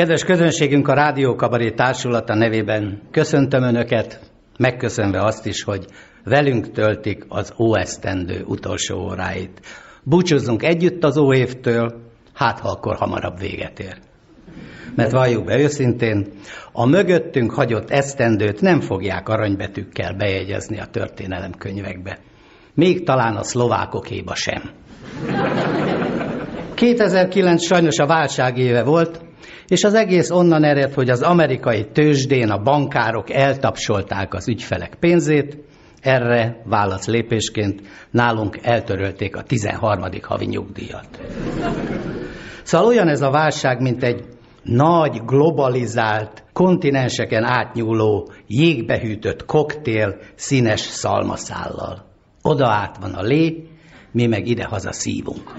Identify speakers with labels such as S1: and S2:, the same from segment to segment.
S1: Kedves közönségünk a Rádió Kabaré Társulata nevében köszöntöm Önöket, megköszönve azt is, hogy velünk töltik az óesztendő utolsó óráit. Búcsúzzunk együtt az óévtől, hát ha akkor hamarabb véget ér. Mert valljuk be őszintén, a mögöttünk hagyott esztendőt nem fogják aranybetűkkel bejegyezni a történelemkönyvekbe. Még talán a szlovákokéba sem. 2009 sajnos a válság éve volt, és az egész onnan ered, hogy az amerikai tőzsdén a bankárok eltapsolták az ügyfelek pénzét, erre válasz lépésként nálunk eltörölték a 13. havi nyugdíjat. Szóval olyan ez a válság, mint egy nagy, globalizált, kontinenseken átnyúló, jégbehűtött koktél színes szalmaszállal. Oda át van a lé, mi meg ide-haza szívunk.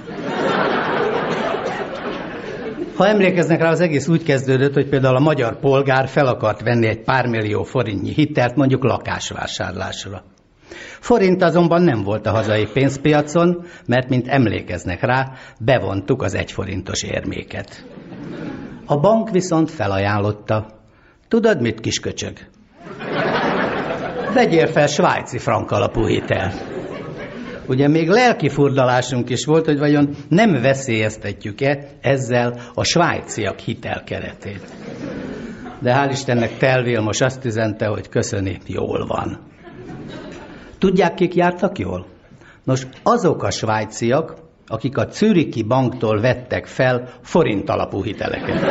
S1: Ha emlékeznek rá, az egész úgy kezdődött, hogy például a magyar polgár fel akart venni egy pár millió forintnyi hitelt mondjuk lakásvásárlásra. Forint azonban nem volt a hazai pénzpiacon, mert, mint emlékeznek rá, bevontuk az egyforintos érméket. A bank viszont felajánlotta. Tudod mit, kisköcsög? Vegyél fel svájci frank alapú hitelt. Ugye még lelki furdalásunk is volt, hogy vajon nem veszélyeztetjük-e ezzel a svájciak hitelkeretét. De hál' Istennek Telvél most azt üzente, hogy köszöni, jól van. Tudják, kik jártak jól? Nos, azok a svájciak, akik a Zürichi banktól vettek fel forint alapú hiteleket.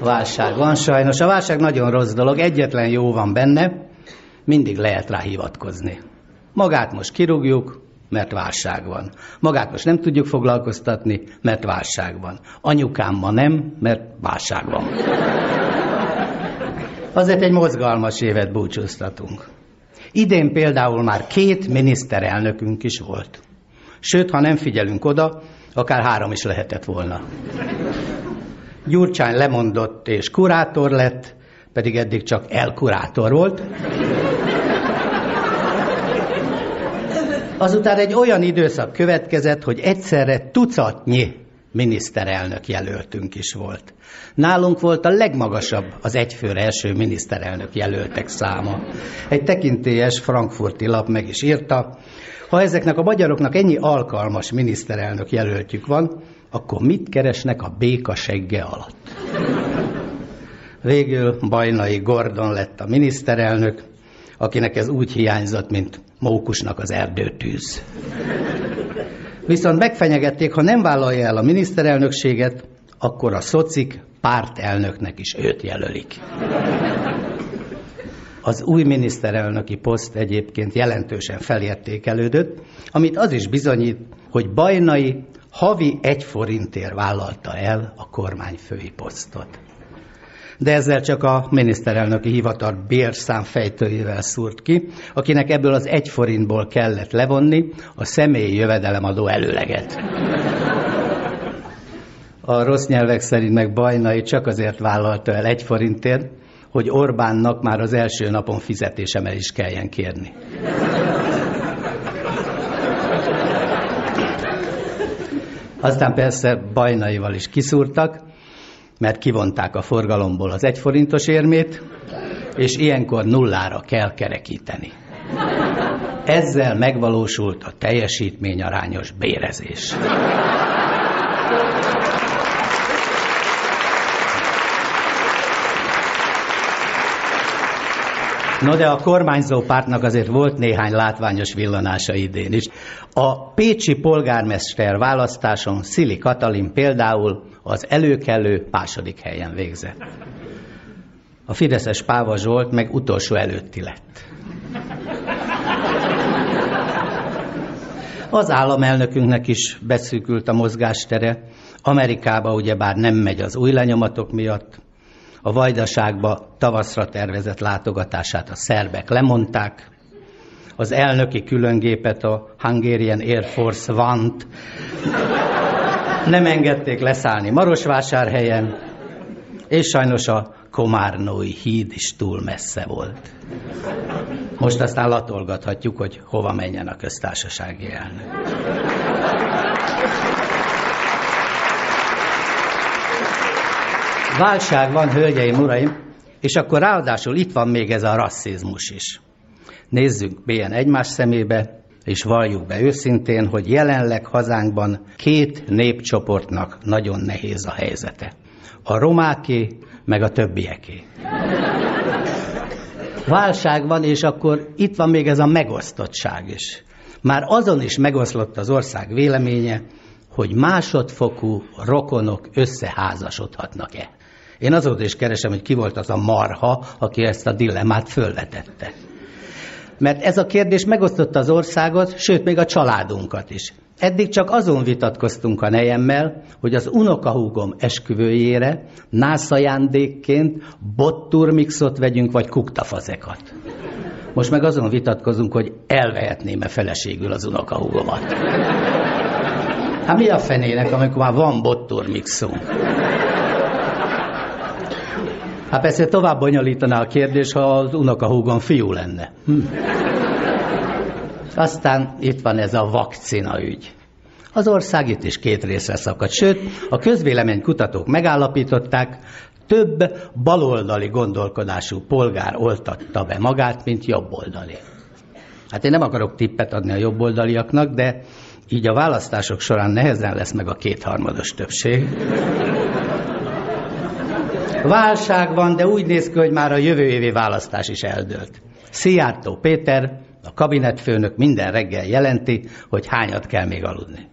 S1: Válság van sajnos. A válság nagyon rossz dolog, egyetlen jó van benne, mindig lehet rá hivatkozni. Magát most kirúgjuk, mert válság van. Magát most nem tudjuk foglalkoztatni, mert válság van. Anyukám ma nem, mert válság van. Azért egy mozgalmas évet búcsúztatunk. Idén például már két miniszterelnökünk is volt. Sőt, ha nem figyelünk oda, akár három is lehetett volna. Gyurcsány lemondott és kurátor lett, pedig eddig csak elkurátor volt. Azután egy olyan időszak következett, hogy egyszerre tucatnyi miniszterelnök jelöltünk is volt. Nálunk volt a legmagasabb az egyfőre első miniszterelnök jelöltek száma. Egy tekintélyes frankfurti lap meg is írta, ha ezeknek a magyaroknak ennyi alkalmas miniszterelnök jelöltjük van, akkor mit keresnek a béka segge alatt? Végül Bajnai Gordon lett a miniszterelnök, akinek ez úgy hiányzott, mint mókusnak az erdőtűz. Viszont megfenyegették, ha nem vállalja el a miniszterelnökséget, akkor a szocik pártelnöknek is őt jelölik. Az új miniszterelnöki poszt egyébként jelentősen felértékelődött, amit az is bizonyít, hogy Bajnai havi egy forintért vállalta el a kormányfői posztot de ezzel csak a miniszterelnöki hivatal bérszám fejtőjével szúrt ki, akinek ebből az egy forintból kellett levonni a személyi jövedelemadó előleget. A rossz nyelvek szerint meg Bajnai csak azért vállalta el egy forintért, hogy Orbánnak már az első napon fizetésemmel is kelljen kérni. Aztán persze Bajnaival is kiszúrtak, mert kivonták a forgalomból az egyforintos érmét, és ilyenkor nullára kell kerekíteni. Ezzel megvalósult a teljesítményarányos bérezés. No de a kormányzó pártnak azért volt néhány látványos villanása idén is. A pécsi polgármester választáson Szili Katalin például az előkelő második helyen végzett. A Fideszes Páva Zsolt meg utolsó előtti lett. Az államelnökünknek is beszűkült a mozgástere. Amerikába ugyebár nem megy az új lenyomatok miatt, a vajdaságba tavaszra tervezett látogatását a szerbek lemondták, az elnöki különgépet, a Hungarian Air Force One-t nem engedték leszállni Marosvásárhelyen, és sajnos a Komárnói híd is túl messze volt. Most aztán latolgathatjuk, hogy hova menjen a köztársasági elnök. Válság van, hölgyeim, uraim, és akkor ráadásul itt van még ez a rasszizmus is. Nézzünk mélyen egymás szemébe, és valljuk be őszintén, hogy jelenleg hazánkban két népcsoportnak nagyon nehéz a helyzete. A romáké, meg a többieké. Válság van, és akkor itt van még ez a megosztottság is. Már azon is megoszlott az ország véleménye, hogy másodfokú rokonok összeházasodhatnak-e. Én azóta is keresem, hogy ki volt az a marha, aki ezt a dilemmát fölvetette. Mert ez a kérdés megosztotta az országot, sőt, még a családunkat is. Eddig csak azon vitatkoztunk a nejemmel, hogy az unokahúgom esküvőjére nászajándékként botturmixot vegyünk, vagy kuktafazekat. Most meg azon vitatkozunk, hogy elvehetném-e feleségül az unokahúgomat. Hát mi a fenének, amikor már van botturmixunk? Hát persze tovább bonyolítaná a kérdés, ha az unokahúgon fiú lenne. Hm. Aztán itt van ez a vakcina ügy. Az ország itt is két részre szakadt, sőt, a közvélemény kutatók megállapították, több baloldali gondolkodású polgár oltatta be magát, mint jobboldali. Hát én nem akarok tippet adni a jobboldaliaknak, de így a választások során nehezen lesz meg a kétharmados többség. Válság van, de úgy néz ki, hogy már a jövő évi választás is eldőlt. Szijjártó Péter, a kabinetfőnök minden reggel jelenti, hogy hányat kell még aludni.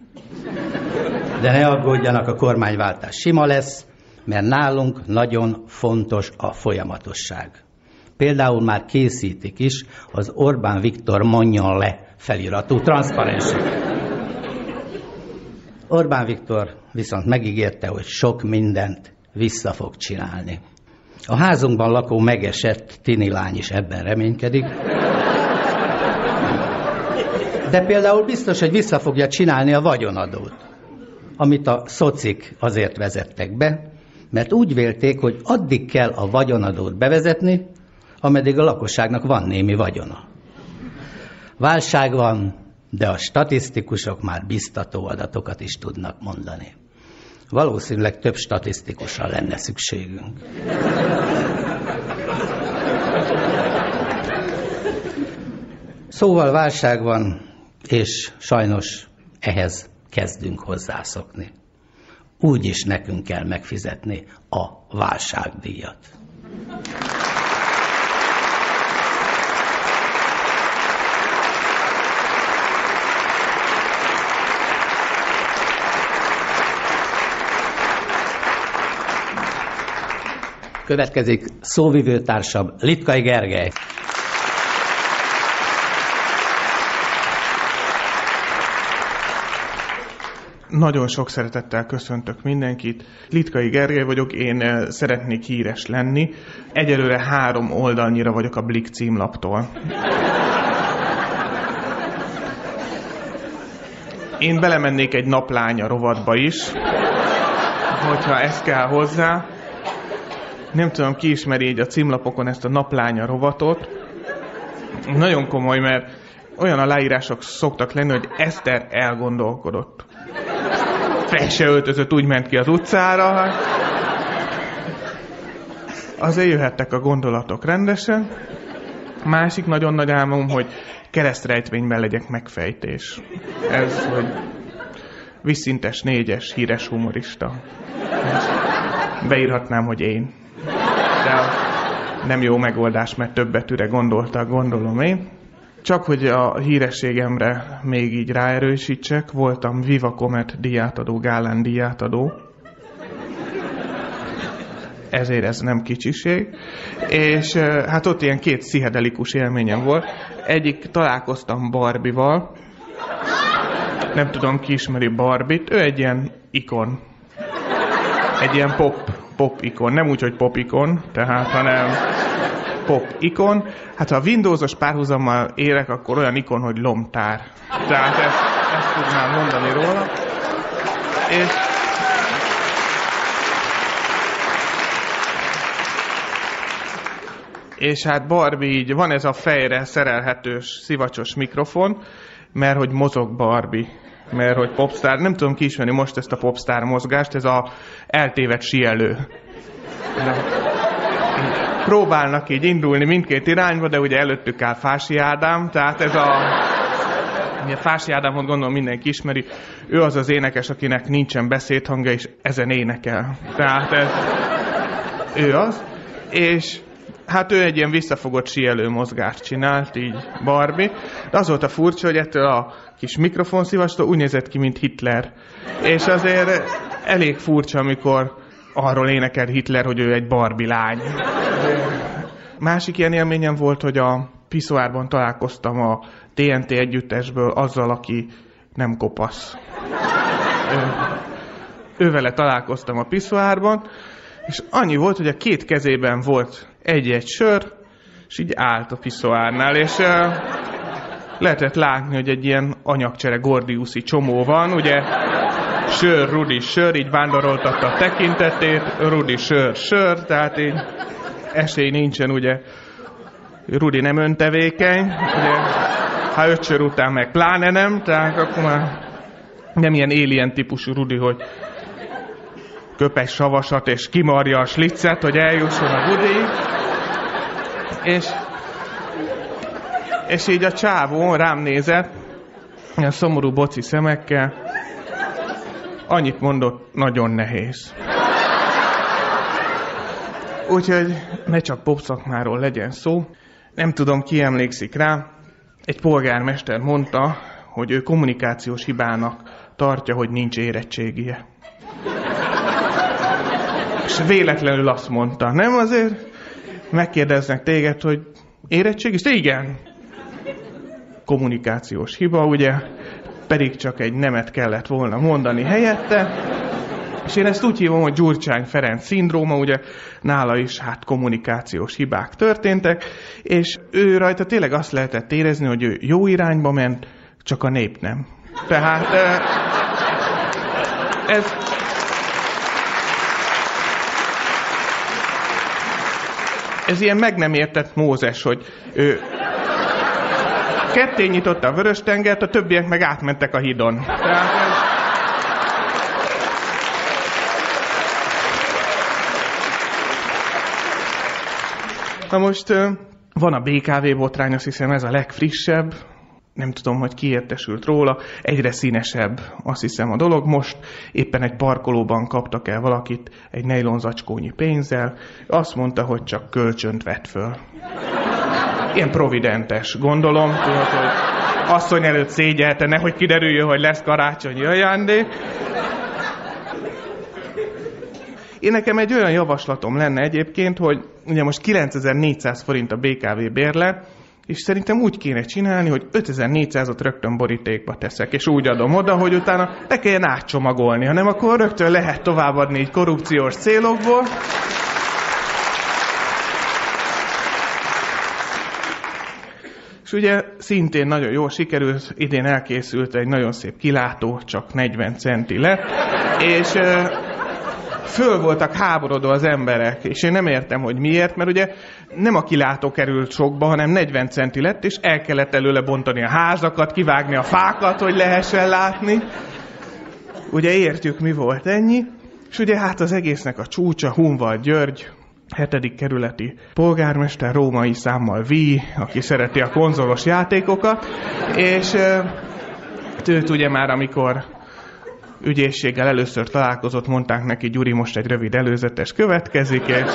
S1: De ne aggódjanak, a kormányváltás sima lesz, mert nálunk nagyon fontos a folyamatosság. Például már készítik is az Orbán Viktor mondjon le feliratú transzparensét. Orbán Viktor viszont megígérte, hogy sok mindent vissza fog csinálni. A házunkban lakó megesett tini lány is ebben reménykedik. De például biztos, hogy vissza fogja csinálni a vagyonadót, amit a szocik azért vezettek be, mert úgy vélték, hogy addig kell a vagyonadót bevezetni, ameddig a lakosságnak van némi vagyona. Válság van, de a statisztikusok már biztató adatokat is tudnak mondani. Valószínűleg több statisztikusra lenne szükségünk. Szóval válság van, és sajnos ehhez kezdünk hozzászokni. Úgy is nekünk kell megfizetni a válságdíjat. Következik szóvivőtársam Litkai Gergely.
S2: Nagyon sok szeretettel köszöntök mindenkit. Litkai Gergely vagyok, én eh, szeretnék híres lenni. Egyelőre három oldalnyira vagyok a Blik címlaptól. Én belemennék egy naplánya rovatba is, hogyha ez kell hozzá. Nem tudom, ki ismeri így a címlapokon ezt a naplánya rovatot. Nagyon komoly, mert olyan a leírások szoktak lenni, hogy Eszter elgondolkodott. Fel se öltözött, úgy ment ki az utcára. Azért jöhettek a gondolatok rendesen. Másik nagyon nagy álmom, hogy keresztrejtvényben legyek megfejtés. Ez, hogy visszintes, négyes, híres humorista. Beírhatnám, hogy én de nem jó megoldás, mert több betűre gondoltak, gondolom én. Csak hogy a hírességemre még így ráerősítsek, voltam Viva Comet diátadó, Gálán diátadó. Ezért ez nem kicsiség. És hát ott ilyen két szihedelikus élményem volt. Egyik találkoztam Barbival. Nem tudom, ki ismeri Barbit. Ő egy ilyen ikon. Egy ilyen pop pop ikon, nem úgy, hogy pop ikon, tehát, hanem pop ikon. Hát ha Windowsos párhuzammal érek, akkor olyan ikon, hogy lomtár. Tehát ezt, ezt tudnám mondani róla. És és hát Barbie így, van ez a fejre szerelhetős, szivacsos mikrofon, mert hogy mozog Barbie mert hogy popstar, nem tudom kiismerni most ezt a popstar mozgást, ez a eltévedt sielő. Na. Próbálnak így indulni mindkét irányba, de ugye előttük áll Fási Ádám, tehát ez a... Ugye Fási Ádámot gondolom mindenki ismeri, ő az az énekes, akinek nincsen beszédhangja, és ezen énekel. Tehát ez, ő az, és hát ő egy ilyen visszafogott sielő mozgást csinált, így Barbie, de az volt a furcsa, hogy ettől a kis mikrofonszívastól úgy nézett ki, mint Hitler. És azért elég furcsa, amikor arról énekel Hitler, hogy ő egy Barbie lány. Másik ilyen élményem volt, hogy a piszoárban találkoztam a TNT együttesből azzal, aki nem kopasz. Ővele találkoztam a piszoárban, és annyi volt, hogy a két kezében volt egy-egy sör, és így állt a piszoárnál, és uh, lehetett látni, hogy egy ilyen anyagcsere gordiuszi csomó van, ugye sör, Rudi, sör, így vándoroltatta a tekintetét, Rudi, sör, sör, tehát így esély nincsen, ugye. Rudi nem öntevékeny, ugye. Ha öt sör után meg pláne nem, tehát akkor már nem ilyen alien típusú Rudi, hogy köp egy savasat és kimarja a sliccet, hogy eljusson a Rudi. És, és így a csávó rám nézett, a szomorú boci szemekkel, annyit mondott, nagyon nehéz. Úgyhogy ne csak popszakmáról legyen szó. Nem tudom, ki emlékszik rá. Egy polgármester mondta, hogy ő kommunikációs hibának tartja, hogy nincs érettségie. És véletlenül azt mondta, nem azért megkérdeznek téged, hogy érettség, és igen. Kommunikációs hiba, ugye? Pedig csak egy nemet kellett volna mondani helyette. És én ezt úgy hívom, hogy Gyurcsány Ferenc szindróma, ugye nála is hát kommunikációs hibák történtek, és ő rajta tényleg azt lehetett érezni, hogy ő jó irányba ment, csak a nép nem. Tehát ez, ez ilyen meg nem értett Mózes, hogy ő ketté nyitotta a vörös tengert, a többiek meg átmentek a hídon. Tehát ez... Na most van a BKV botrány, azt hiszem ez a legfrissebb, nem tudom, hogy ki értesült róla, egyre színesebb, azt hiszem a dolog. Most éppen egy parkolóban kaptak el valakit egy nejlon zacskónyi pénzzel, azt mondta, hogy csak kölcsönt vett föl. Ilyen providentes, gondolom, tudod, hogy asszony előtt szégyelte, nehogy kiderüljön, hogy lesz karácsonyi ajándék. Én nekem egy olyan javaslatom lenne egyébként, hogy ugye most 9400 forint a BKV bérle, és szerintem úgy kéne csinálni, hogy 5400-ot rögtön borítékba teszek, és úgy adom oda, hogy utána ne kelljen átcsomagolni, hanem akkor rögtön lehet továbbadni így korrupciós célokból. És ugye szintén nagyon jól sikerült, idén elkészült egy nagyon szép kilátó, csak 40 centi lett, és föl voltak háborodó az emberek, és én nem értem, hogy miért, mert ugye nem a kilátó került sokba, hanem 40 centi lett, és el kellett előle bontani a házakat, kivágni a fákat, hogy lehessen látni. Ugye értjük, mi volt ennyi. És ugye hát az egésznek a csúcsa Hunval György, hetedik kerületi polgármester, római számmal V, aki szereti a konzolos játékokat, és őt ugye már amikor ügyészséggel először találkozott, mondták neki, Gyuri, most egy rövid előzetes következik, és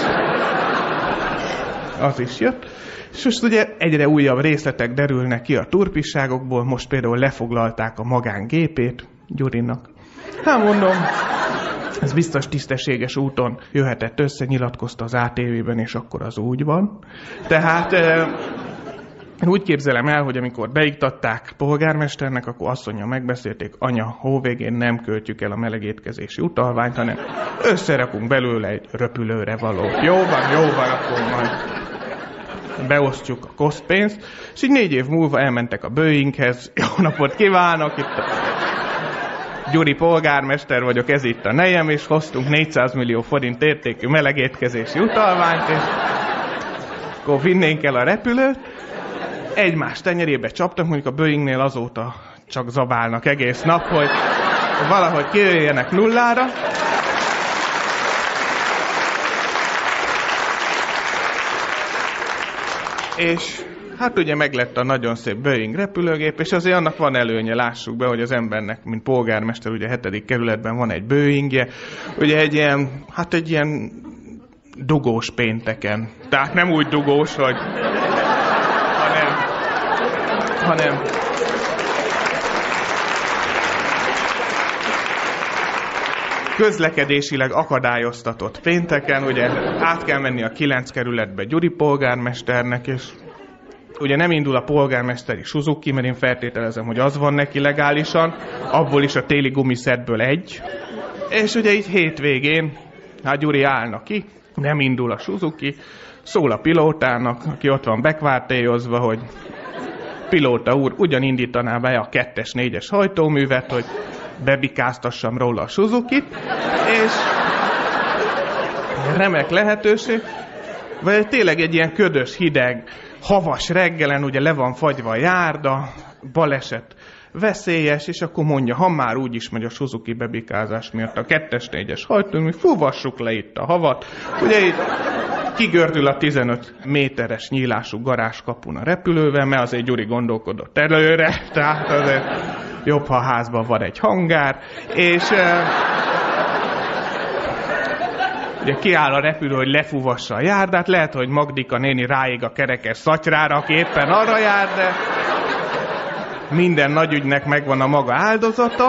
S2: az is jött. És most ugye egyre újabb részletek derülnek ki a turpisságokból, most például lefoglalták a magángépét Gyurinak. Hát mondom, ez biztos tisztességes úton jöhetett össze, nyilatkozta az ATV-ben, és akkor az úgy van. Tehát én úgy képzelem el, hogy amikor beiktatták polgármesternek, akkor asszonya megbeszélték, anya, hóvégén nem költjük el a melegétkezési utalványt, hanem összerakunk belőle egy röpülőre való. Jó van, jó van, akkor majd beosztjuk a kosztpénzt, és így négy év múlva elmentek a Boeinghez. Jó napot kívánok, itt a Gyuri polgármester vagyok, ez itt a nejem, és hoztunk 400 millió forint értékű melegétkezési utalványt, és akkor vinnénk el a repülőt, egymás tenyerébe csaptak, mondjuk a Boeingnél azóta csak zabálnak egész nap, hogy valahogy kijöjjenek nullára. És hát ugye meglett a nagyon szép Boeing repülőgép, és azért annak van előnye, lássuk be, hogy az embernek, mint polgármester, ugye hetedik kerületben van egy Boeingje, ugye egy ilyen, hát egy ilyen dugós pénteken. Tehát nem úgy dugós, hogy hanem, hanem közlekedésileg akadályoztatott pénteken, ugye át kell menni a kilenc kerületbe Gyuri polgármesternek, és ugye nem indul a polgármesteri Suzuki, mert én feltételezem, hogy az van neki legálisan, abból is a téli gumiszedből egy, és ugye így hétvégén, hát Gyuri állna ki, nem indul a Suzuki, szól a pilótának, aki ott van bekvártélyozva, hogy pilóta úr ugyan indítaná be a kettes, négyes hajtóművet, hogy bebikáztassam róla a suzuki és remek lehetőség, vagy tényleg egy ilyen ködös, hideg, havas reggelen, ugye le van fagyva a járda, baleset veszélyes, és akkor mondja, ha már úgy is megy a Suzuki bebikázás miatt a kettes, négyes hajtómű, fuvassuk le itt a havat. Ugye így kigördül a 15 méteres nyílású garázskapun a repülővel, mert azért Gyuri gondolkodott előre, tehát azért jobb, ha a házban van egy hangár, és ugye kiáll a repülő, hogy lefúvassa a járdát, lehet, hogy Magdika néni ráig a kerekes szatyrára, aki éppen arra jár, de minden nagyügynek megvan a maga áldozata.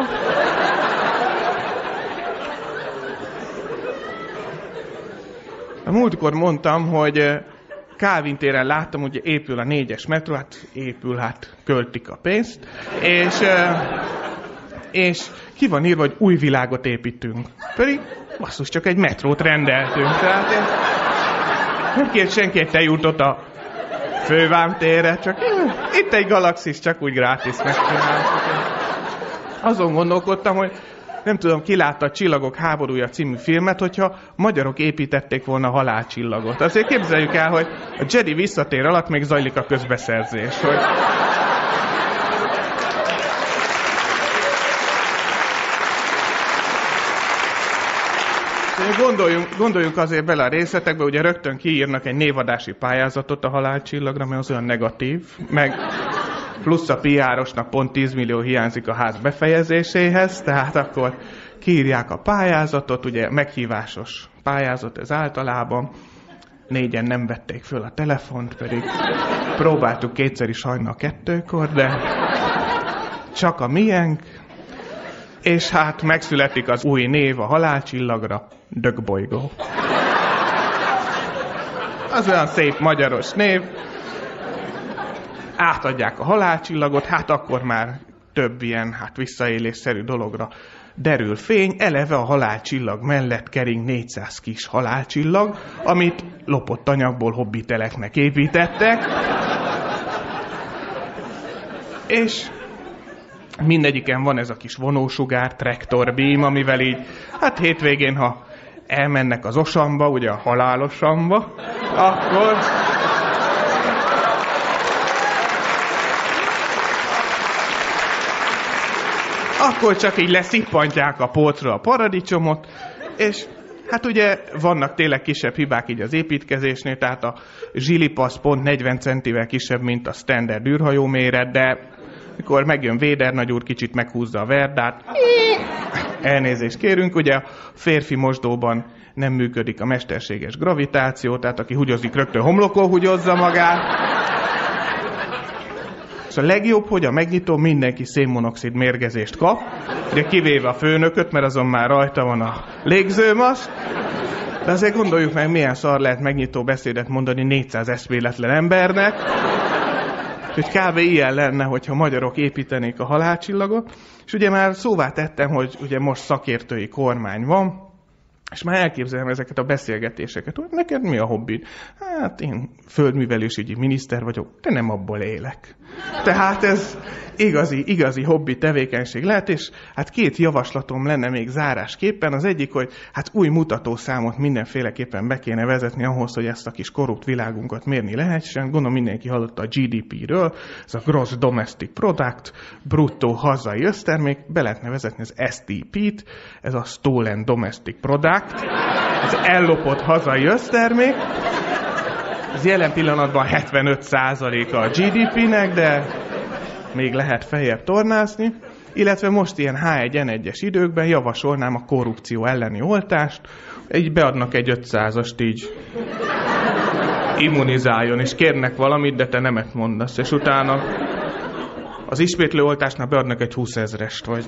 S2: A múltkor mondtam, hogy Kálvin téren láttam, hogy épül a négyes metró, hát épül, hát költik a pénzt, és, és ki van írva, hogy új világot építünk. Pedig basszus, csak egy metrót rendeltünk. Tehát nem kért senki egy tejutot a fővám térre, csak itt egy galaxis, csak úgy grátis megcsináltuk. Azon gondolkodtam, hogy nem tudom, ki látta a Csillagok háborúja című filmet, hogyha magyarok építették volna halálcsillagot. Azért képzeljük el, hogy a Jedi visszatér alatt még zajlik a közbeszerzés. Hogy Gondoljunk, gondoljunk azért bele a részletekbe, ugye rögtön kiírnak egy névadási pályázatot a halálcsillagra, mert az olyan negatív, meg plusz a piárosnak pont 10 millió hiányzik a ház befejezéséhez, tehát akkor kiírják a pályázatot, ugye meghívásos pályázat ez általában, négyen nem vették föl a telefont, pedig próbáltuk kétszer is hajnal kettőkor, de csak a miénk, és hát megszületik az új név a halálcsillagra, Dögbolygó. Az olyan szép magyaros név, átadják a halálcsillagot, hát akkor már több ilyen hát visszaélésszerű dologra derül fény, eleve a halálcsillag mellett kering 400 kis halálcsillag, amit lopott anyagból hobbiteleknek építettek. És mindegyiken van ez a kis vonósugár, traktorbím, amivel így, hát hétvégén, ha elmennek az osamba, ugye a halálosamba, akkor akkor csak így leszippantják a polcra a paradicsomot, és hát ugye vannak tényleg kisebb hibák így az építkezésnél, tehát a zsilipasz pont 40 centivel kisebb, mint a standard űrhajó méret, de mikor megjön Véder nagy úr, kicsit meghúzza a verdát, elnézést kérünk, ugye a férfi mosdóban nem működik a mesterséges gravitáció, tehát aki hugyozik, rögtön homlokon húgyozza magát, Szóval a legjobb, hogy a megnyitó mindenki szénmonoxid mérgezést kap, ugye kivéve a főnököt, mert azon már rajta van a légzőmas, de azért gondoljuk meg, milyen szar lehet megnyitó beszédet mondani 400 eszméletlen embernek, hogy kb. ilyen lenne, hogyha magyarok építenék a halálcsillagot, és ugye már szóvá tettem, hogy ugye most szakértői kormány van, és már elképzelem ezeket a beszélgetéseket, hogy neked mi a hobbid? Hát én földművelésügyi miniszter vagyok, de nem abból élek. Tehát ez igazi, igazi hobbi tevékenység lehet, és hát két javaslatom lenne még zárásképpen. Az egyik, hogy hát új mutatószámot mindenféleképpen be kéne vezetni ahhoz, hogy ezt a kis korrupt világunkat mérni lehessen. Gondolom mindenki hallotta a GDP-ről, ez a Gross Domestic Product, bruttó hazai össztermék, be lehetne vezetni az STP-t, ez a Stolen Domestic Product, ez ellopott hazai össztermék, Ez jelen pillanatban 75%-a a GDP-nek, de még lehet feljebb tornázni. Illetve most ilyen H1N1-es időkben javasolnám a korrupció elleni oltást, így beadnak egy 500-ast így. Immunizáljon, és kérnek valamit, de te nemet mondasz, és utána az ismétlő oltásnál beadnak egy 20 ezerest, vagy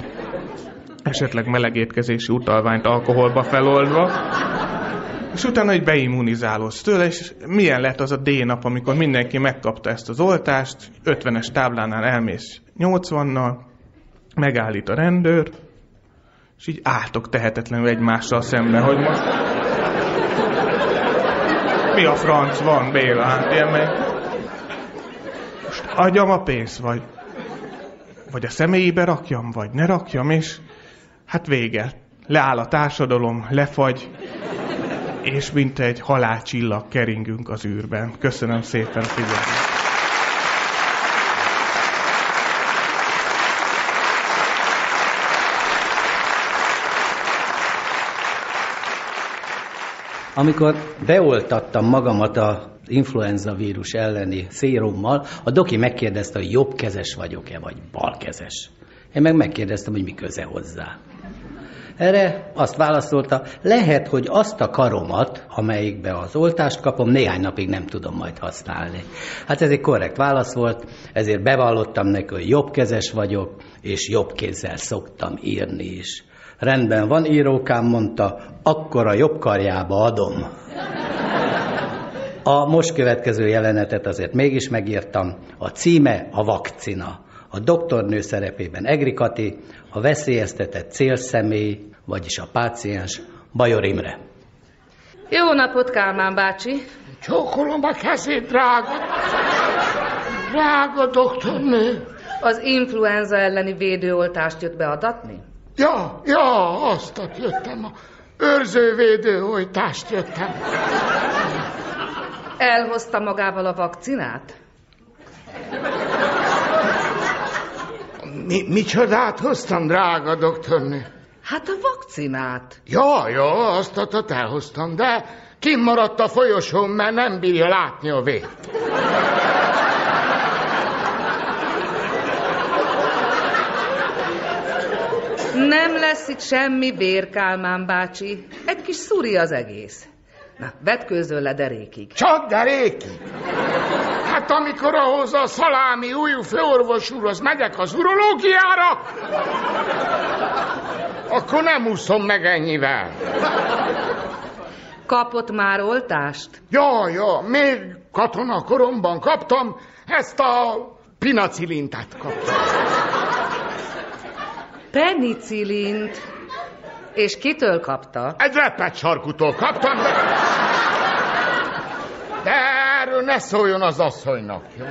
S2: esetleg melegétkezési utalványt alkoholba feloldva, és utána egy beimmunizálódsz tőle, és milyen lett az a D-nap, amikor mindenki megkapta ezt az oltást, 50-es táblánál elmész 80-nal, megállít a rendőr, és így álltok tehetetlenül egymással szemben, hogy most mi a franc van, Béla? Hát meg... Most adjam a pénzt, vagy, vagy a személyébe rakjam, vagy? Ne rakjam, és hát vége. Leáll a társadalom, lefagy, és mint egy halálcsillag keringünk az űrben. Köszönöm szépen figyelmet.
S1: Amikor beoltattam magamat a influenza vírus elleni szérummal, a doki megkérdezte, hogy jobbkezes vagyok-e, vagy balkezes. Én meg megkérdeztem, hogy mi köze hozzá. Erre azt válaszolta, lehet, hogy azt a karomat, amelyikbe az oltást kapom, néhány napig nem tudom majd használni. Hát ez egy korrekt válasz volt, ezért bevallottam neki, hogy jobbkezes vagyok, és jobb kézzel szoktam írni is. Rendben van, írókám mondta, akkor a jobb karjába adom. A most következő jelenetet azért mégis megírtam. A címe a vakcina. A doktornő szerepében Egrikati, a veszélyeztetett célszemély, vagyis a páciens Bajor Imre.
S3: Jó napot, Kálmán bácsi!
S4: Csókolom a kezét, drága! Drága doktornő!
S3: Az influenza elleni védőoltást jött beadatni?
S4: Ja, ja, azt jöttem. A őrzővédőoltást jöttem.
S3: Elhozta magával a vakcinát?
S4: Mi, micsodát hoztam, drága doktornő?
S3: Hát a vakcinát.
S4: Ja, ja, azt adat elhoztam, de kimaradt a folyosón, mert nem bírja látni a vért.
S3: Nem lesz itt semmi vér, Kálmán bácsi. Egy kis szuri az egész. Na, vetkőzöl le derékig.
S4: Csak derékig? Hát amikor ahhoz a szalámi újú főorvos úrhoz megyek az urológiára, akkor nem úszom meg ennyivel.
S3: Kapott már oltást?
S4: Ja, ja, még katonakoromban kaptam, ezt a pinacilintát kaptam.
S3: Penicillint. És kitől kapta?
S4: Egy repet sarkutól kaptam, de... De erről ne szóljon az asszonynak, jó?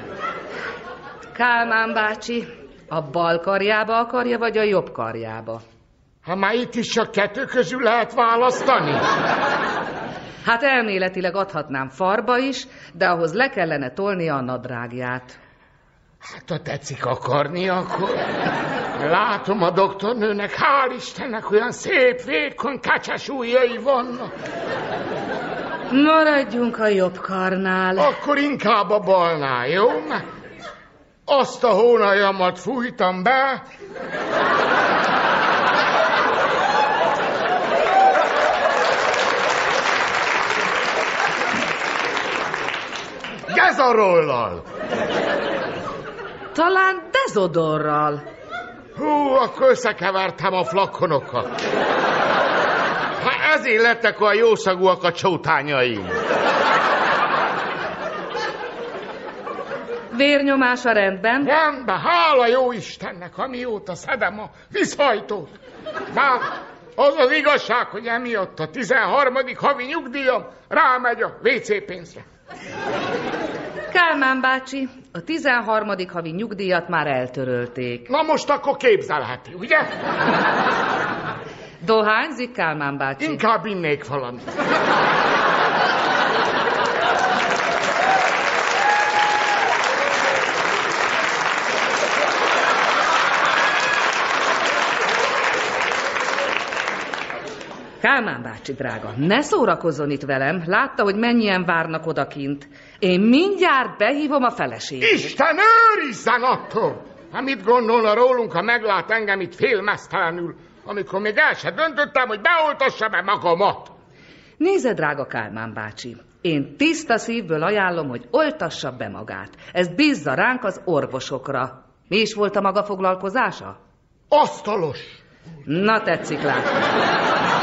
S3: Kálmán bácsi, a bal karjába akarja, vagy a jobb karjába?
S4: Ha már itt is csak kettő közül lehet választani.
S3: Hát elméletileg adhatnám farba is, de ahhoz le kellene tolni a nadrágját.
S4: Hát, ha tetszik akarni, akkor... Látom a doktornőnek, hál' Istennek, olyan szép, vékony, kacsas ujjai vannak.
S3: Maradjunk a jobb karnál.
S4: Akkor inkább a balnál, jó? Azt a hónajamat fújtam be. Gezarollal.
S3: Talán dezodorral.
S4: Hú, akkor összekevertem a flakonokat. Hát ezért lettek olyan jószagúak a csótányaim.
S3: Vérnyomása rendben?
S4: Rendben, hála jó Istennek, amióta szedem a viszhajtót. Már az az igazság, hogy emiatt a 13. havi nyugdíjam rámegy a WC pénzre.
S3: Kálmán bácsi, a 13. havi nyugdíjat már eltörölték.
S4: Na most akkor képzelheti, ugye?
S3: Dohányzik Kálmán bácsi?
S4: Inkább innék valamit.
S3: Kálmán bácsi drága, ne szórakozzon itt velem. Látta, hogy mennyien várnak odakint. Én mindjárt behívom a feleségét.
S4: Isten őrizzen attól! Hát mit gondolna rólunk, ha meglát engem itt félmeztelenül, amikor még el se döntöttem, hogy beoltassam-e magamat?
S3: Nézze, drága Kálmán bácsi, én tiszta szívből ajánlom, hogy oltassa be magát. Ez bízza ránk az orvosokra. Mi is volt a maga foglalkozása?
S4: Asztalos!
S3: Na tetszik látni.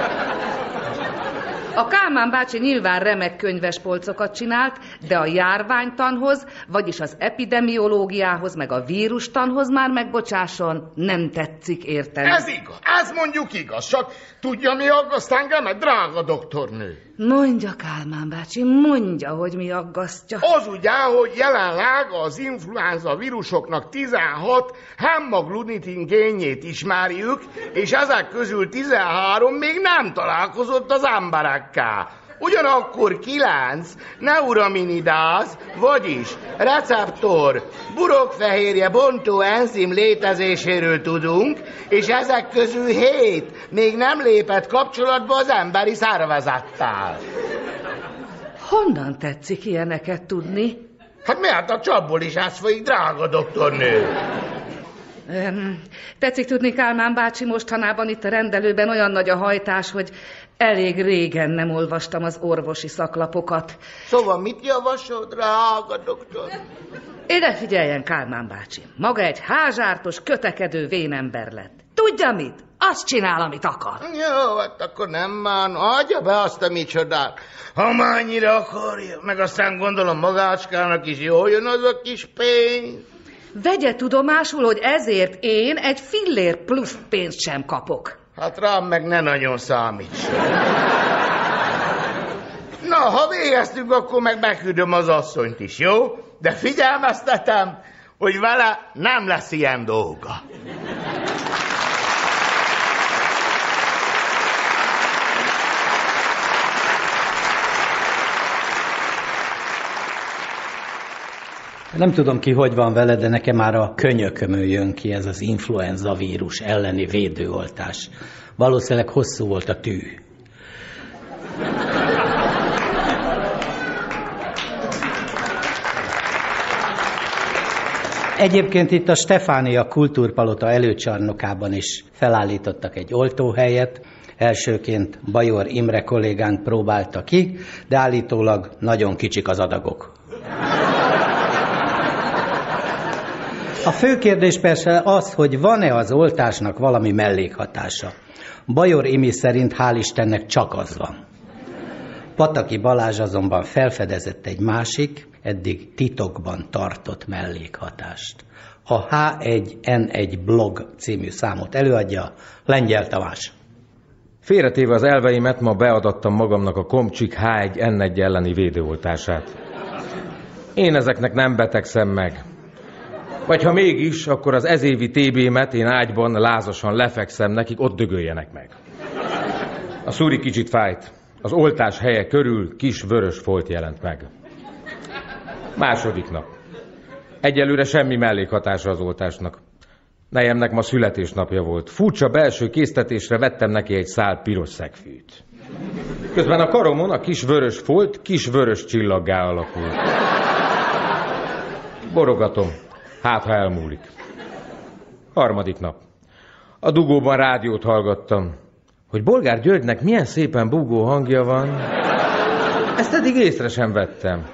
S3: A Kálmán bácsi nyilván remek könyvespolcokat csinált, de a járványtanhoz, vagyis az epidemiológiához, meg a vírustanhoz már megbocsásson, nem tetszik érteni.
S4: Ez igaz, ez mondjuk igaz, csak tudja mi aggaszt engem, drága doktornő?
S3: Mondja, Kálmán bácsi, mondja, hogy mi aggasztja.
S4: Az ugye, hogy jelenleg az influenza vírusoknak 16 hemagglutinin génjét ismerjük, és ezek közül 13 még nem találkozott az emberekkel. Ugyanakkor kilenc neuraminidáz, vagyis receptor, burokfehérje bontó enzim létezéséről tudunk, és ezek közül hét még nem lépett kapcsolatba az emberi szervezettel.
S3: Honnan tetszik ilyeneket tudni?
S4: Hát miért a csapból is ez folyik, drága doktornő?
S3: Öm, tetszik tudni, Kálmán bácsi, mostanában itt a rendelőben olyan nagy a hajtás, hogy elég régen nem olvastam az orvosi szaklapokat.
S4: Szóval mit javasol, drága doktor?
S3: Ide figyeljen, Kálmán bácsi. Maga egy házártos, kötekedő vénember lett. Tudja mit? Azt csinál, amit akar.
S4: Jó, hát akkor nem már, adja be azt a micsodát. Ha már annyira akarja, meg aztán gondolom magácskának is jól jön az a kis pénz.
S3: Vegye tudomásul, hogy ezért én egy fillér plusz pénzt sem kapok.
S4: Hát rám meg ne nagyon számíts. Na, ha végeztünk, akkor meg beküldöm az asszonyt is, jó? De figyelmeztetem, hogy vele nem lesz ilyen dolga.
S1: Nem tudom ki, hogy van vele, de nekem már a könyökömön jön ki ez az influenza vírus elleni védőoltás. Valószínűleg hosszú volt a tű. Egyébként itt a Stefánia kultúrpalota előcsarnokában is felállítottak egy oltóhelyet. Elsőként Bajor Imre kollégánk próbálta ki, de állítólag nagyon kicsik az adagok. A fő kérdés persze az, hogy van-e az oltásnak valami mellékhatása. Bajor Imi szerint hál' Istennek csak az van. Pataki Balázs azonban felfedezett egy másik, eddig titokban tartott mellékhatást. A H1N1 blog című számot előadja Lengyel Tamás.
S5: Félretéve az elveimet, ma beadattam magamnak a Komcsik H1N1 elleni védőoltását. Én ezeknek nem betegszem meg. Vagy ha mégis, akkor az ezévi TB-met én ágyban lázasan lefekszem nekik, ott dögöljenek meg. A szúri kicsit fájt. Az oltás helye körül kis vörös folt jelent meg. Második nap. Egyelőre semmi mellékhatása az oltásnak. Nejemnek ma születésnapja volt. Furcsa belső késztetésre vettem neki egy szál piros szegfűt. Közben a karomon a kis vörös folt kis vörös csillaggá alakult. Borogatom. Hát, ha elmúlik. Harmadik nap. A dugóban rádiót hallgattam. Hogy Bolgár Györgynek milyen szépen búgó hangja van, ezt eddig észre sem vettem.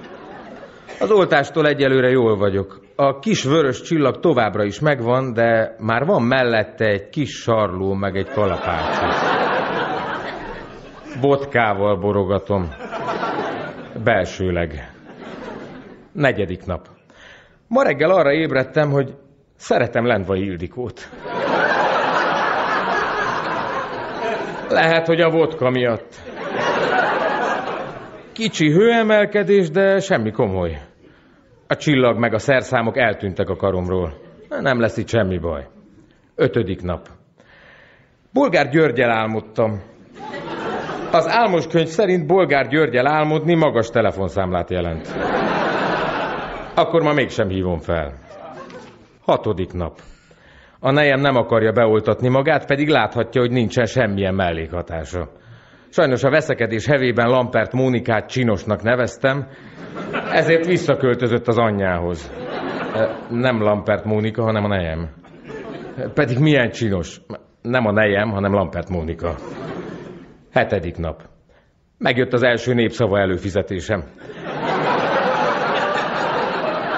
S5: Az oltástól egyelőre jól vagyok. A kis vörös csillag továbbra is megvan, de már van mellette egy kis sarló, meg egy kalapács is. Vodkával borogatom. Belsőleg. Negyedik nap. Ma reggel arra ébredtem, hogy szeretem Lendvai Ildikót. Lehet, hogy a vodka miatt. Kicsi hőemelkedés, de semmi komoly. A csillag meg a szerszámok eltűntek a karomról. Nem lesz itt semmi baj. Ötödik nap. Bolgár Györgyel álmodtam. Az álmos könyv szerint Bolgár Györgyel álmodni magas telefonszámlát jelent. Akkor ma mégsem hívom fel. Hatodik nap. A nejem nem akarja beoltatni magát, pedig láthatja, hogy nincsen semmilyen mellékhatása. Sajnos a veszekedés hevében Lampert Mónikát csinosnak neveztem, ezért visszaköltözött az anyjához. Nem Lampert Mónika, hanem a nejem. Pedig milyen csinos. Nem a nejem, hanem Lampert Mónika. Hetedik nap. Megjött az első népszava előfizetésem.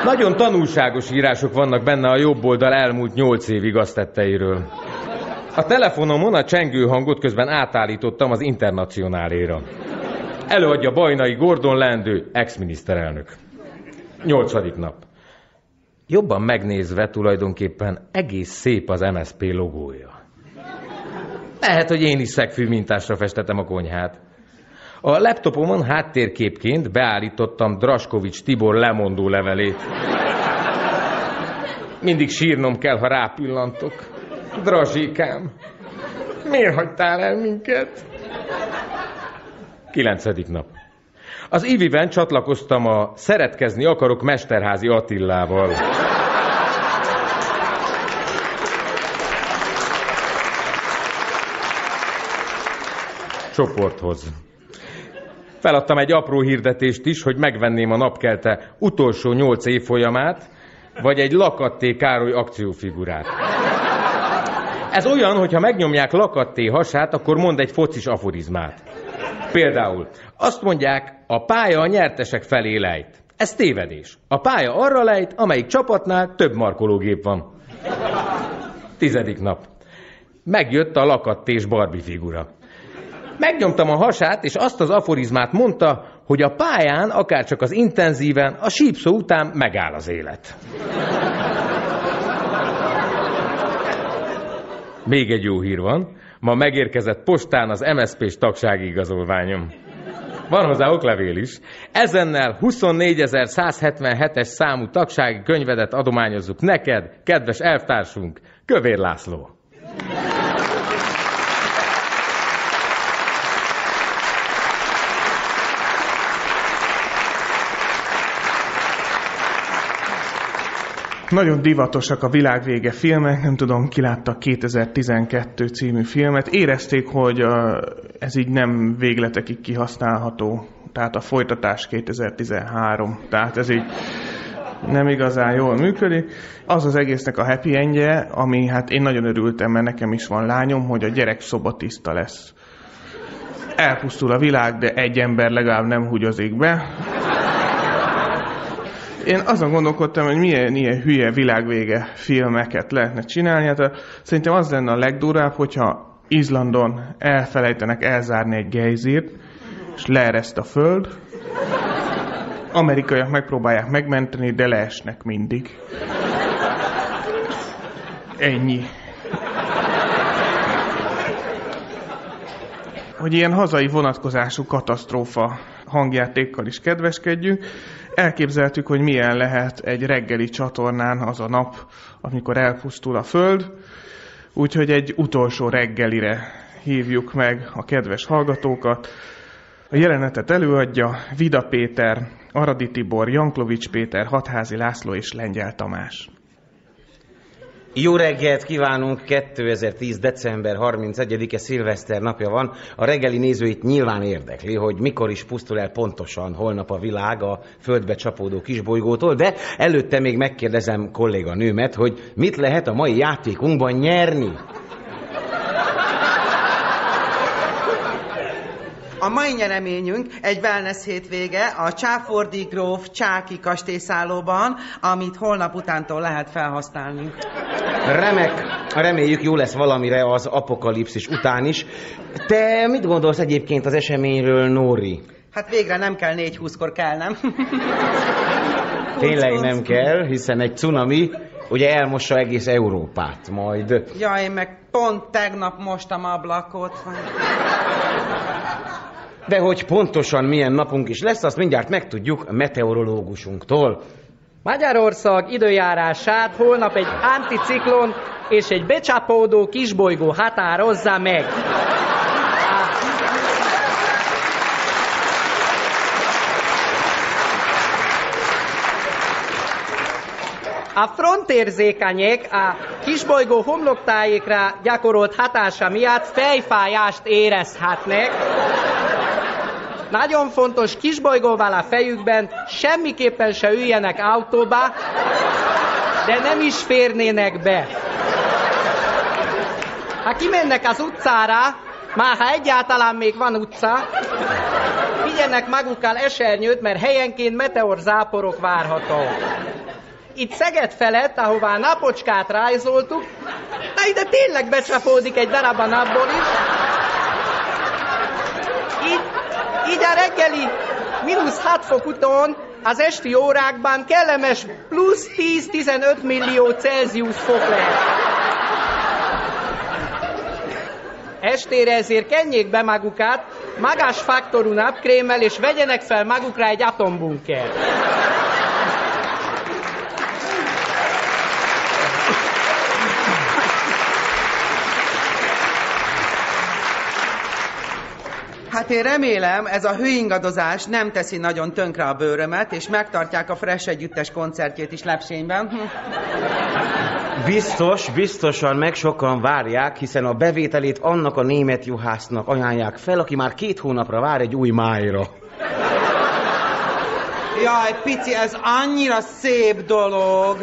S5: Nagyon tanulságos írások vannak benne a jobb oldal elmúlt nyolc év igaztetteiről. A telefonomon a csengő hangot közben átállítottam az internacionáléra. Előadja Bajnai Gordon Lendő, ex-miniszterelnök. Nyolcadik nap. Jobban megnézve tulajdonképpen egész szép az MSP logója. Lehet, hogy én is szegfű mintásra festetem a konyhát. A laptopomon háttérképként beállítottam Draskovics Tibor lemondó levelét. Mindig sírnom kell, ha rápillantok. Drazsikám, miért hagytál el minket? Kilencedik nap. Az Iviben csatlakoztam a Szeretkezni akarok Mesterházi Attillával. Csoporthoz. Feladtam egy apró hirdetést is, hogy megvenném a napkelte utolsó nyolc évfolyamát, vagy egy Lakatté Károly akciófigurát. Ez olyan, hogyha megnyomják Lakatté hasát, akkor mond egy focis aforizmát. Például azt mondják, a pálya a nyertesek felé lejt. Ez tévedés. A pálya arra lejt, amelyik csapatnál több markológép van. Tizedik nap. Megjött a lakattés Barbie figura. Megnyomtam a hasát, és azt az aforizmát mondta, hogy a pályán, akár csak az intenzíven, a sípszó után megáll az élet. Még egy jó hír van. Ma megérkezett postán az MSZP-s tagsági igazolványom. Van hozzá oklevél is. Ezennel 24.177-es számú tagsági könyvedet adományozzuk neked, kedves elvtársunk, Kövér László.
S2: Nagyon divatosak a világvége filmek, nem tudom, ki látta 2012 című filmet. Érezték, hogy ez így nem végletekig kihasználható. Tehát a folytatás 2013. Tehát ez így nem igazán jól működik. Az az egésznek a happy endje, ami hát én nagyon örültem, mert nekem is van lányom, hogy a gyerek szoba tiszta lesz. Elpusztul a világ, de egy ember legalább nem húgyozik be én azon gondolkodtam, hogy milyen ilyen hülye világvége filmeket lehetne csinálni. Hát szerintem az lenne a legdurább, hogyha Izlandon elfelejtenek elzárni egy gejzírt, és leereszt a föld. Amerikaiak megpróbálják megmenteni, de leesnek mindig. Ennyi. Hogy ilyen hazai vonatkozású katasztrófa hangjátékkal is kedveskedjünk. Elképzeltük, hogy milyen lehet egy reggeli csatornán az a nap, amikor elpusztul a Föld, úgyhogy egy utolsó reggelire hívjuk meg a kedves hallgatókat. A jelenetet előadja Vida Péter, Aradi Tibor, Janklovics Péter, Hatházi László és Lengyel Tamás.
S6: Jó reggelt kívánunk, 2010. december 31-e szilveszter napja van. A reggeli nézőit nyilván érdekli, hogy mikor is pusztul el pontosan holnap a világ a földbe csapódó kisbolygótól, de előtte még megkérdezem kolléganőmet, hogy mit lehet a mai játékunkban nyerni.
S7: A mai nyereményünk egy wellness hétvége a Csáfordi Gróf Csáki kastélyszállóban, amit holnap utántól lehet felhasználni.
S6: Remek, reméljük jó lesz valamire az apokalipszis után is. Te mit gondolsz egyébként az eseményről, Nóri?
S7: Hát végre nem kell 4-20-kor kell, nem?
S6: Tényleg nem kell, hiszen egy cunami ugye elmossa egész Európát majd.
S7: Jaj, meg pont tegnap mostam ablakot.
S6: De hogy pontosan milyen napunk is lesz, azt mindjárt megtudjuk a meteorológusunktól.
S8: Magyarország időjárását holnap egy anticiklon és egy becsapódó kisbolygó határozza meg. A frontérzékenyek a kisbolygó homloktájékra gyakorolt hatása miatt fejfájást érezhetnek. Nagyon fontos, kisbolygóval a fejükben semmiképpen se üljenek autóba, de nem is férnének be. Ha kimennek az utcára, már ha egyáltalán még van utca, vigyenek magukkal esernyőt, mert helyenként meteorzáporok várhatók. Itt Szeged felett, ahová napocskát rajzoltuk, na ide tényleg becsapódik egy darab a napból is. Így, így a reggeli mínusz 6 fok utón az esti órákban kellemes plusz 10-15 millió Celsius fok lehet. Estére ezért kenjék be magukat magas faktorú napkrémmel, és vegyenek fel magukra egy atombunker.
S7: Hát én remélem, ez a hőingadozás nem teszi nagyon tönkre a bőrömet, és megtartják a Fresh együttes koncertjét is Lepsényben.
S6: Biztos, biztosan meg sokan várják, hiszen a bevételét annak a német juhásznak ajánlják fel, aki már két hónapra vár egy új májra.
S7: Jaj, pici, ez annyira szép dolog.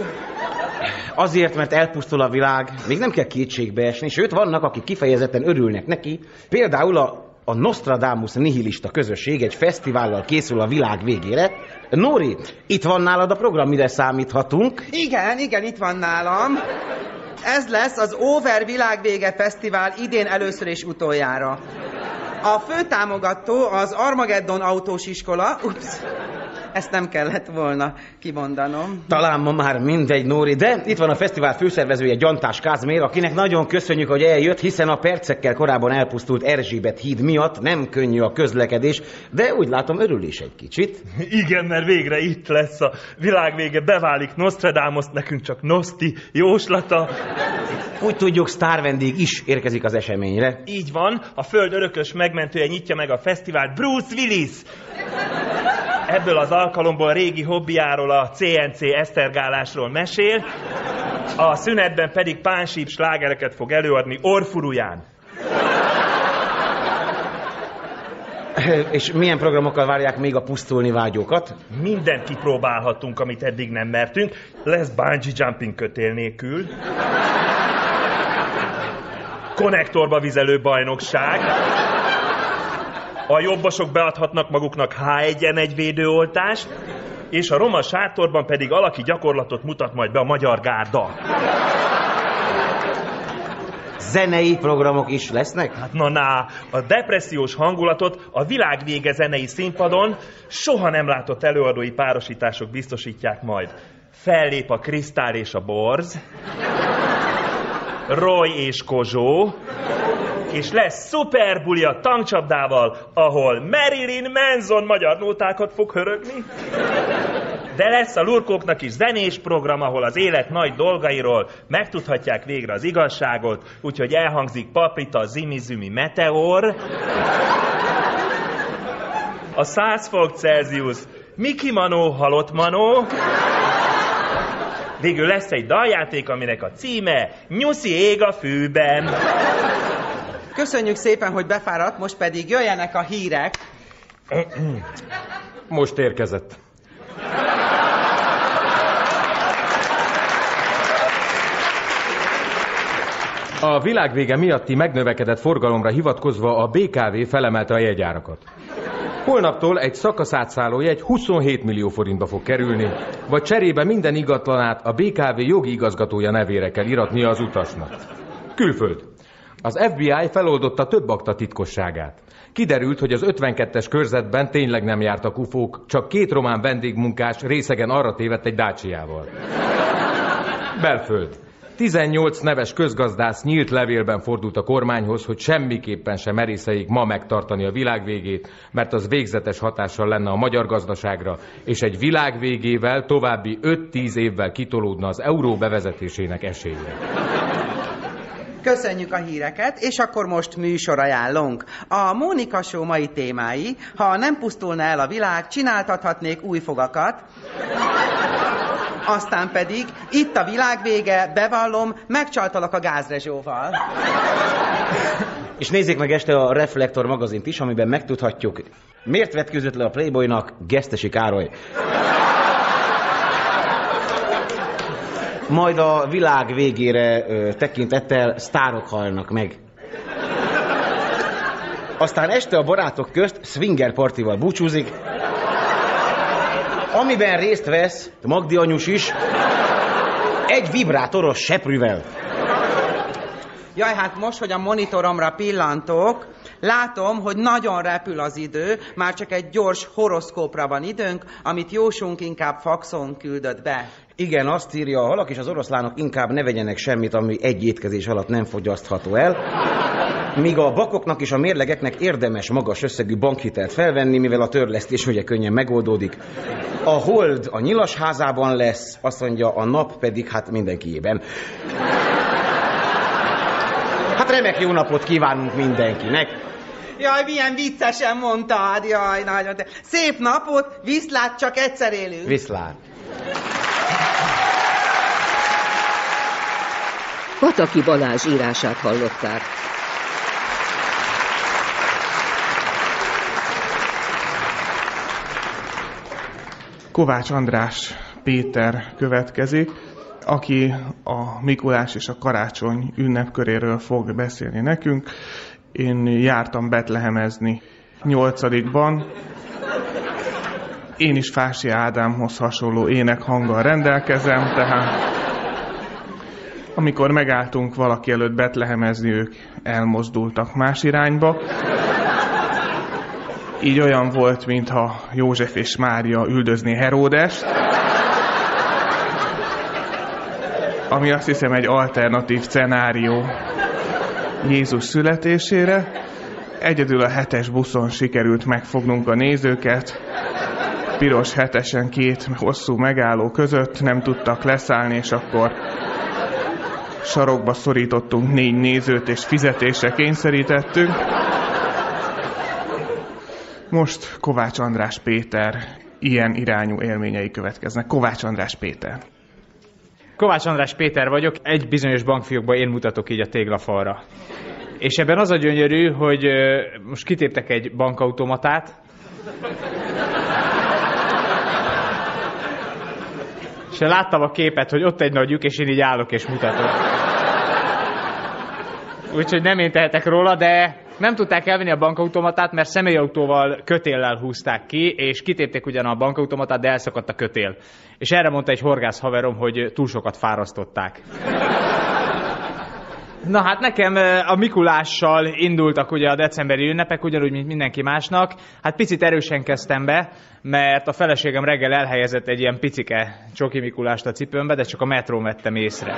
S6: Azért, mert elpusztul a világ, még nem kell kétségbe esni, sőt vannak, akik kifejezetten örülnek neki. Például a, a Nostradamus nihilista közösség egy fesztivállal készül a világ végére. Nóri, itt van nálad a program, mire számíthatunk?
S7: Igen, igen, itt van nálam. Ez lesz az Over Világvége Fesztivál idén először és utoljára. A főtámogató az Armageddon autós iskola. Ups, ezt nem kellett volna kimondanom.
S6: Talán ma már mindegy, Nóri, de itt van a fesztivál főszervezője Gyantás Kázmér, akinek nagyon köszönjük, hogy eljött, hiszen a percekkel korábban elpusztult Erzsébet híd miatt nem könnyű a közlekedés, de úgy látom örül is egy kicsit.
S9: Igen, mert végre itt lesz a világvége, beválik Nostradamus, nekünk csak Nosti jóslata.
S6: Úgy tudjuk, sztárvendég is érkezik az eseményre.
S9: Így van, a föld örökös megmentője nyitja meg a fesztivált Bruce Willis. Ebből az alkalomból régi hobbiáról, a CNC esztergálásról mesél, a szünetben pedig pánsíp slágereket fog előadni Orfuruján.
S6: És milyen programokkal várják még a pusztulni vágyókat?
S9: Mindent kipróbálhatunk, amit eddig nem mertünk. Lesz bungee jumping kötél nélkül. Konnektorba vizelő bajnokság. A jobbosok beadhatnak maguknak H1N1 védőoltást, és a roma sátorban pedig alaki gyakorlatot mutat majd be a magyar gárda.
S6: Zenei programok is lesznek?
S9: Hát na, na, a depressziós hangulatot a világvége zenei színpadon soha nem látott előadói párosítások biztosítják majd. Fellép a Krisztál és a Borz, Roy és Kozsó, és lesz szuperbuli a tankcsapdával, ahol Marilyn Manson magyar nótákat fog hörögni. De lesz a lurkóknak is zenés program, ahol az élet nagy dolgairól megtudhatják végre az igazságot, úgyhogy elhangzik Paprita, Zimi-Zümi, Meteor, a 100 fok Celsius, Miki Manó, Halott Manó, Végül lesz egy daljáték, aminek a címe Nyuszi ég a fűben.
S7: Köszönjük szépen, hogy befáradt, most pedig jöjjenek a hírek.
S5: Most érkezett. A világvége miatti megnövekedett forgalomra hivatkozva a BKV felemelte a jegyárakat. Holnaptól egy szakaszátszálló jegy 27 millió forintba fog kerülni, vagy cserébe minden igatlanát a BKV jogi igazgatója nevére kell iratnia az utasnak. Külföld. Az FBI feloldotta több akta titkosságát. Kiderült, hogy az 52-es körzetben tényleg nem jártak ufók, csak két román vendégmunkás részegen arra tévedt egy dácsiával. Belföld. 18 neves közgazdász nyílt levélben fordult a kormányhoz, hogy semmiképpen sem merészeik ma megtartani a világ végét, mert az végzetes hatással lenne a magyar gazdaságra, és egy világ végével további 5-10 évvel kitolódna az euró bevezetésének esélye.
S7: Köszönjük a híreket, és akkor most műsor ajánlunk. A Mónika Show mai témái, ha nem pusztulna el a világ, csináltathatnék új fogakat, Aztán pedig itt a világ vége, bevallom, megcsaltalak a gázrezsóval.
S6: És nézzék meg este a Reflektor magazint is, amiben megtudhatjuk, miért vetkőzött le a Playboynak Gesztesi Károly. Majd a világ végére ö, tekintettel sztárok halnak meg. Aztán este a barátok közt swinger partival búcsúzik, amiben részt vesz Magdi anyus is, egy vibrátoros seprűvel.
S7: Jaj, hát most, hogy a monitoromra pillantok, látom, hogy nagyon repül az idő, már csak egy gyors horoszkópra van időnk, amit Jósunk inkább faxon küldött be.
S6: Igen, azt írja a halak és az oroszlánok inkább ne vegyenek semmit, ami egy étkezés alatt nem fogyasztható el. Míg a bakoknak és a mérlegeknek érdemes magas összegű bankhitelt felvenni, mivel a törlesztés ugye könnyen megoldódik. A hold a nyilas házában lesz, azt mondja, a nap pedig hát mindenkiében. Hát remek jó napot kívánunk mindenkinek.
S7: Jaj, milyen viccesen mondtad, jaj, nagyon. De... Szép napot, viszlát, csak egyszer élünk.
S6: Viszlát.
S10: Pataki Balázs írását hallották.
S2: Kovács András Péter következik, aki a Mikulás és a Karácsony ünnepköréről fog beszélni nekünk. Én jártam Betlehemezni nyolcadikban. Én is Fási Ádámhoz hasonló énekhanggal rendelkezem, tehát amikor megálltunk valaki előtt Betlehemezni, ők elmozdultak más irányba. Így olyan volt, mintha József és Mária üldözné Heródest. Ami azt hiszem egy alternatív szenárió Jézus születésére. Egyedül a hetes buszon sikerült megfognunk a nézőket. Piros hetesen két hosszú megálló között nem tudtak leszállni, és akkor sarokba szorítottunk négy nézőt, és fizetésre kényszerítettünk. Most Kovács András Péter ilyen irányú élményei következnek. Kovács András Péter.
S11: Kovács András Péter vagyok, egy bizonyos bankfiókban én mutatok így a téglafalra. És ebben az a gyönyörű, hogy most kitéptek egy bankautomatát, és láttam a képet, hogy ott egy nagy lyuk, és én így állok és mutatok. Úgyhogy nem én tehetek róla, de nem tudták elvenni a bankautomatát, mert személyautóval kötéllel húzták ki, és kitépték ugyan a bankautomatát, de elszakadt a kötél. És erre mondta egy horgász haverom, hogy túl sokat fárasztották. Na hát nekem a Mikulással indultak ugye a decemberi ünnepek, ugyanúgy, mint mindenki másnak. Hát picit erősen kezdtem be, mert a feleségem reggel elhelyezett egy ilyen picike csoki Mikulást a cipőmbe, de csak a metrón vettem észre.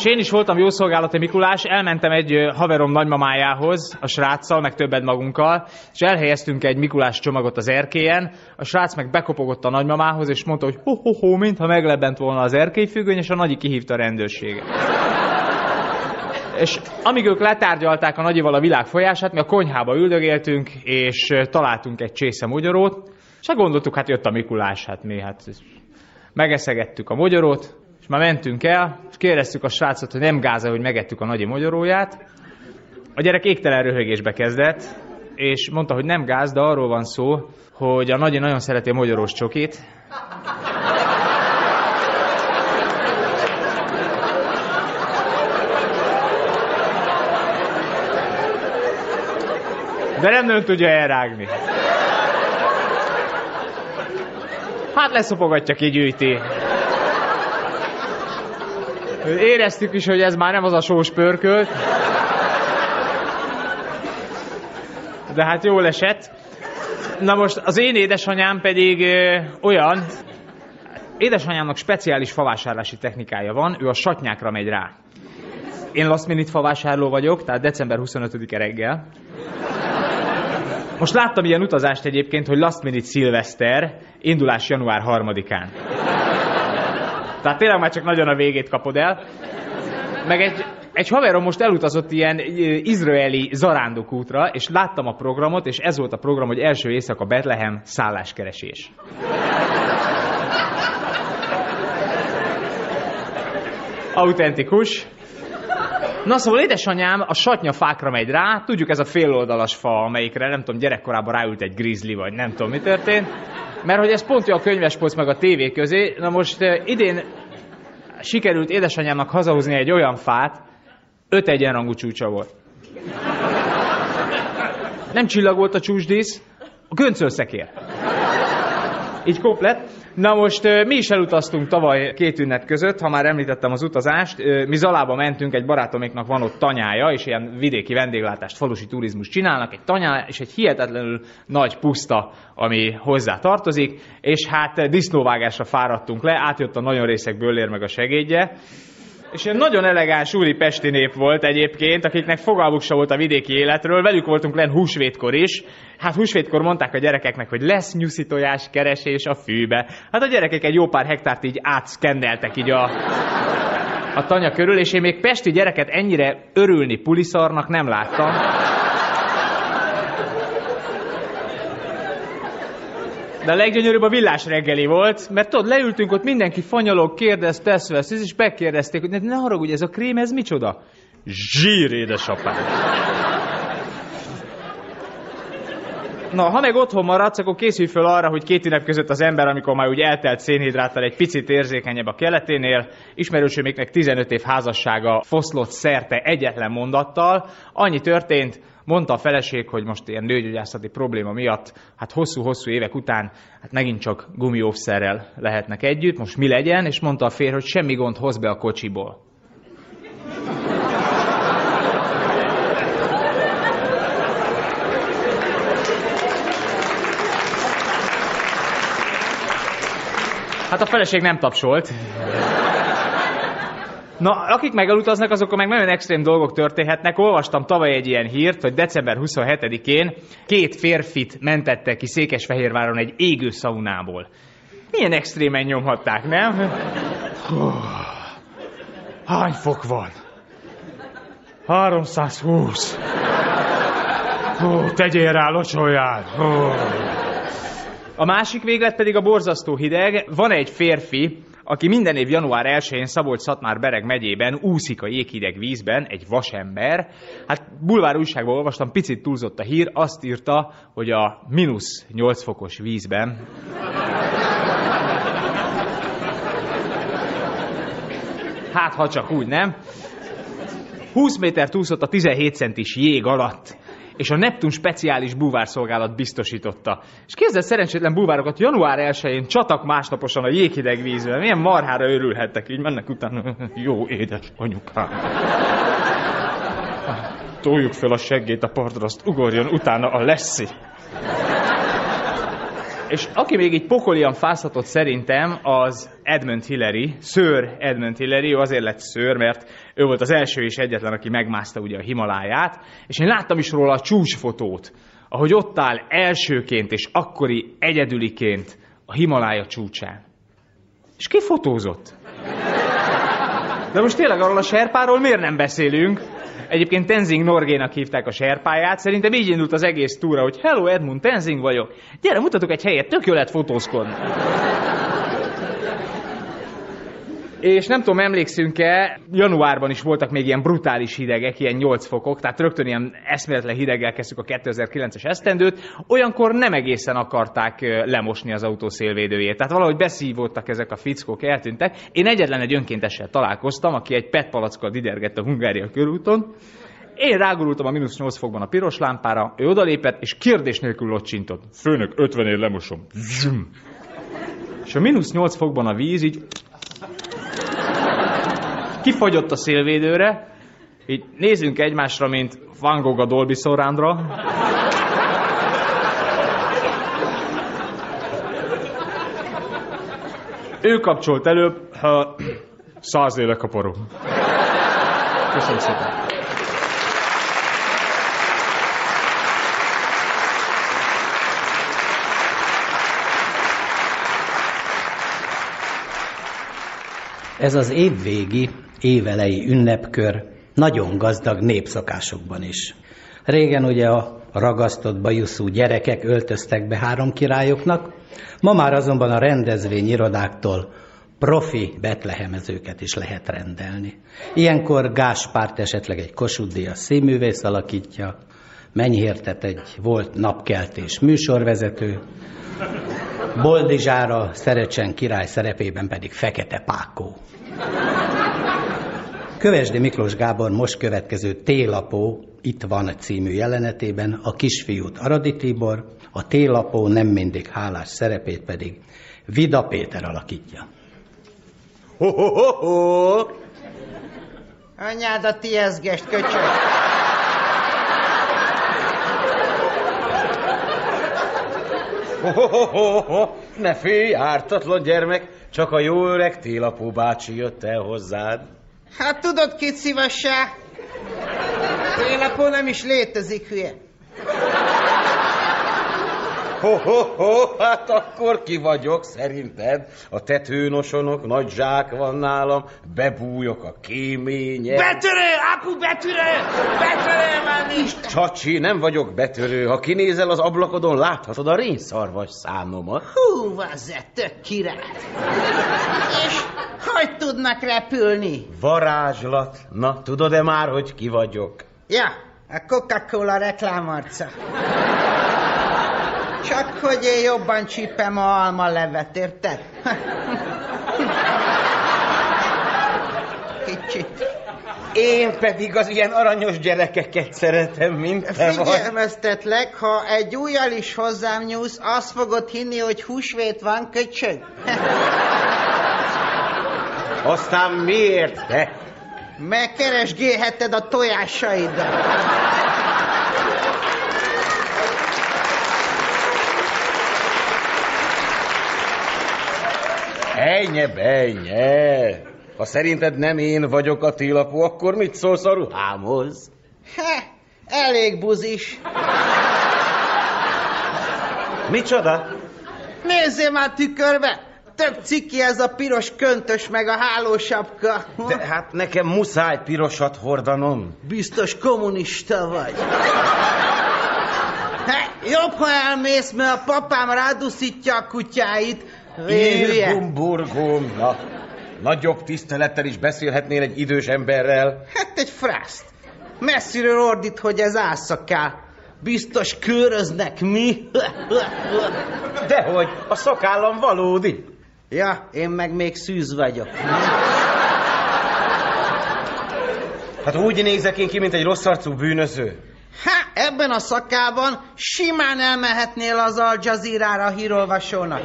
S11: És én is voltam jószolgálati Mikulás, elmentem egy haverom nagymamájához, a sráccal, meg többet magunkkal, és elhelyeztünk egy Mikulás csomagot az erkélyen, a srác meg bekopogott a nagymamához, és mondta, hogy ho-ho-ho, mintha meglebent volna az erkélyfüggöny, és a nagyi kihívta a rendőrséget. És amíg ők letárgyalták a nagyival a világ folyását, mi a konyhába üldögéltünk, és találtunk egy csésze mogyorót, és hát gondoltuk, hát jött a Mikulás, hát mi, hát megeszegettük a mogyorót, már mentünk el, és kérdeztük a srácot, hogy nem gáza, hogy megettük a nagyi mogyoróját. A gyerek égtelen röhögésbe kezdett, és mondta, hogy nem gáz, de arról van szó, hogy a nagyi nagyon szereti a mogyorós csokit. De nem nagyon tudja elrágni. Hát leszopogatja, kigyűjti. Éreztük is, hogy ez már nem az a sós pörkölt. De hát jól esett. Na most az én édesanyám pedig ö, olyan, édesanyámnak speciális favásárlási technikája van, ő a satnyákra megy rá. Én last minute favásárló vagyok, tehát december 25-e reggel. Most láttam ilyen utazást egyébként, hogy last minute szilveszter, indulás január 3-án. Tehát tényleg már csak nagyon a végét kapod el. Meg egy, egy haverom most elutazott ilyen izraeli zarándokútra, és láttam a programot, és ez volt a program, hogy első éjszaka Betlehem szálláskeresés. Autentikus. Na szóval édesanyám a satnyafákra megy rá, tudjuk ez a féloldalas fa, amelyikre nem tudom, gyerekkorában ráült egy grizzly, vagy nem tudom, mi történt. Mert hogy ez pont a könyvespolc meg a tévé közé. Na most eh, idén sikerült édesanyámnak hazahozni egy olyan fát, öt egyenrangú csúcsa volt. Nem csillag volt a csúcsdísz, a göncölszekér. Így komplet. Na most mi is elutaztunk tavaly két ünnep között, ha már említettem az utazást. Mi Zalába mentünk, egy barátoméknak van ott tanyája, és ilyen vidéki vendéglátást, falusi turizmus csinálnak, egy tanyá, és egy hihetetlenül nagy puszta, ami hozzá tartozik, és hát disznóvágásra fáradtunk le, átjött a nagyon részek bőlér meg a segédje, és egy nagyon elegáns úri pesti nép volt egyébként, akiknek fogalmuk se volt a vidéki életről, velük voltunk len húsvétkor is. Hát húsvétkor mondták a gyerekeknek, hogy lesz nyuszi tojás keresés a fűbe. Hát a gyerekek egy jó pár hektárt így átszkendeltek így a, a tanya körül, és én még pesti gyereket ennyire örülni puliszarnak nem láttam. De a leggyönyörűbb a villás reggeli volt, mert tudod, leültünk ott, mindenki fanyalog, kérdez, tesz, vesz, és megkérdezték, hogy ne, ne haragudj, ez a krém, ez micsoda? Zsír, édesapám. Na, ha meg otthon maradsz, akkor készülj föl arra, hogy két ünnep között az ember, amikor már úgy eltelt szénhidráttal egy picit érzékenyebb a keleténél, ismerősöméknek 15 év házassága foszlott szerte egyetlen mondattal. Annyi történt, mondta a feleség, hogy most ilyen nőgyógyászati probléma miatt, hát hosszú-hosszú évek után, hát megint csak gumióvszerrel lehetnek együtt, most mi legyen, és mondta a férj, hogy semmi gond, hoz be a kocsiból. Hát a feleség nem tapsolt. Na, akik meg elutaznak, azok meg nagyon extrém dolgok történhetnek. Olvastam tavaly egy ilyen hírt, hogy december 27-én két férfit mentettek ki Székesfehérváron egy égő szaunából. Milyen extrémen nyomhatták, nem? Hú, hány fok van? 320. Hú, tegyél rá, locsoljál. Hú. A másik véglet pedig a borzasztó hideg. Van egy férfi, aki minden év január 1-én Szabolcs-Szatmár-Bereg megyében úszik a jéghideg vízben, egy vasember. Hát bulvár újságban olvastam, picit túlzott a hír, azt írta, hogy a mínusz 8 fokos vízben Hát, ha csak úgy, nem? 20 métert úszott a 17 centis jég alatt, és a Neptun speciális búvárszolgálat biztosította. És képzeld szerencsétlen búvárokat január 1-én csatak másnaposan a jéghideg vízben. Milyen marhára örülhettek, így mennek utána. Jó édes anyukám. Toljuk fel a seggét a partra, azt ugorjon utána a lesszi. És aki még így pokolian fázhatott szerintem, az Edmund Hillary, Sir Edmund Hillary, ő azért lett Sir, mert ő volt az első és egyetlen, aki megmászta ugye a Himaláját, és én láttam is róla a csúcsfotót, ahogy ott áll elsőként és akkori egyedüliként a Himalája csúcsán. És ki fotózott? De most tényleg arról a serpáról miért nem beszélünk? Egyébként Tenzing Norgénak hívták a serpáját, szerintem így indult az egész túra, hogy hello Edmund, Tenzing vagyok. Gyere, mutatok egy helyet, tök jó lehet fotózkodni. És nem tudom, emlékszünk-e, januárban is voltak még ilyen brutális hidegek, ilyen 8 fokok, tehát rögtön ilyen eszméletlen hideggel kezdtük a 2009-es esztendőt, olyankor nem egészen akarták lemosni az autó szélvédőjét. Tehát valahogy beszívódtak ezek a fickók, eltűntek. Én egyetlen egy önkéntessel találkoztam, aki egy PET palackkal didergett a Hungária körúton, én rágurultam a mínusz 8 fokban a piros lámpára, ő odalépett, és kérdés nélkül locsintott. Főnök, 50 ér lemosom. Zsum. És a mínusz 8 fokban a víz így kifagyott a szélvédőre, így nézzünk egymásra, mint Van Gogh a Dolby Surroundra. Ő kapcsolt előbb, ha száz éle kaparó. Köszönöm szépen.
S1: Ez az évvégi, évelei ünnepkör nagyon gazdag népszokásokban is. Régen ugye a ragasztott bajuszú gyerekek öltöztek be három királyoknak, ma már azonban a rendezvényirodáktól profi betlehemezőket is lehet rendelni. Ilyenkor Gáspárt esetleg egy Kossuth Díjas színművész alakítja, Menyhértet egy volt napkeltés műsorvezető, Boldizsára Szerecsen király szerepében pedig Fekete Pákó. Kövesdi Miklós Gábor most következő Télapó itt van című jelenetében a kisfiút Aradi Tibor, a Télapó nem mindig hálás szerepét pedig Vida Péter alakítja.
S7: Ho, ho, ho, ho. Anyád a tiezgest, köcsög.
S6: Ho, ho, ho, ho, ho. Ne félj, ártatlan gyermek, csak a jó öreg télapó bácsi jött el hozzád.
S7: Hát tudod, kit szívessá? Télapó nem is létezik, hülye.
S6: Ho, ho, ho, hát akkor ki vagyok, szerinted? A tetőnosonok, nagy zsák van nálam, bebújok a kéménye.
S7: Betörő, apu, betörő! Betörő már nincs!
S6: Csacsi, nem vagyok betörő. Ha kinézel az ablakodon, láthatod a rénszarvas számomat.
S7: Hú, vazze, tök király. És hogy tudnak repülni?
S6: Varázslat. Na, tudod-e már, hogy ki vagyok?
S7: Ja, a Coca-Cola reklámarca. Csak hogy én jobban csípem a alma levet, érted? Kicsit.
S6: Én pedig az ilyen aranyos gyerekeket szeretem, mint te vagy.
S7: Figyelmeztetlek, ha egy újjal is hozzám nyúlsz, azt fogod hinni, hogy húsvét van, köcsög.
S6: Aztán miért te?
S7: Mert keresgélheted a tojásaidat.
S6: Ejnye, bejnye. Ha szerinted nem én vagyok a télapó, akkor mit szólsz a ruhámhoz?
S7: He, elég buzis.
S6: Micsoda?
S7: Nézzél már tükörbe! Tök ciki ez a piros köntös meg a hálósapka.
S6: De hát nekem muszáj pirosat hordanom.
S7: Biztos kommunista vagy. He, jobb, ha elmész, mert a papám ráduszítja a kutyáit. Hülye.
S6: Irgum burgum. Na, nagyobb tisztelettel is beszélhetnél egy idős emberrel.
S7: Hát egy frászt. Messziről ordít, hogy ez álszakál. Biztos köröznek mi?
S6: Dehogy, a szakállam valódi.
S7: Ja, én meg még szűz vagyok.
S6: Hát úgy nézek én ki, mint egy rossz arcú bűnöző.
S7: Ha, ebben a szakában simán elmehetnél az Al Jazeera-ra a hírolvasónak.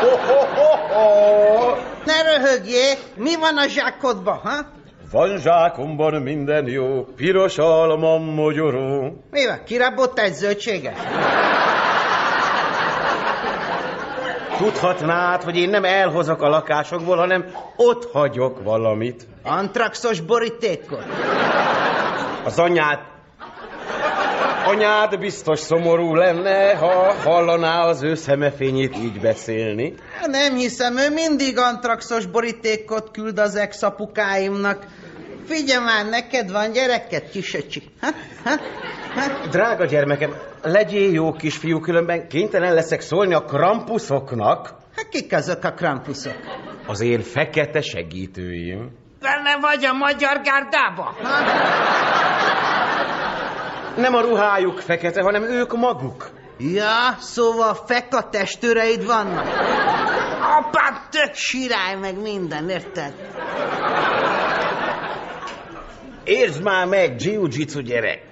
S6: Ho, ho, ho, ho.
S7: Ne röhögjél, mi van a zsákodba, ha?
S6: Van zsákomban minden jó, piros almam mogyoró.
S7: Mi van, kirabott egy zöldséget?
S6: Tudhatnád, hogy én nem elhozok a lakásokból, hanem ott hagyok valamit.
S7: Antraxos borítékot.
S6: Az anyád... Anyád biztos szomorú lenne, ha hallaná az ő szemefényét így beszélni.
S7: Nem hiszem, ő mindig antraxos borítékot küld az ex-apukáimnak. Figyelj már, neked van gyereket, kisöcsi? Ha? Ha? Ha?
S6: Drága gyermekem, legyél jó kisfiú, különben kénytelen leszek szólni a krampuszoknak.
S7: Hát kik azok a krampuszok?
S6: Az én fekete segítőim.
S7: Benne vagy a magyar gárdába? Ha?
S6: Nem a ruhájuk fekete, hanem ők maguk.
S7: Ja, szóval feka testőreid vannak. Apád tök sirály meg minden, érted?
S6: Értsd már meg, jiu-jitsu gyerek.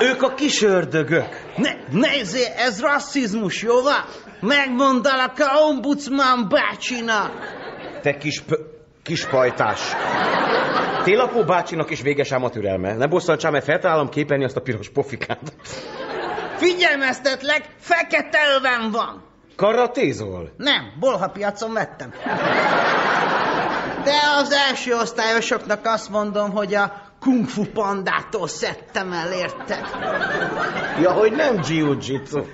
S6: Ők a kis ördögök.
S7: Ne, nézzé, ez rasszizmus, jó van? Megmondalak a ombudsman bácsinak.
S6: Te kis, p- kis pajtás. Télapó bácsinak is véges ám a türelme. Ne bosszantsál, mert feltalálom képerni azt a piros pofikát.
S7: Figyelmeztetlek, fekete öven van.
S6: Karatézol?
S7: Nem, bolhapiacon vettem. De az első osztályosoknak azt mondom, hogy a kung fu pandától szedtem el, érted?
S6: Ja, hogy nem jiu-jitsu.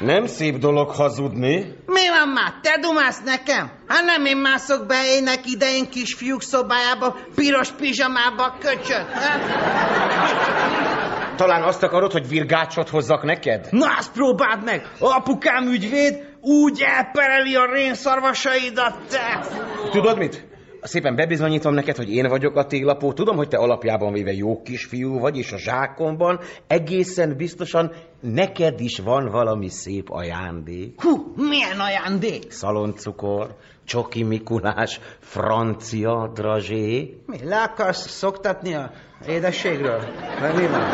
S6: Nem szép dolog hazudni.
S7: Mi van már? Te dumálsz nekem? Hát nem én mászok be ének idején kisfiúk szobájába, piros pizsamába, köcsöt. Hát?
S6: Talán azt akarod, hogy virgácsot hozzak neked?
S7: Na, azt próbáld meg! Apukám ügyvéd úgy elpereli a rénszarvasaidat, te!
S6: Tudod mit? Szépen bebizonyítom neked, hogy én vagyok a télapó. Tudom, hogy te alapjában véve jó kisfiú vagy, és a zsákomban egészen biztosan neked is van valami szép ajándék.
S7: Hú, milyen ajándék?
S6: Szaloncukor, csoki Mikulás, francia drazsé.
S7: Mi, le akarsz szoktatni a édességről? Vagy mi van?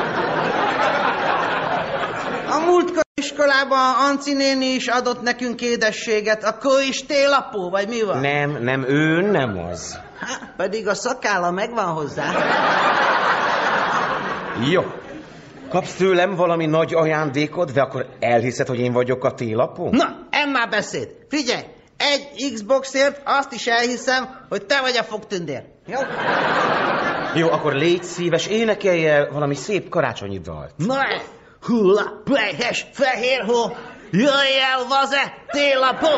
S7: A múltkor iskolában Anci néni is adott nekünk édességet, akkor is télapó, vagy mi van?
S6: Nem, nem, ő nem az.
S7: Há, pedig a szakálla megvan hozzá.
S6: Jó. Kapsz tőlem valami nagy ajándékot, de akkor elhiszed, hogy én vagyok a télapó?
S7: Na, emmá beszéd. Figyelj, egy Xboxért azt is elhiszem, hogy te vagy a fogtündér. Jó?
S6: Jó, akkor légy szíves, énekelj el valami szép karácsonyi dalt.
S7: Na, hulla, plejhes, fehér hó, jöjj el, vaze, télapó!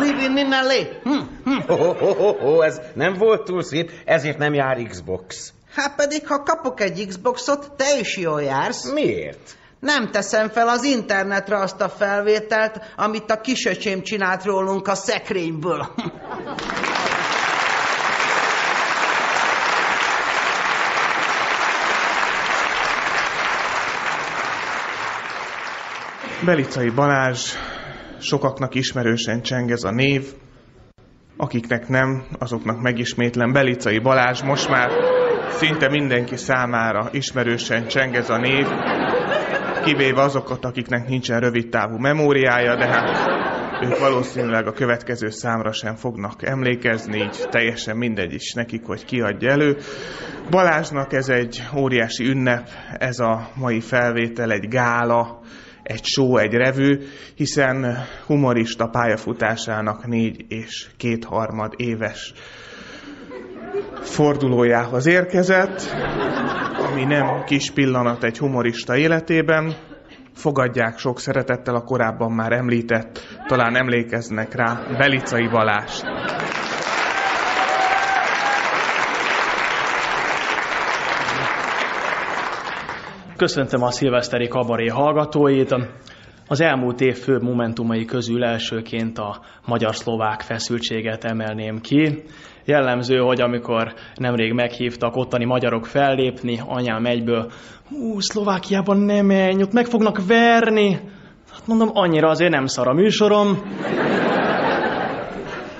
S7: Living in LA. Hm, hm.
S6: Ho, ho, ho, ho, ez nem volt túl szép, ezért nem jár Xbox.
S7: Hát pedig, ha kapok egy Xboxot, te is jól jársz.
S6: Miért?
S7: Nem teszem fel az internetre azt a felvételt, amit a kisöcsém csinált rólunk a szekrényből.
S2: Belicai Balázs, sokaknak ismerősen cseng ez a név, akiknek nem, azoknak megismétlen Belicai Balázs, most már szinte mindenki számára ismerősen cseng ez a név, kivéve azokat, akiknek nincsen rövid távú memóriája, de hát ők valószínűleg a következő számra sem fognak emlékezni, így teljesen mindegy is nekik, hogy kiadja elő. Balázsnak ez egy óriási ünnep, ez a mai felvétel egy gála, egy show, egy revű, hiszen humorista pályafutásának négy és kétharmad éves fordulójához érkezett, ami nem kis pillanat egy humorista életében. Fogadják sok szeretettel a korábban már említett, talán emlékeznek rá, Belicai Balást.
S12: Köszöntöm a szilveszteri kabaré hallgatóit. Az elmúlt év főbb momentumai közül elsőként a magyar-szlovák feszültséget emelném ki. Jellemző, hogy amikor nemrég meghívtak ottani magyarok fellépni, anyám egyből, hú, Szlovákiában nem menj, ott meg fognak verni. Hát mondom, annyira azért nem szar a műsorom.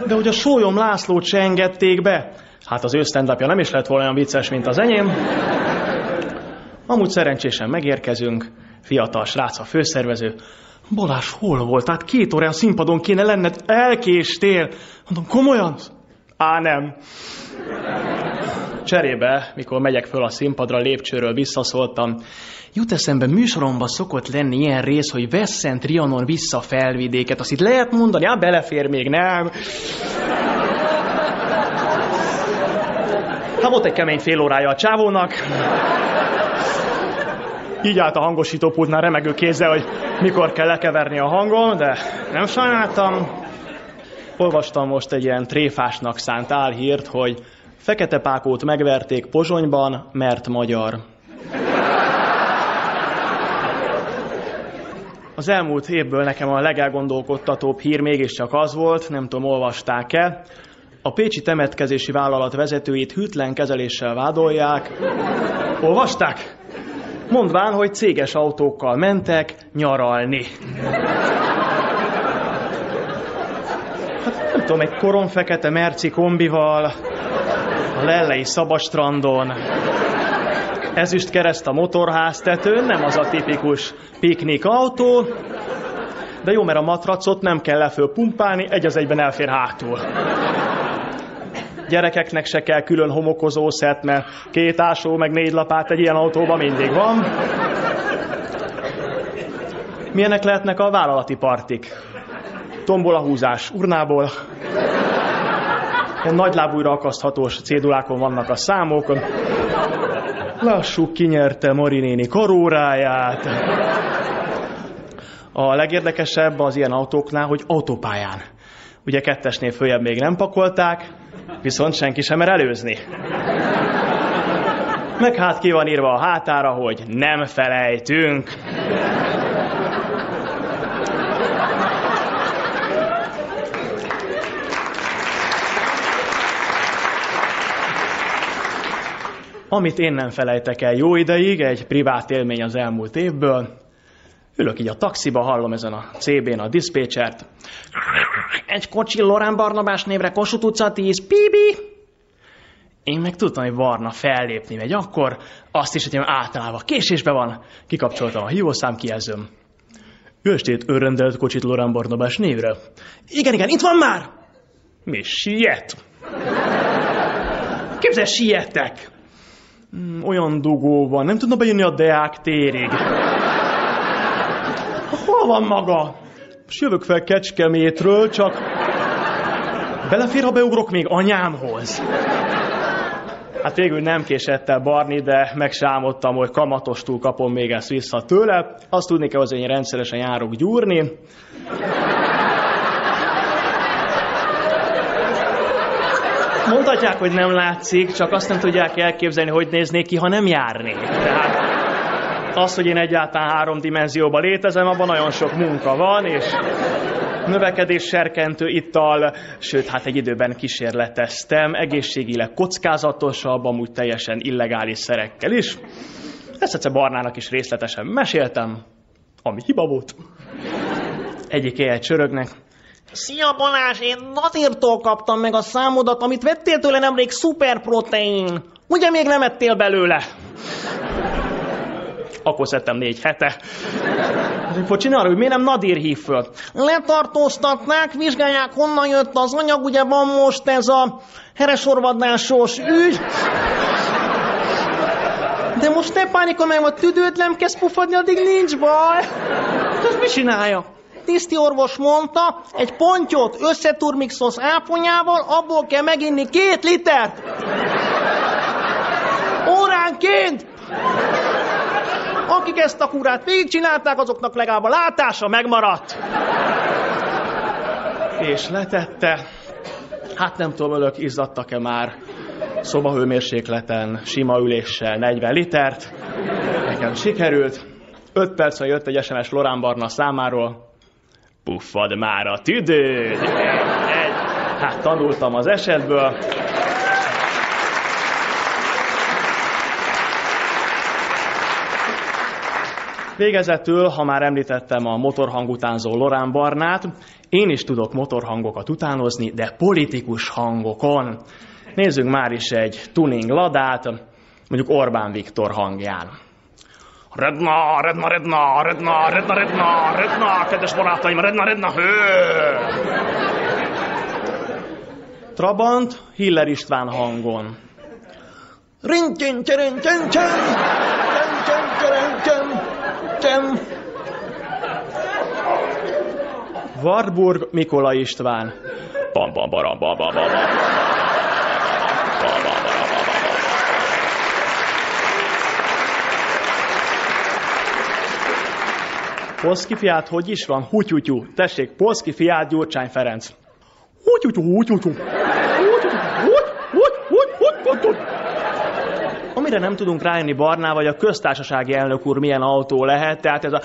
S12: De hogy a sólyom Lászlót se engedték be, hát az ő nem is lett volna olyan vicces, mint az enyém. Amúgy szerencsésen megérkezünk, fiatal srác a főszervező. Balázs, hol volt? Hát két óra a színpadon kéne lenned, elkéstél. Mondom, komolyan? Á, nem. Cserébe, mikor megyek föl a színpadra, lépcsőről visszaszóltam. Jut eszembe, műsoromban szokott lenni ilyen rész, hogy Veszent Trianon vissza felvidéket. Azt itt lehet mondani? Á, belefér még, nem. Hát volt egy kemény fél órája a csávónak. Így állt a hangosítópultnál remegő kézzel, hogy mikor kell lekeverni a hangom, de nem sajnáltam. Olvastam most egy ilyen tréfásnak szánt álhírt, hogy Fekete Pákót megverték Pozsonyban, mert magyar. Az elmúlt évből nekem a legelgondolkodtatóbb hír mégiscsak az volt, nem tudom, olvasták-e. A Pécsi temetkezési vállalat vezetőit hűtlen kezeléssel vádolják. Olvasták? Mondván, hogy céges autókkal mentek nyaralni. Hát nem tudom, egy korom fekete merci kombival, a lellei szabastrandon, ezüst kereszt a motorháztetőn, nem az a tipikus piknik autó, de jó, mert a matracot nem kell leföl pumpálni, egy az egyben elfér hátul. Gyerekeknek se kell külön homokozó szett, mert két ásó, meg négy lapát egy ilyen autóban mindig van. Milyenek lehetnek a vállalati partik? Tombol a húzás urnából, nagy lábújra akaszthatós cédulákon vannak a számok. Lassú kinyerte Marinéni karóráját. A legérdekesebb az ilyen autóknál, hogy autópályán. Ugye kettesnél följebb még nem pakolták, viszont senki sem mer előzni. Meg hát ki van írva a hátára, hogy nem felejtünk. Amit én nem felejtek el jó ideig, egy privát élmény az elmúlt évből, ülök így a taxiba, hallom ezen a CB-n a diszpécsert. Egy kocsi Lorán Barnabás névre Kossuth utca 10, Bibi! Én meg tudtam, hogy Barna fellépni megy akkor, azt is, hogy általában késésbe van. Kikapcsoltam a hívószám kijelzőm. Jó estét, örrendelt kocsit Lorán Barnabás névre. Igen, igen, itt van már! Mi siet? Képzel, sietek! Hmm, olyan dugó van, nem tudna bejönni a Deák térig. Hol van maga? És jövök fel Kecskemétről, csak belefér, ha beugrok még anyámhoz. Hát végül nem késett el Barni, de megsámodtam, hogy kamatostul kapom még ezt vissza tőle. Azt tudni kell, hogy én rendszeresen járok gyúrni. Mondhatják, hogy nem látszik, csak azt nem tudják elképzelni, hogy néznék ki, ha nem járnék. Tehát az, hogy én egyáltalán három dimenzióban létezem, abban nagyon sok munka van, és növekedés serkentő ital, sőt, hát egy időben kísérleteztem, egészségileg kockázatosabb, amúgy teljesen illegális szerekkel is. Ezt egyszer Barnának is részletesen meséltem, ami hiba volt. Egyik éjjel csörögnek. Szia Balázs, én Nadirtól kaptam meg a számodat, amit vettél tőle nemrég szuperprotein. Ugye még nem ettél belőle? Akkor szedtem négy hete. Hogy csinálni, hogy miért nem Nadir hív föl? Letartóztatnák, vizsgálják, honnan jött az anyag, ugye van most ez a heresorvadásos ügy. De most ne pánikol, mert a tüdőt nem kezd pufadni, addig nincs baj. Ez mi csinálja? Tiszti orvos mondta, egy pontyot összeturmixolsz áponyával, abból kell meginni két litert. Óránként! Akik ezt a kurát végigcsinálták, azoknak legalább a látása megmaradt. És letette. Hát nem tudom, önök izzadtak-e már szobahőmérsékleten, sima üléssel 40 litert. Nekem sikerült. 5 percen jött egy SMS Lorán Barna számáról. Puffad már a tüdőd! Hát tanultam az esetből. Végezetül, ha már említettem a motorhang utánzó Lorán Barnát, én is tudok motorhangokat utánozni, de politikus hangokon. Nézzünk már is egy tuning ladát, mondjuk Orbán Viktor hangján. Redna, redna, redna, redna, redna, redna, redna, kedves barátaim, redna, redna, hő! Trabant, Hiller István hangon. Rintyön, csörön, csön, csön, csön, csön, csön, csön. Wartburg Mikola István. Bam, bam, bam, bam, bam, bam. Polszki fiát hogy is van? Hutyutyú. Tessék, Polszki fiát Gyurcsány Ferenc. Hutyutyú, hutyutyú. Amire nem tudunk rájönni Barná, vagy a köztársasági elnök úr milyen autó lehet, tehát ez a...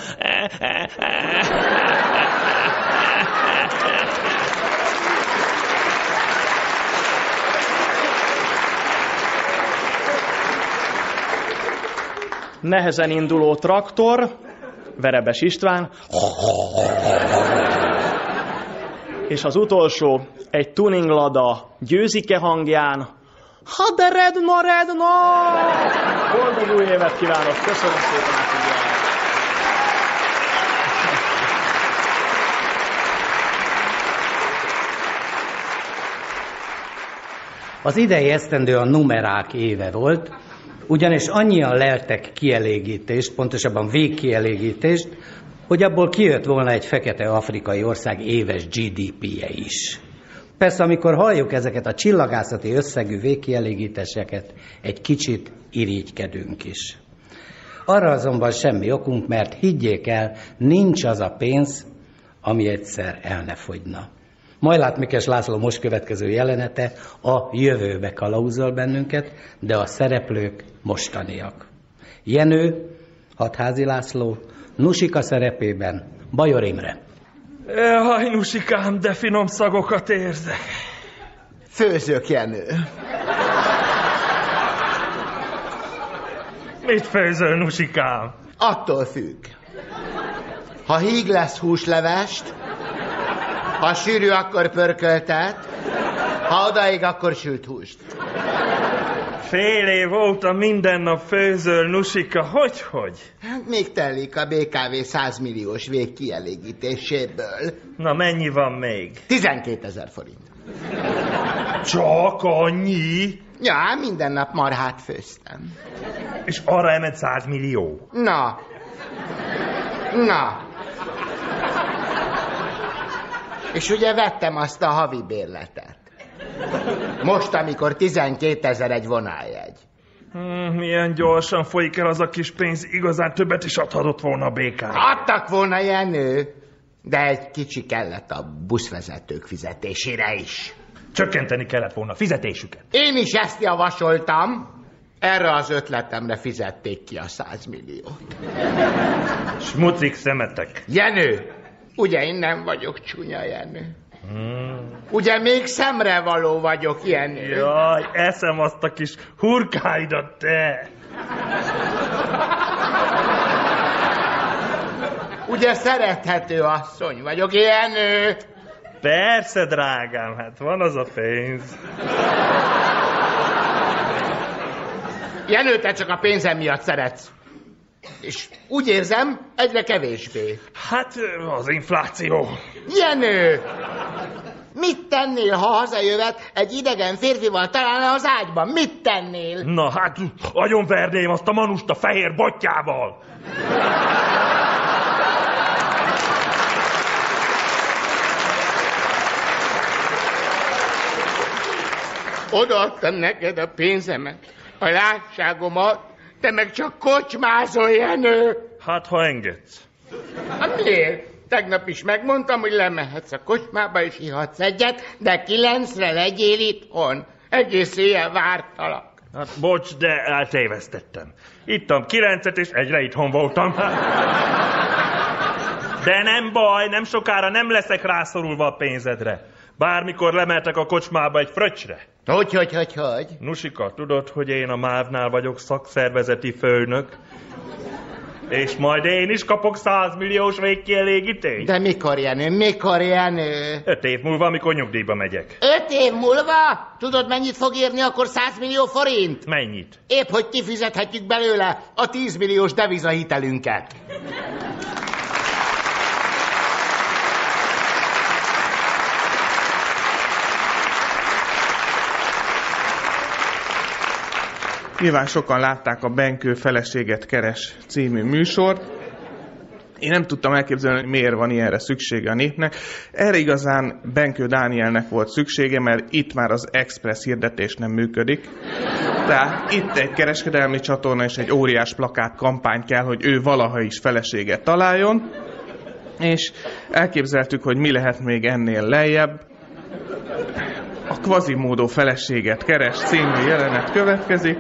S12: Nehezen induló traktor, Verebes István. És az utolsó, egy tuninglada győzike hangján. Ha de redna, redna! Boldog új évet kívánok! Köszönöm szépen a figyelmet!
S1: Az idei esztendő a numerák éve volt, ugyanis annyian leltek kielégítést, pontosabban végkielégítést, hogy abból kijött volna egy fekete afrikai ország éves GDP-je is. Persze, amikor halljuk ezeket a csillagászati összegű végkielégítéseket, egy kicsit irigykedünk is. Arra azonban semmi okunk, mert higgyék el, nincs az a pénz, ami egyszer el ne fogyna. Majlát Mikes László most következő jelenete a jövőbe kalauzol bennünket, de a szereplők mostaniak. Jenő, Hatházi László, Nusika szerepében Bajor Imre.
S9: Jaj, Nusikám, de finom szagokat érzek.
S4: Főzök, Jenő.
S9: Mit főzöl, Nusikám?
S4: Attól függ. Ha híg lesz húslevest, ha sűrű, akkor pörköltet, ha odaig, akkor sült húst.
S9: Fél év óta minden nap főzöl, Nusika, hogy, hogy?
S4: Hát még telik a BKV 100 milliós vég kielégítéséből.
S9: Na, mennyi van még?
S4: 12 ezer forint.
S9: Csak annyi?
S4: Ja, minden nap marhát főztem.
S9: És arra emelt 100 millió?
S4: Na. Na. És ugye vettem azt a havi bérletet. Most, amikor 12 ezer egy vonaljegy.
S9: Hmm, milyen gyorsan folyik el az a kis pénz, igazán többet is adhatott volna a BK.
S4: Adtak volna, Jenő, de egy kicsi kellett a buszvezetők fizetésére is.
S9: Csökkenteni kellett volna a fizetésüket.
S4: Én is ezt javasoltam. Erre az ötletemre fizették ki a 100 milliót.
S9: Smucik szemetek.
S4: Jenő, ugye én nem vagyok csúnya, Jenő.
S9: Hmm.
S4: Ugye még szemre való vagyok, Jenő.
S9: Jaj, eszem azt a kis hurkáidat, te!
S4: Ugye szerethető asszony vagyok, Jenő.
S9: Persze, drágám, hát van az a pénz.
S4: Jenő, te csak a pénzem miatt szeretsz. És úgy érzem, egyre kevésbé.
S9: Hát az infláció.
S4: Jenő! Mit tennél, ha hazajövet egy idegen férfival találna az ágyban? Mit tennél?
S9: Na hát, agyonverném azt a manust a fehér botjával.
S4: Odaadtam neked a pénzemet, a látságomat, te meg csak kocsmázol, Jenő.
S9: Hát, ha engedsz.
S4: Hát miért? Tegnap is megmondtam, hogy lemehetsz a kocsmába és ihatsz egyet, de kilencre legyél itthon. Egész éjjel vártalak.
S9: Hát bocs, de eltévesztettem. Ittam kilencet, és egyre itthon voltam. De nem baj, nem sokára nem leszek rászorulva a pénzedre. Bármikor lemeltek a kocsmába egy fröccsre.
S4: Hogy, hogy, hogy, hogy?
S9: Nusika, tudod, hogy én a MÁV-nál vagyok szakszervezeti főnök? És majd én is kapok 100 milliós végkielégítést?
S4: De mikor, Jenő, mikor, Jenő?
S9: Öt év múlva, amikor nyugdíjba megyek.
S4: Öt év múlva? Tudod, mennyit fog érni akkor 100 millió forint?
S9: Mennyit?
S4: Épp, hogy kifizethetjük belőle a 10 milliós devizahitelünket.
S2: Nyilván sokan látták a Benkő feleséget keres című műsort. Én nem tudtam elképzelni, hogy miért van ilyenre szüksége a népnek. Erre igazán Benkő Dánielnek volt szüksége, mert itt már az express hirdetés nem működik. Tehát itt egy kereskedelmi csatorna és egy óriás plakát kampány kell, hogy ő valaha is feleséget találjon. És elképzeltük, hogy mi lehet még ennél lejjebb. A Quasimodo feleséget keres című jelenet következik.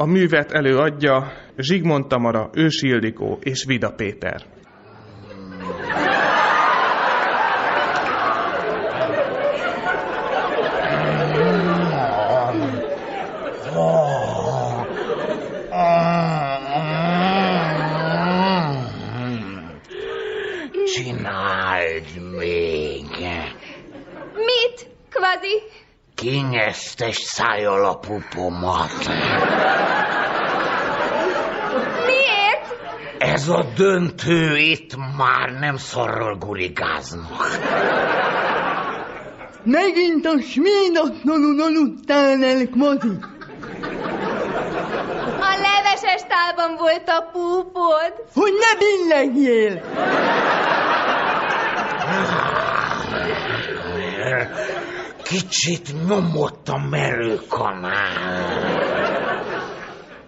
S2: A művet előadja Zsigmond Tamara, Ősi Ildikó és Vida Péter.
S13: Csináld még.
S14: Mit, kvazi?
S13: Kinyesztes szájjal a pupomat.
S14: Miért?
S13: Ez a döntő itt már nem szarral gurigáznak.
S15: Megint a smédatlanul aludtál el, Kvazi.
S14: A leveses tálban volt a púpod.
S15: Hogy ne billegjél!
S13: Kicsit nyomott a merőkanál.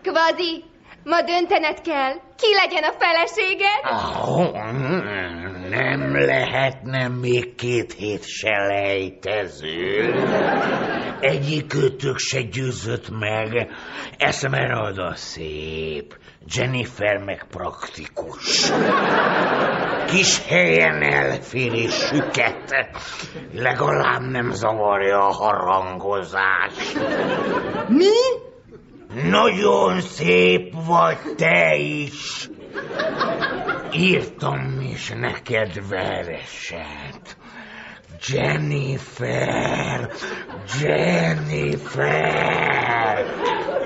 S14: Kvazi, Ma döntened kell, ki legyen a feleséged.
S13: Oh, nem lehetne még két hét selejtező. Egyikőtök se győzött meg. Esmeralda szép, Jennifer meg praktikus. Kis helyen elfér és süket. Legalább nem zavarja a harangozás.
S15: Mi?
S13: Nagyon szép vagy te is. Írtam is neked verset. Jennifer, Jennifer,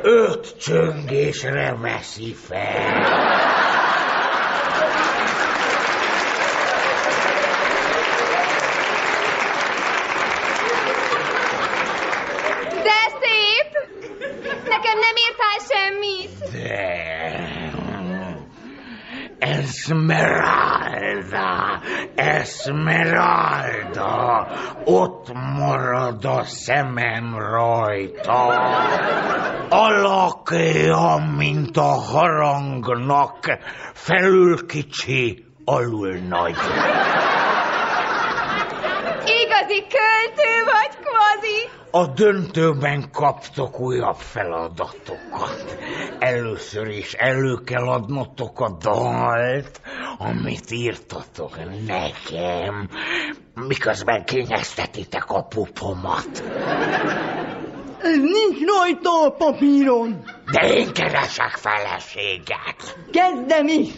S13: öt csöngésre veszi fel.
S14: De szép! Nekem nem írtál semmit.
S13: De... Esmeralda, Esmeralda, ott marad a szemem rajta. Alakja, mint a harangnak, felül kicsi, alul nagy.
S14: Igazi költő vagy, kvazi.
S13: A döntőben kaptok újabb feladatokat. Először is elő kell adnotok a dalt, amit írtatok nekem, miközben kényeztetitek a pupomat.
S15: Ez nincs rajta a papíron.
S13: De én keresek feleséget.
S15: Kezdem is.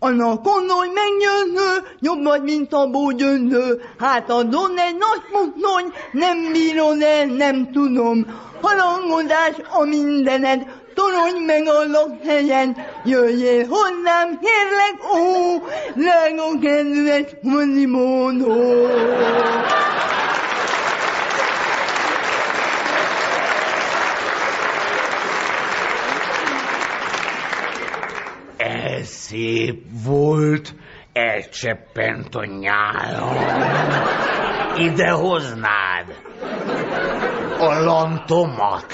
S15: Annak konnony megnyőnő, jobb mint a bógyöndő. Hát adon egy nagy mutnony, nem bírod el, nem tudom. Harangozás a mindened, torony meg a lakhelyen. Jöjjél hozzám, kérlek, ó, drága kedves Quasimodo.
S13: Ez szép volt, elcseppent a nyálam. Ide hoznád a lantomat.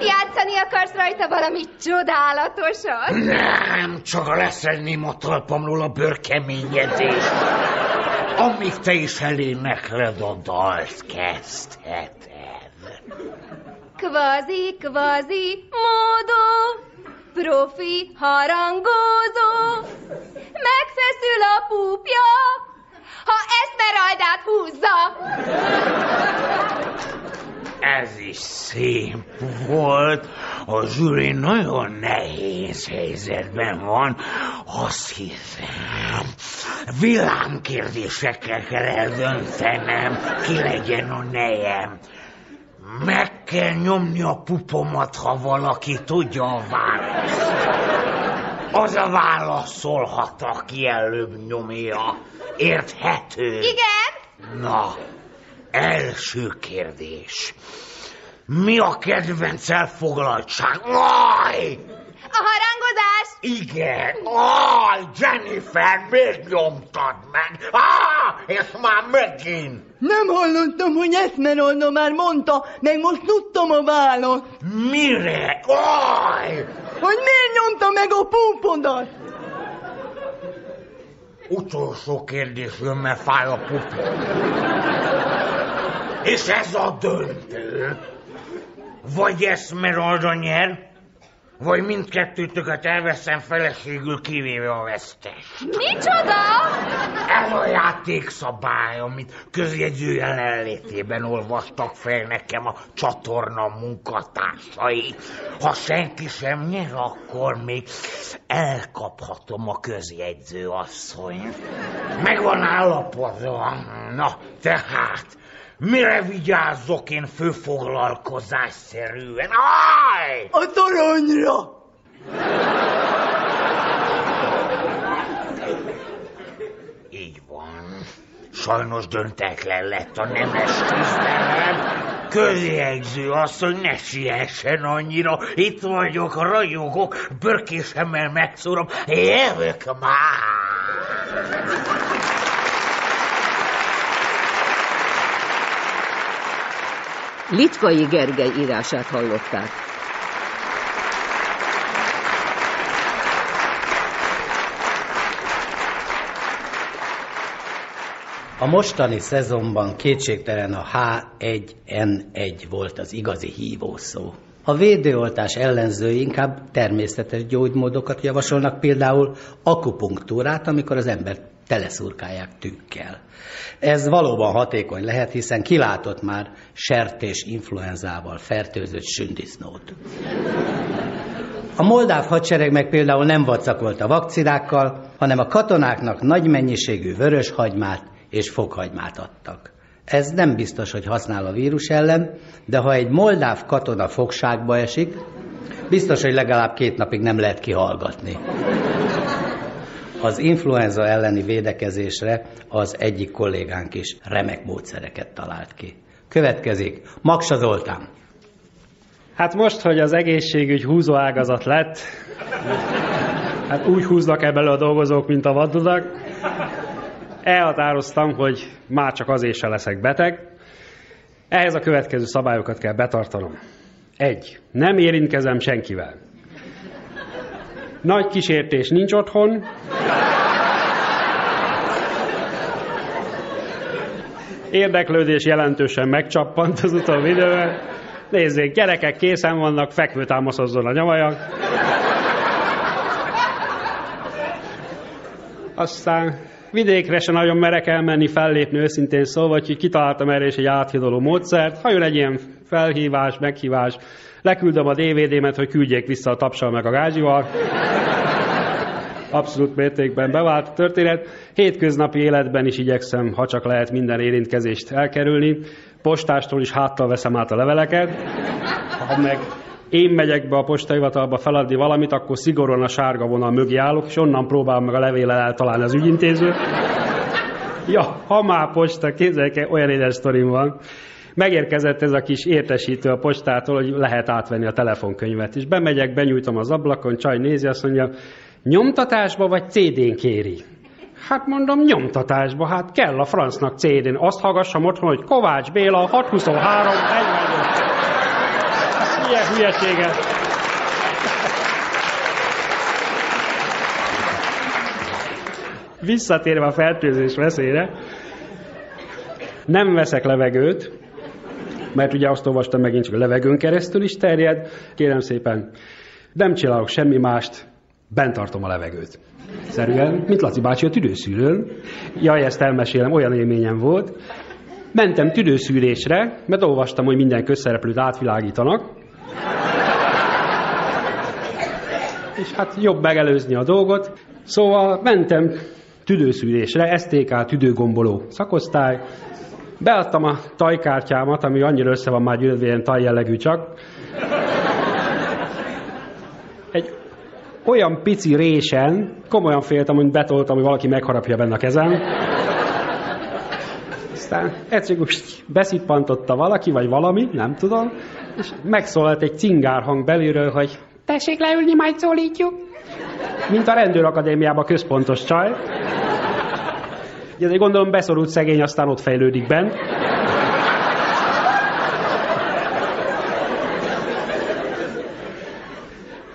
S14: Játszani akarsz rajta valami csodálatosat?
S13: Nem, csak leszedném a talpamról a bőrkeményedést. Amíg te is elénekled a dalt, kezdheted.
S14: Kvazi, kvazi, módó, profi harangozó, megfeszül a púpja, ha Eszmeraldát húzza.
S13: Ez is szép volt. A zsűri nagyon nehéz helyzetben van. Azt hiszem, villámkérdésekkel kell eldöntenem, ki legyen a nejem. Meg kell nyomni a pupomat, ha valaki tudja a választ. Az a válaszolhat, aki előbb nyomja. Érthető?
S14: Igen?
S13: Na, első kérdés. Mi a kedvenc elfoglaltság? Aj!
S14: A harangozás?
S13: Igen. Aj, Jennifer, miért nyomtad meg? Ah, és már megint.
S15: Nem hallottam, hogy Eszmeralda már mondta, meg most tudtam a választ.
S13: Mire? Aj!
S15: Hogy miért nyomta meg a pumpodat?
S13: Utolsó kérdés jön, mert fáj a pupa. És ez a döntő. Vagy Esmeralda nyer, vagy mindkettőtöket elveszem feleségül, kivéve a vesztes.
S14: Micsoda?
S13: Ez a játékszabály, amit közjegyző jelenlétében olvastak fel nekem a csatorna munkatársai. Ha senki sem nyer, akkor még elkaphatom a közjegyző asszonyt. Meg van állapodva. Na, tehát, mire vigyázzok én főfoglalkozásszerűen? Aj!
S15: A toronyra!
S13: Így van. Sajnos döntetlen lett a nemes küzdelem. Közjegyző asszony, ne siessen annyira. Itt vagyok, ragyogok, börkésemmel megszúrom. Jövök már!
S10: Litkai Gergely írását hallották.
S1: A mostani szezonban kétségtelen a H1N1 volt az igazi hívószó. A védőoltás ellenzői inkább természetes gyógymódokat javasolnak, például akupunktúrát, amikor az ember teleszurkálják tükkel. Ez valóban hatékony lehet, hiszen kilátott már sertés influenzával fertőzött sündisznót. A moldáv hadsereg meg például nem vacakolt a vakcinákkal, hanem a katonáknak nagy mennyiségű vörös hagymát és fokhagymát adtak. Ez nem biztos, hogy használ a vírus ellen, de ha egy moldáv katona fogságba esik, biztos, hogy legalább két napig nem lehet kihallgatni. Az influenza elleni védekezésre az egyik kollégánk is remek módszereket talált ki. Következik Maksa Zoltán.
S16: Hát most, hogy az egészségügy húzó ágazat lett, hát úgy húznak ebből a dolgozók, mint a vaddudak, elhatároztam, hogy már csak azért se leszek beteg. Ehhez a következő szabályokat kell betartanom. Egy. Nem érintkezem senkivel. Nagy kísértés nincs otthon. Érdeklődés jelentősen megcsappant az utóbbi időben. Nézzék, gyerekek készen vannak, fekvőtámaszozzon a nyavajak. Aztán vidékre se nagyon merek elmenni, fellépni őszintén szólva, úgyhogy kitaláltam erre is egy áthidoló módszert. Ha jön egy ilyen felhívás, meghívás, leküldöm a DVD-met, hogy küldjék vissza a tapsal meg a gázsival. Abszolút mértékben bevált történet. Hétköznapi életben is igyekszem, ha csak lehet minden érintkezést elkerülni. Postástól is háttal veszem át a leveleket. Ha meg én megyek be a postahivatalba feladni valamit, akkor szigorúan a sárga vonal mögé állok, és onnan próbálom meg a levéllel eltalálni az ügyintézőt. Ja, ha már posta, képzeljük el, olyan édes sztorim van. Megérkezett ez a kis értesítő a postától, hogy lehet átvenni a telefonkönyvet. És bemegyek, benyújtom az ablakon, csaj nézi, azt mondja, nyomtatásba vagy CD-n kéri? Hát mondom, nyomtatásba, hát kell a francnak CD-n. Azt hallgassam otthon, hogy Kovács Béla, 623, 48. Ilyen hülyeséget. Visszatérve a fertőzés veszélyre, nem veszek levegőt, mert ugye azt olvastam megint csak a levegőn keresztül is terjed. Kérem szépen, nem csinálok semmi mást, bent tartom a levegőt. Szerűen, mint Laci bácsi a tüdőszűrőn. Jaj, ezt elmesélem, olyan élményem volt. Mentem tüdőszűrésre, mert olvastam, hogy minden közszereplőt átvilágítanak. És hát jobb megelőzni a dolgot. Szóval mentem tüdőszűrésre, STK tüdőgomboló szakosztály. Beadtam a tajkártyámat, ami annyira össze van már gyűlölve, ilyen tajjellegű csak. Egy olyan pici résen, komolyan féltem, hogy betoltam, hogy valaki megharapja benne a kezem. Aztán egyszerűen beszippantotta valaki, vagy valami, nem tudom, és megszólalt egy cingár hang belülről, hogy tessék leülni, majd szólítjuk. Mint a rendőrakadémiában központos csaj. Ezért gondolom beszorult szegény, aztán ott fejlődik bent.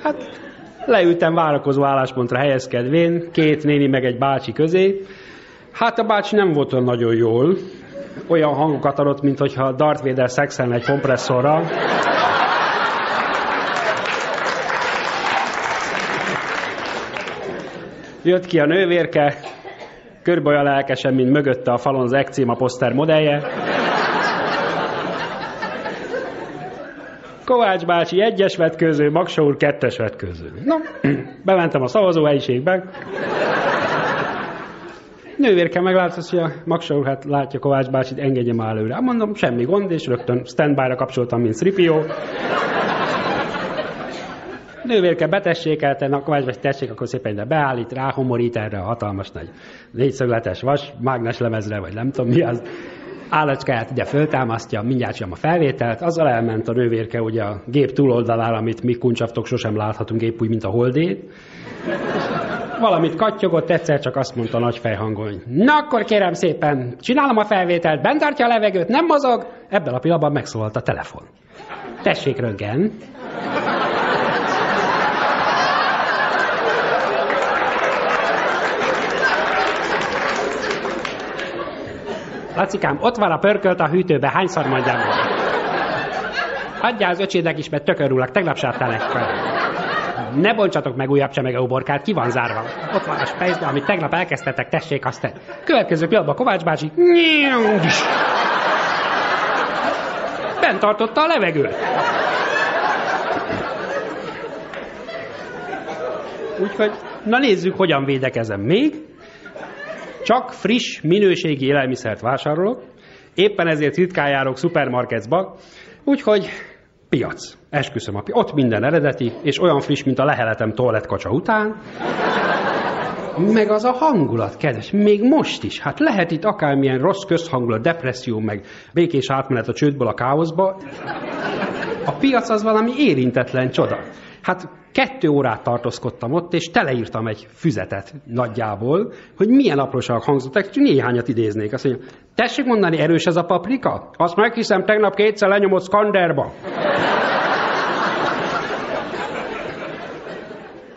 S16: Hát leültem várakozó álláspontra helyezkedvén, két néni meg egy bácsi közé. Hát a bácsi nem volt olyan nagyon jól. Olyan hangokat adott, mint hogyha Darth Vader szexelne egy kompresszorral. Jött ki a nővérke, körbe olyan lelkesen, mint mögötte a falon az ekcéma poszter modellje. Kovács bácsi egyes vetkőző, Maksa úr kettes vetkőző. Na, bementem a szavazóhelyiségbe. Nővérke meglátta, hogy a Maksa úr, hát látja Kovács bácsit, engedje már előre. Hát mondom, semmi gond, és rögtön standby-ra kapcsoltam, mint Sripió. Nővérke betessékelte, na bácsi tessék, akkor szépen ide beállít, ráhomorít erre a hatalmas nagy négyszögletes vas, mágnes lemezre, vagy nem tudom mi az állacskáját ide föltámasztja, mindjárt sem a felvételt, azzal elment a nővérke ugye a gép túloldalára, amit mi kuncsaftok sosem láthatunk, épp úgy, mint a holdét. Valamit kattyogott, egyszer csak azt mondta nagy fejhangon, na akkor kérem szépen, csinálom a felvételt, bent tartja a levegőt, nem mozog. Ebben a pillanatban megszólalt a telefon. Tessék, röntgen. Lacikám, ott van a pörkölt a hűtőbe, hányszor mondjam? Adjál az öcsédnek is, mert tökörülök, tegnap egy Ne bontsatok meg újabb csemege uborkát, ki van zárva. Ott van a spejzbe, amit tegnap elkezdtetek, tessék azt. Következő pillanatban Kovács bácsi... Bent tartotta a levegőt. Úgyhogy, na nézzük, hogyan védekezem még. Csak friss, minőségi élelmiszert vásárolok, éppen ezért ritkán járok szupermarketba, úgyhogy piac. Esküszöm, a pi- ott minden eredeti, és olyan friss, mint a leheletem toalettkacsa után. Meg az a hangulat, kedves, még most is. Hát lehet itt akármilyen rossz közhangulat, depresszió, meg békés átmenet a csődből a káoszba. A piac az valami érintetlen csoda. Hát kettő órát tartózkodtam ott, és teleírtam egy füzetet nagyjából, hogy milyen apróságok hangzottak, és néhányat idéznék. Azt mondja, tessék mondani, erős ez a paprika? Azt meghiszem, tegnap kétszer lenyomott skanderba.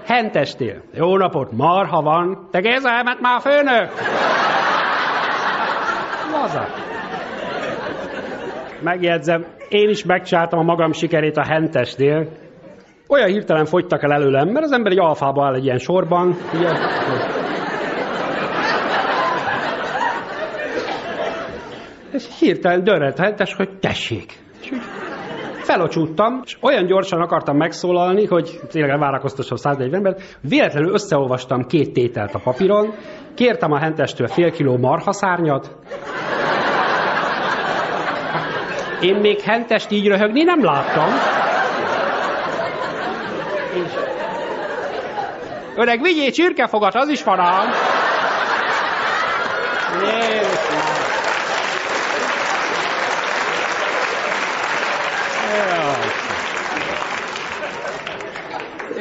S16: Hentestél. Jó napot, marha van. Te Géza, elment már főnök? Laza. Megjegyzem, én is megcsáltam a magam sikerét a hentesnél. Olyan hirtelen fogytak el előlem, mert az ember egy alfába áll egy ilyen sorban. Ugye? És hirtelen dörrent a hentes, hogy tessék. És felocsúttam, és olyan gyorsan akartam megszólalni, hogy tényleg várakoztassam 140 embert, véletlenül összeolvastam két tételt a papíron, kértem a hentestől fél kiló marhaszárnyat, én még hentest így röhögni nem láttam. És... Öreg, vigyél csirkefogat, az is van ám.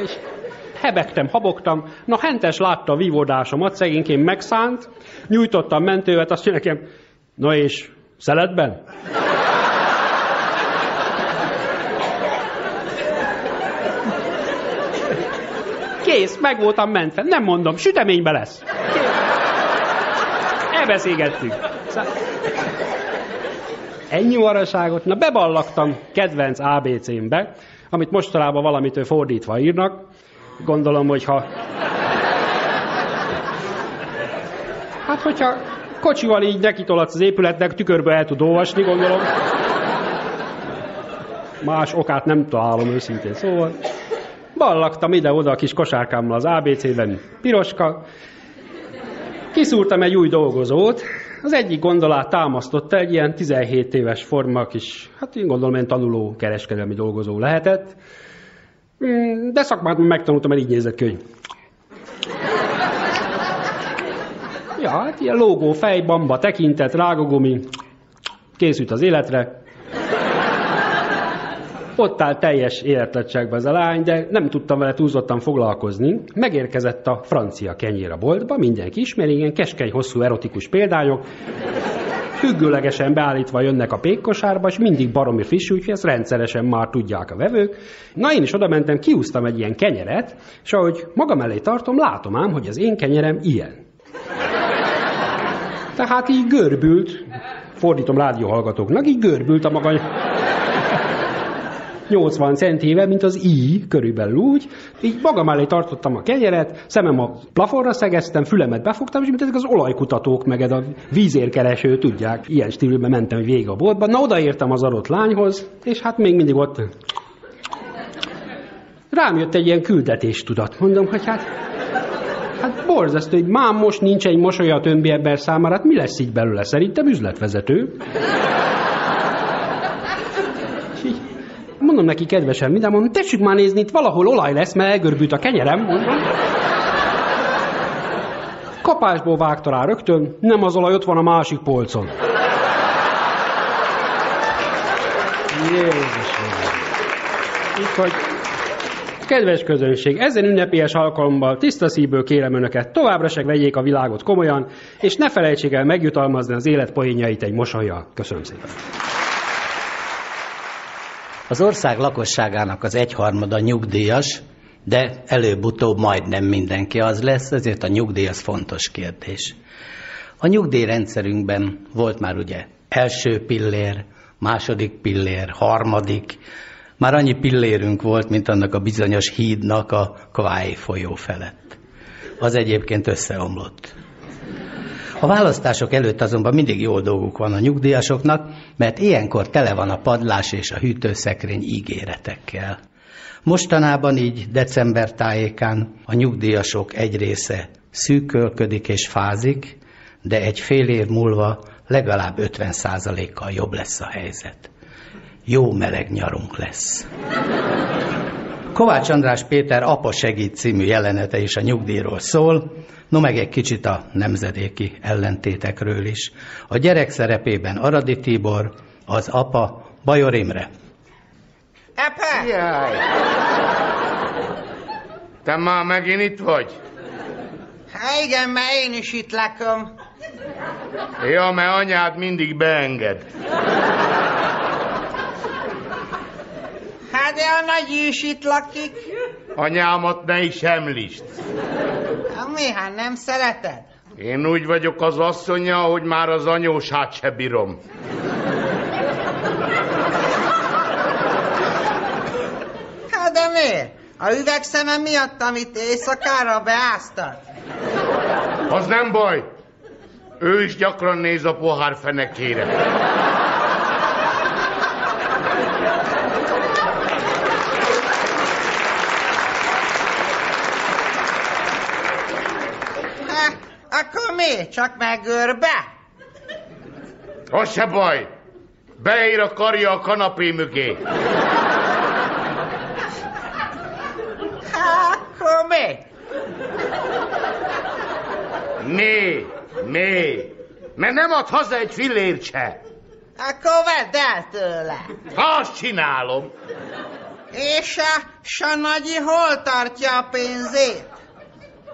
S16: És hebegtem, habogtam, na hentes látta a vívódásomat, szegényként megszánt, nyújtottam mentővet, azt mondja nekem, na és szeletben? Kész, meg voltam mentve. Nem mondom, süteménybe lesz. Elbeszélgettünk. Szóval... Ennyi maraságot. Na, beballagtam kedvenc ABC-mbe, amit mostanában valamitől fordítva írnak. Gondolom, hogyha... Hát, hogyha kocsival így nekitolatsz az épületnek, tükörből el tud olvasni, gondolom. Más okát nem találom őszintén, szóval ballagtam ide-oda a kis kosárkámmal az ABC-ben, piroska, kiszúrtam egy új dolgozót, az egyik gondolát támasztotta egy ilyen 17 éves forma kis, hát én gondolom, én tanuló kereskedelmi dolgozó lehetett, Mm, de szakmát megtanultam, mert így nézett hogy... Ja, hát ilyen lógó, fej, bamba, tekintet, rágogumi, készült az életre, ott áll teljes életlettségben ez a lány, de nem tudtam vele túlzottan foglalkozni. Megérkezett a francia kenyér a boltba, mindenki ismeri, ilyen keskeny, hosszú, erotikus példányok. Függőlegesen beállítva jönnek a pékkosárba, és mindig baromi friss, úgyhogy ezt rendszeresen már tudják a vevők. Na én is oda mentem, kiúztam egy ilyen kenyeret, és ahogy magam elé tartom, látom ám, hogy az én kenyerem ilyen. Tehát így görbült, fordítom rádióhallgatóknak, így görbült a maga 80 centével, mint az I, körülbelül úgy. Így magam elé tartottam a kenyeret, szemem a plafonra szegeztem, fülemet befogtam, és mint ezek az olajkutatók, meg ez a vízérkereső, tudják, ilyen stílben mentem végig a boltba. Na, odaértem az adott lányhoz, és hát még mindig ott rám jött egy ilyen küldetés tudat. Mondom, hogy hát, hát borzasztó, hogy már most nincs egy mosolya a többi ember számára, hát mi lesz így belőle? Szerintem üzletvezető. Mondom neki kedvesen, minden mondom, tessük már nézni, itt valahol olaj lesz, mert elgörbült a kenyerem. Mondom. Kapásból vágta rá rögtön, nem az olaj, ott van a másik polcon. Jézus Úgyhogy, kedves közönség, ezen ünnepélyes alkalommal tiszta szívből kérem önöket, továbbra se vegyék a világot komolyan, és ne felejtsék el megjutalmazni az élet poénjait egy mosolyjal. Köszönöm szépen.
S1: Az ország lakosságának az egyharmada nyugdíjas, de előbb-utóbb majdnem mindenki az lesz, ezért a nyugdíj az fontos kérdés. A nyugdíjrendszerünkben volt már ugye első pillér, második pillér, harmadik, már annyi pillérünk volt, mint annak a bizonyos hídnak a Kváj folyó felett. Az egyébként összeomlott. A választások előtt azonban mindig jó dolguk van a nyugdíjasoknak, mert ilyenkor tele van a padlás és a hűtőszekrény ígéretekkel. Mostanában így december tájékán a nyugdíjasok egy része szűkölködik és fázik, de egy fél év múlva legalább 50%-kal jobb lesz a helyzet. Jó meleg nyarunk lesz. Kovács András Péter Apa segít című jelenete is a nyugdíjról szól, no meg egy kicsit a nemzedéki ellentétekről is. A gyerek szerepében Aradi Tibor, az apa Bajor Imre.
S7: Epe!
S4: Jaj. Te már megint itt vagy?
S7: Hát igen, mert én is itt lakom.
S4: Ja, mert anyád mindig beenged.
S7: Hát de a nagy is itt lakik.
S4: Anyámat ne is említsd.
S7: Mi, hát nem szereted?
S4: Én úgy vagyok az asszonya, hogy már az anyósát se bírom.
S7: Hát de miért? A üvegszeme miatt, amit éjszakára beáztat?
S4: Az nem baj. Ő is gyakran néz a pohár fenekére.
S7: Hát, akkor mi? Csak megőrbe?
S4: Az se baj. Beír a karja a kanapé mögé.
S7: Hát, akkor mi?
S4: Né, né. Mert nem ad haza egy fillért se.
S7: Akkor vedd el tőle.
S4: Azt csinálom.
S7: És a Sanagyi hol tartja a pénzét?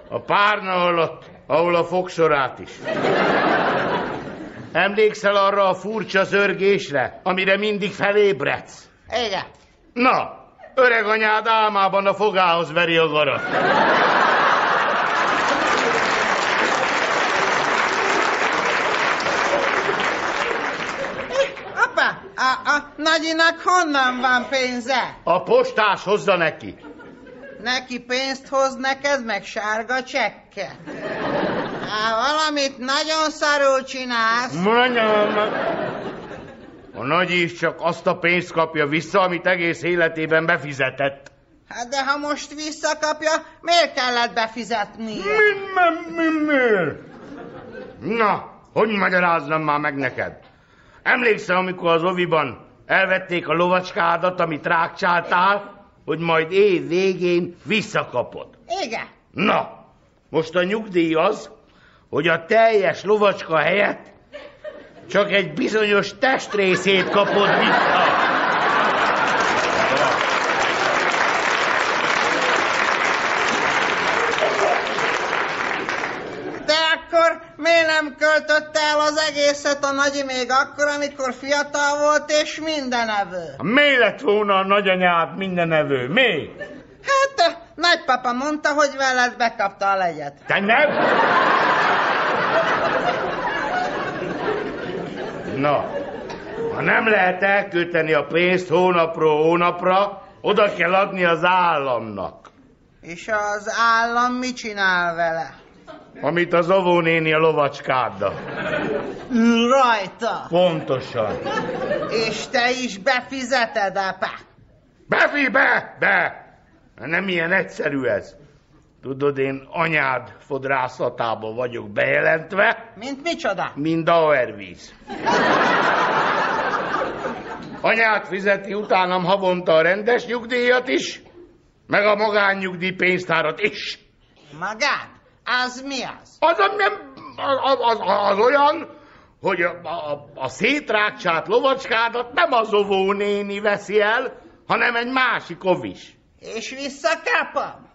S4: A párna alatt, ahol a fogsorát is. Emlékszel arra a furcsa zörgésre, amire mindig felébredsz?
S7: Igen.
S4: Na, öreg anyád álmában a fogához veri a garat.
S7: Apa, a, a nagyinak honnan van pénze?
S4: A postás hozza neki.
S7: Neki pénzt hoz neked, meg sárga csekket. Há, valamit nagyon szarul csinálsz.
S4: Mondjam, a nagy is csak azt a pénzt kapja vissza, amit egész életében befizetett.
S7: Hát de ha most visszakapja, miért kellett befizetni?
S4: Mi, mi, miért? Na, hogy magyaráznam már meg neked? Emlékszel, amikor az oviban elvették a lovacskádat, amit rákcsáltál, hogy majd év végén visszakapod?
S7: Igen.
S4: Na, most a nyugdíj az, hogy a teljes lovacska helyett csak egy bizonyos testrészét kapod vissza.
S7: De akkor miért nem költötte el az egészet a nagyi még akkor, amikor fiatal volt és mindenevő?
S4: Mi lett volna a nagyanyád minden evő? Mi?
S7: Hát, nagypapa mondta, hogy veled bekapta a legyet.
S4: Te nem? Na, ha nem lehet elkölteni a pénzt hónapról hónapra, oda kell adni az államnak.
S7: És az állam mit csinál vele?
S4: Amit az óvónéni a lovacskáddal.
S7: Ül rajta.
S4: Pontosan.
S7: És te is befizeted, apa?
S4: Befi be, be! Nem ilyen egyszerű ez. Tudod, én anyád fodrászatába vagyok bejelentve,
S7: Mint micsoda?
S4: mint Auervíz. Anyád fizeti utánam havonta a rendes nyugdíjat is, meg a magánnyugdíj pénztárat is.
S7: Magán? Az mi az?
S4: Az, a- nem, az, az, az olyan, hogy a, a, a szétrákcsát lovacskádat nem az óvónéni veszi el, hanem egy másik ovis.
S7: És visszakapom?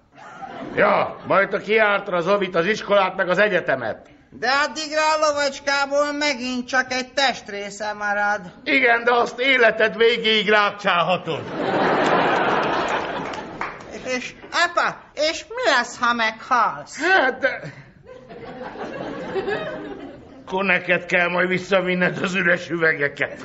S4: Ja, majd a kiártra az ovit, az iskolát, meg az egyetemet.
S7: De addigra a lovacskából megint csak egy testrésze marad.
S4: Igen, de azt életed végéig rákcsálhatod.
S7: És apa, és mi lesz, ha meghalsz?
S4: Hát, de... akkor neked kell majd visszavinned az üres üvegeket.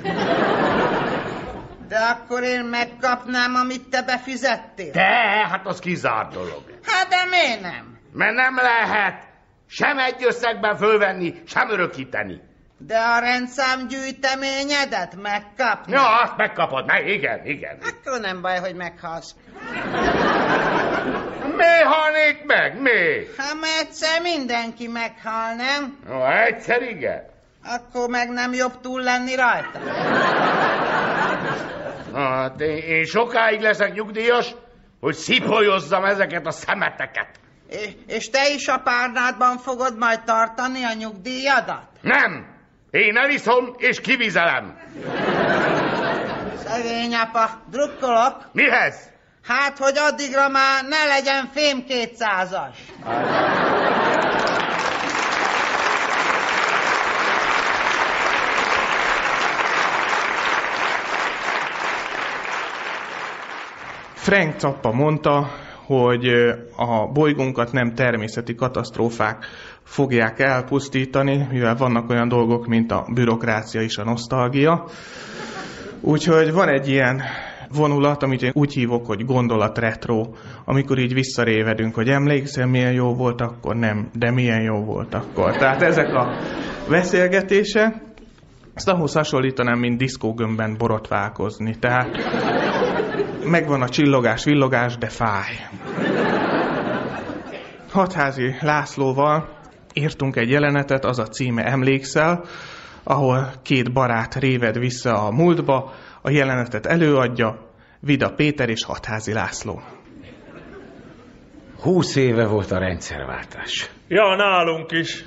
S7: De akkor én megkapnám, amit te befizettél?
S4: De, hát az kizárt dolog.
S7: Hát de miért nem?
S4: Mert nem lehet sem egy összegben fölvenni, sem örökíteni.
S7: De a rendszámgyűjteményedet megkapni?
S4: Ja, azt megkapod, meg igen, igen.
S7: Akkor nem baj, hogy meghalsz.
S4: Mi halnék meg, mi?
S7: Ha mert egyszer mindenki meghal, nem?
S4: Ó, egyszer igen.
S7: Akkor meg nem jobb túl lenni rajta.
S4: Hát én, én sokáig leszek nyugdíjas, hogy szipolyozzam ezeket a szemeteket.
S7: És, és te is a párnádban fogod majd tartani a nyugdíjadat?
S4: Nem! Én eliszom és kivizelem.
S7: Szegény apa, drukkolok.
S4: Mihez?
S7: Hát, hogy addigra már ne legyen fém kétszázas.
S2: Frank Zappa mondta, hogy a bolygónkat nem természeti katasztrófák fogják elpusztítani, mivel vannak olyan dolgok, mint a bürokrácia és a nosztalgia. Úgyhogy van egy ilyen vonulat, amit én úgy hívok, hogy gondolat retro, amikor így visszarévedünk, hogy emlékszem, milyen jó volt akkor, nem, de milyen jó volt akkor. Tehát ezek a beszélgetése, ezt ahhoz hasonlítanám, mint diszkógömbben borotválkozni. Tehát megvan a csillogás, villogás, de fáj. Hatházi Lászlóval írtunk egy jelenetet, az a címe Emlékszel, ahol két barát réved vissza a múltba, a jelenetet előadja Vida Péter és Hatházi László.
S6: Húsz éve volt a rendszerváltás.
S9: Ja, nálunk is.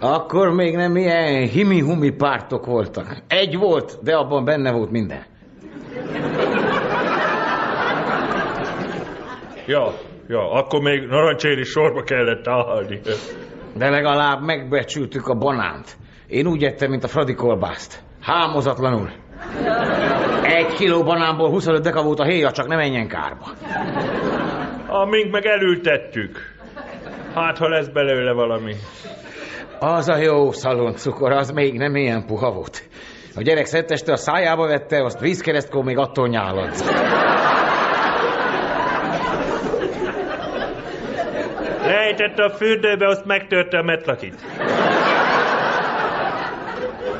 S6: Akkor még nem ilyen himi-humi pártok voltak. Egy volt, de abban benne volt minden.
S9: Ja, ja, akkor még narancséri sorba kellett állni.
S6: De legalább megbecsültük a banánt. Én úgy ettem, mint a Fradi kolbászt. Hámozatlanul. Egy kiló banánból 25 deka volt a héja, csak ne menjen kárba.
S9: Amink meg elültettük. Hát, ha lesz belőle valami.
S6: Az a jó szaloncukor, az még nem ilyen puha volt. A gyerek szetteste a szájába vette, azt vízkeresztkor még attól nyálad.
S9: Lejtette a fürdőbe, azt megtörte a metlakit.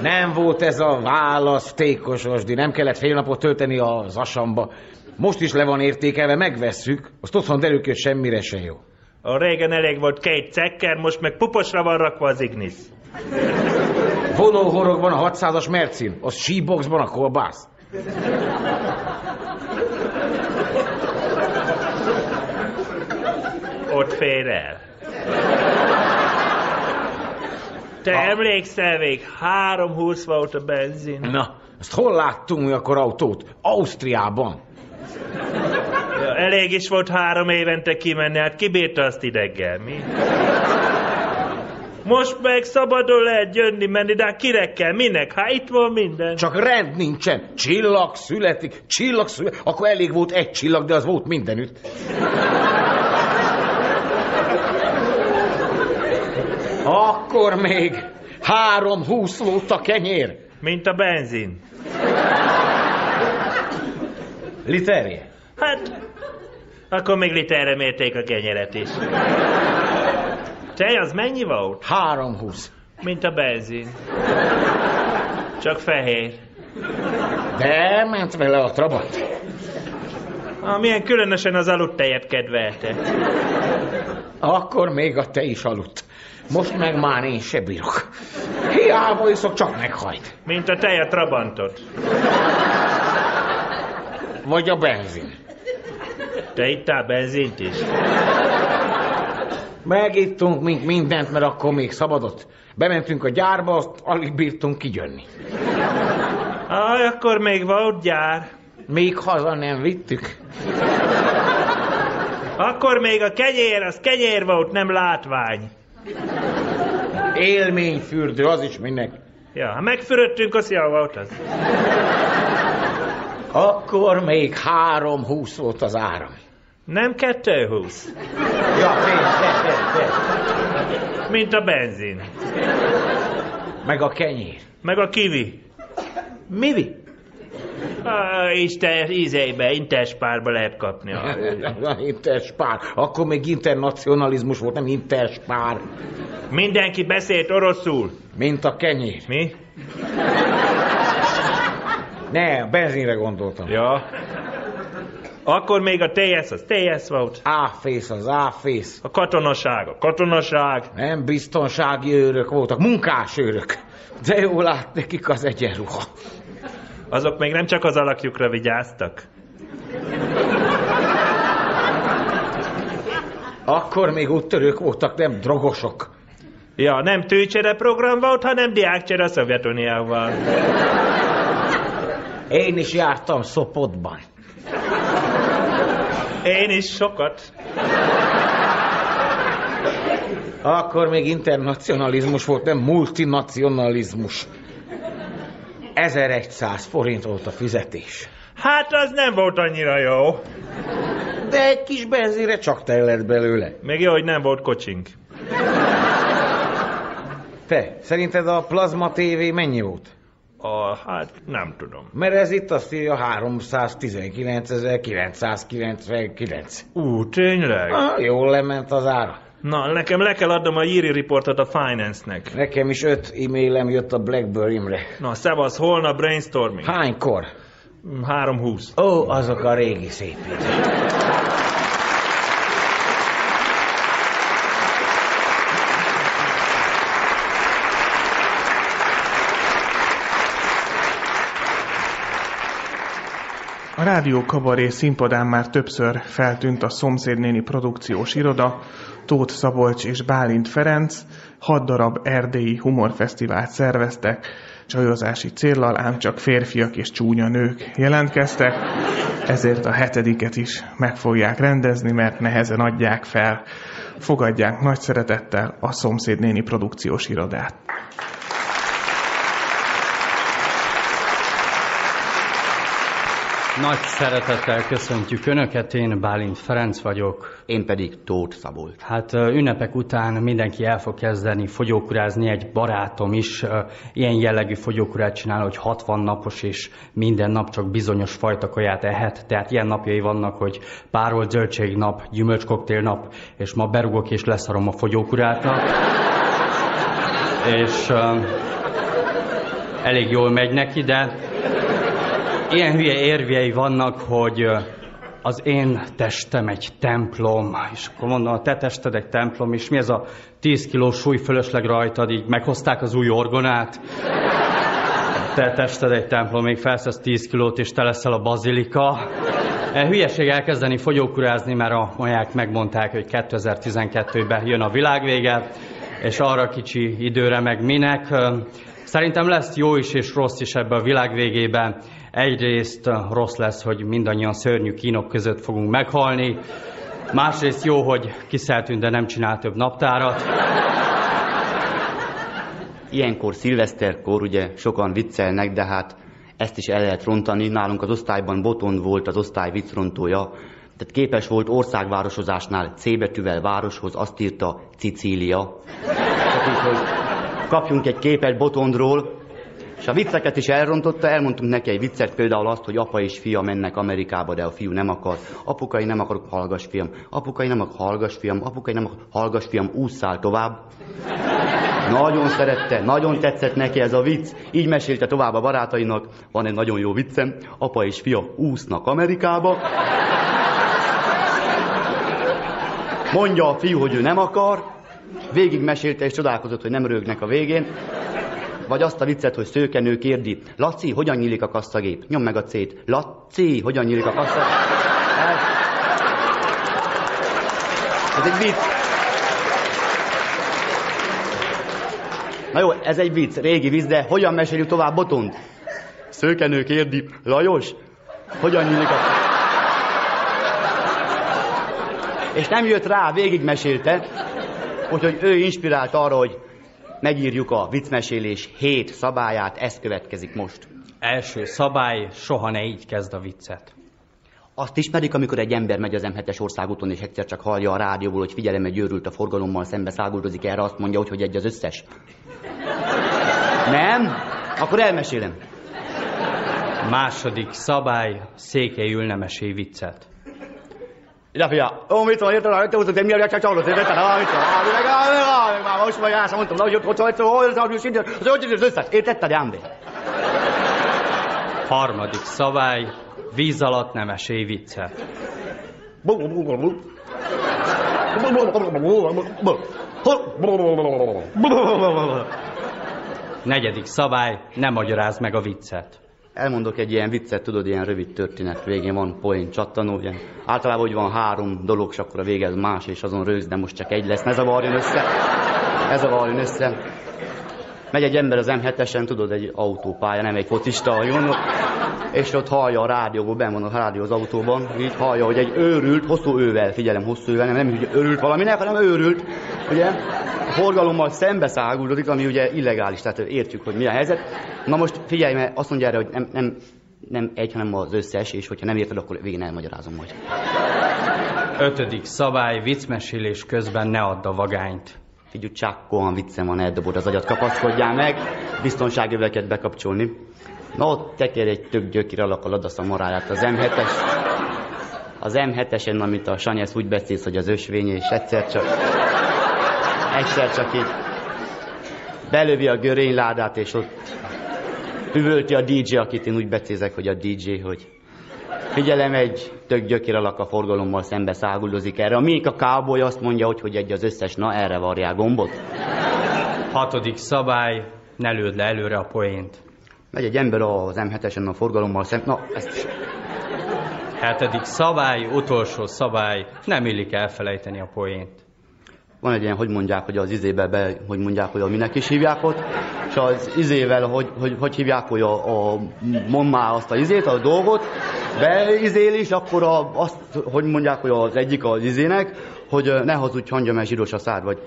S6: Nem volt ez a választékos osdi, nem kellett fél napot tölteni az asamba. Most is le van értékelve, megvesszük, azt otthon derül hogy semmire se jó.
S9: A régen elég volt két cekker, most meg puposra van rakva az ignis.
S6: Vonóhorogban a 600-as Mercin, az síboxban a kolbász.
S9: Ott fér el. Te emlékszel még, 320 volt a benzin.
S6: Na, azt hol láttunk mi akkor autót? Ausztriában.
S9: Ja, elég is volt három évente kimenni, hát kibírta azt ideggel, mi? Most meg szabadon lehet jönni, menni, de hát kell, minek? Hát itt van minden.
S6: Csak rend nincsen. Csillag születik, csillag születik. Akkor elég volt egy csillag, de az volt mindenütt. Akkor még három húsz volt a kenyér.
S9: Mint a benzin.
S6: Literje?
S9: Hát, akkor még literre mérték a kenyeret is. Tej az mennyi volt?
S6: Három húsz.
S9: Mint a benzin. Csak fehér.
S6: De ment vele a trabant.
S9: Ah, milyen különösen az aludt tejet kedvelte.
S6: Akkor még a te is aludt. Most meg már én se bírok. Hiába iszok, csak meghajt.
S9: Mint a tej a trabantot.
S6: Vagy a benzin.
S9: Te ittál benzint is?
S6: Megittunk mint mindent, mert akkor még szabadott. Bementünk a gyárba, azt alig bírtunk kijönni.
S9: Aj, akkor még volt gyár.
S6: Még haza nem vittük.
S9: Akkor még a kenyér, az kenyér volt, nem látvány.
S6: Élményfürdő, az is minek.
S9: Ja, ha megfürödtünk, az jó volt az.
S6: Akkor még három húsz volt az áram.
S9: Nem 220.
S6: Ja, pénz, pénz, pénz, pénz.
S9: Mint a benzin.
S6: Meg a kenyér.
S9: Meg a kivi.
S6: Mivi?
S9: Isten ízeibe, interspárba lehet kapni.
S6: Interspár. Akkor még internacionalizmus volt, nem interspár.
S9: Mindenki beszélt oroszul.
S6: Mint a kenyér.
S9: Mi?
S6: Ne, a benzinre gondoltam.
S9: Ja. Akkor még a TS az TS volt.
S6: Áfész az áfész.
S9: A katonaság, a katonaság.
S6: Nem biztonsági őrök voltak, munkásőrök. De jól lát nekik az egyenruha.
S9: Azok még nem csak az alakjukra vigyáztak.
S6: Akkor még úttörők voltak, nem drogosok.
S9: Ja, nem tűcsere program volt, hanem diákcsere a Szovjetuniával.
S6: Én is jártam Szopotban.
S9: Én is sokat.
S6: Akkor még internacionalizmus volt, nem multinacionalizmus. 1100 forint volt a fizetés.
S9: Hát az nem volt annyira jó.
S6: De egy kis benzinre csak te lett belőle.
S9: Még jó, hogy nem volt kocsink.
S6: Te, szerinted a plazma TV mennyi volt?
S9: A, hát nem tudom.
S6: Mert ez itt azt írja 319.999.
S9: Ú, tényleg?
S6: Ah, jól lement az ára.
S9: Na, nekem le kell adnom a Jiri riportot a Finance-nek.
S6: Nekem is öt e-mailem jött a Blackberry-mre.
S9: Na, szevasz, holnap brainstorming.
S6: Hánykor?
S9: 3.20.
S6: Ó, azok a régi szép idők.
S2: A Rádió Kabaré színpadán már többször feltűnt a szomszédnéni produkciós iroda, Tóth Szabolcs és Bálint Ferenc hat darab erdélyi humorfesztivált szerveztek, csajozási céllal, ám csak férfiak és csúnya nők jelentkeztek, ezért a hetediket is meg fogják rendezni, mert nehezen adják fel. Fogadják nagy szeretettel a szomszédnéni produkciós irodát.
S17: Nagy szeretettel köszöntjük Önöket, én Bálint Ferenc vagyok.
S18: Én pedig Tóth Szabolcs.
S17: Hát ünnepek után mindenki el fog kezdeni fogyókurázni, egy barátom is ilyen jellegű fogyókurát csinál, hogy 60 napos és minden nap csak bizonyos fajta kaját ehet, tehát ilyen napjai vannak, hogy párolt zöldség nap, gyümölcskoktél nap, és ma berugok és leszarom a fogyókurátnak. és elég jól megy neki, de ilyen hülye érvjei vannak, hogy az én testem egy templom, és akkor mondom, a te tested egy templom, és mi ez a 10 kilós súly fölösleg rajtad, így meghozták az új orgonát, te tested egy templom, még felszesz 10 kilót, és te leszel a bazilika. E, hülyeség elkezdeni fogyókurázni, mert a maják megmondták, hogy 2012-ben jön a világvége, és arra kicsi időre meg minek. Szerintem lesz jó is és rossz is ebbe a világ végében. Egyrészt uh, rossz lesz, hogy mindannyian szörnyű kínok között fogunk meghalni. Másrészt jó, hogy kiszeltünk, de nem csinál több naptárat.
S18: Ilyenkor szilveszterkor ugye sokan viccelnek, de hát ezt is el lehet rontani. Nálunk az osztályban Botond volt az osztály viccrontója, tehát képes volt országvárosozásnál C betűvel városhoz, azt írta Cicília. Úgy, hogy kapjunk egy képet Botondról, és a vicceket is elrontotta, elmondtunk neki egy viccet, például azt, hogy apa és fia mennek Amerikába, de a fiú nem akar. Apukai nem akarok, hallgass fiam. Apukai nem akar, hallgass fiam. Apukai nem akar, hallgass fiam, ússzál tovább. Nagyon szerette, nagyon tetszett neki ez a vicc. Így mesélte tovább a barátainak. Van egy nagyon jó viccem. Apa és fia úsznak Amerikába. Mondja a fiú, hogy ő nem akar. Végig mesélte és csodálkozott, hogy nem rögnek a végén. Vagy azt a viccet, hogy szőkenő kérdi, Laci, hogyan nyílik a kasszagép? Nyom meg a C-t. Laci, hogyan nyílik a kasszagép? Ez egy vicc. Na jó, ez egy vicc, régi vicc, de hogyan meséljük tovább Botont? Szőkenő kérdi, Lajos, hogyan nyílik a... És nem jött rá, végigmesélte, úgyhogy ő inspirált arra, hogy megírjuk a viccmesélés hét szabályát, ez következik most.
S17: Első szabály, soha ne így kezd a viccet.
S18: Azt ismerik, amikor egy ember megy az M7-es országúton, és egyszer csak hallja a rádióból, hogy figyelem, egy őrült a forgalommal szembe száguldozik erre, azt mondja, hogy, hogy egy az összes. Nem? Akkor elmesélem.
S17: Második szabály, székelyül nem viccet.
S18: Ja, fia, ó, mit van, érted, hogy te húzod, mi a csak csalódsz, érted, mit van, már most vagy ásra mondtam, hogy ott hogy hogy hogy hogy hogy az összes, értetted, Jámbé?
S17: Harmadik szabály, víz alatt nem mesélj viccet. Negyedik szabály, ne magyarázd meg a viccet.
S18: Elmondok egy ilyen viccet, tudod, ilyen rövid történet, végén van poén csattanó, ilyen. Általában, hogy van három dolog, és akkor a vége az más, és azon rögz, de most csak egy lesz, ne zavarjon össze. Ne zavarjon össze. Megy egy ember az M7-esen, tudod, egy autópálya, nem egy focista a jön, és ott hallja a rádióból, ben van a rádió az autóban, így hallja, hogy egy őrült, hosszú ővel, figyelem, hosszú ővel, nem, nem hogy őrült valaminek, hanem őrült, ugye, a forgalommal szembeszáguldozik, ami ugye illegális, tehát értjük, hogy mi a helyzet. Na most figyelj, mert azt mondja erre, hogy nem, nem, nem egy, hanem az összes, és hogyha nem érted, akkor végén elmagyarázom majd.
S17: Ötödik szabály, viccmesélés közben ne add a vagányt.
S18: Figyelj, csákkóan viccem van, eldobod az agyat, kapaszkodjál meg, biztonságöveket bekapcsolni. Na ott teker egy tök gyökir alak a ladasz a maráját az M7-es. Az M7-esen, amit a Sanyesz úgy beszélsz, hogy az ösvény, és egyszer csak... Egyszer csak így belövi a görényládát, és ott üvölti a DJ, akit én úgy becézek, hogy a DJ, hogy figyelem, egy tök gyökér alak a forgalommal szembe száguldozik erre. A Mika cowboy azt mondja, hogy, hogy egy az összes, na erre varják gombot.
S17: Hatodik szabály, ne lőd le előre a poént.
S18: Megy egy ember az M7-esen a forgalommal szembe, na ezt is.
S17: Hetedik szabály, utolsó szabály, nem illik elfelejteni a poént.
S18: Van egy ilyen, hogy mondják, hogy az izébe be, hogy mondják, hogy a minek is hívják ott, és az izével, hogy, hogy, hogy hívják, hogy a, a mond már azt a izét, a dolgot, beizél is, akkor a, azt, hogy mondják, hogy az egyik az izének, hogy ne hazudj hangja, mert zsíros a szár, vagy...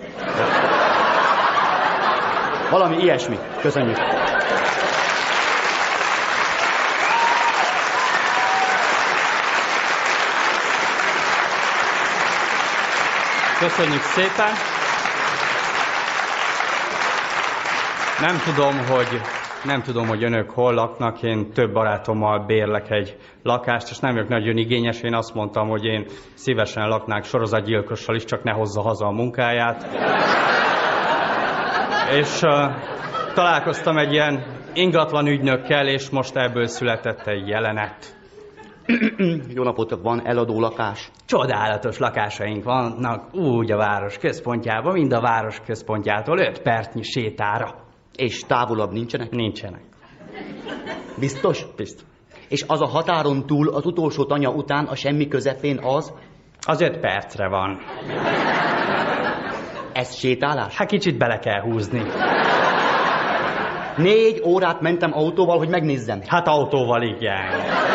S18: Valami ilyesmi. Köszönjük.
S17: Köszönjük szépen! Nem tudom, hogy nem tudom, hogy önök hol laknak, én több barátommal bérlek egy lakást, és nem vagyok nagyon igényes, én azt mondtam, hogy én szívesen laknák sorozatgyilkossal is, csak ne hozza haza a munkáját. És uh, találkoztam egy ilyen ingatlan ügynökkel, és most ebből született egy jelenet.
S18: Jó napot, van eladó lakás?
S17: Csodálatos lakásaink vannak úgy a város központjában, mind a város központjától 5 percnyi sétára.
S18: És távolabb nincsenek?
S17: Nincsenek.
S18: Biztos?
S17: Biztos.
S18: És az a határon túl, az utolsó tanya után, a semmi közepén az?
S17: Az 5 percre van.
S18: Ez sétálás?
S17: Hát kicsit bele kell húzni.
S18: Négy órát mentem autóval, hogy megnézzem.
S17: Hát autóval igen.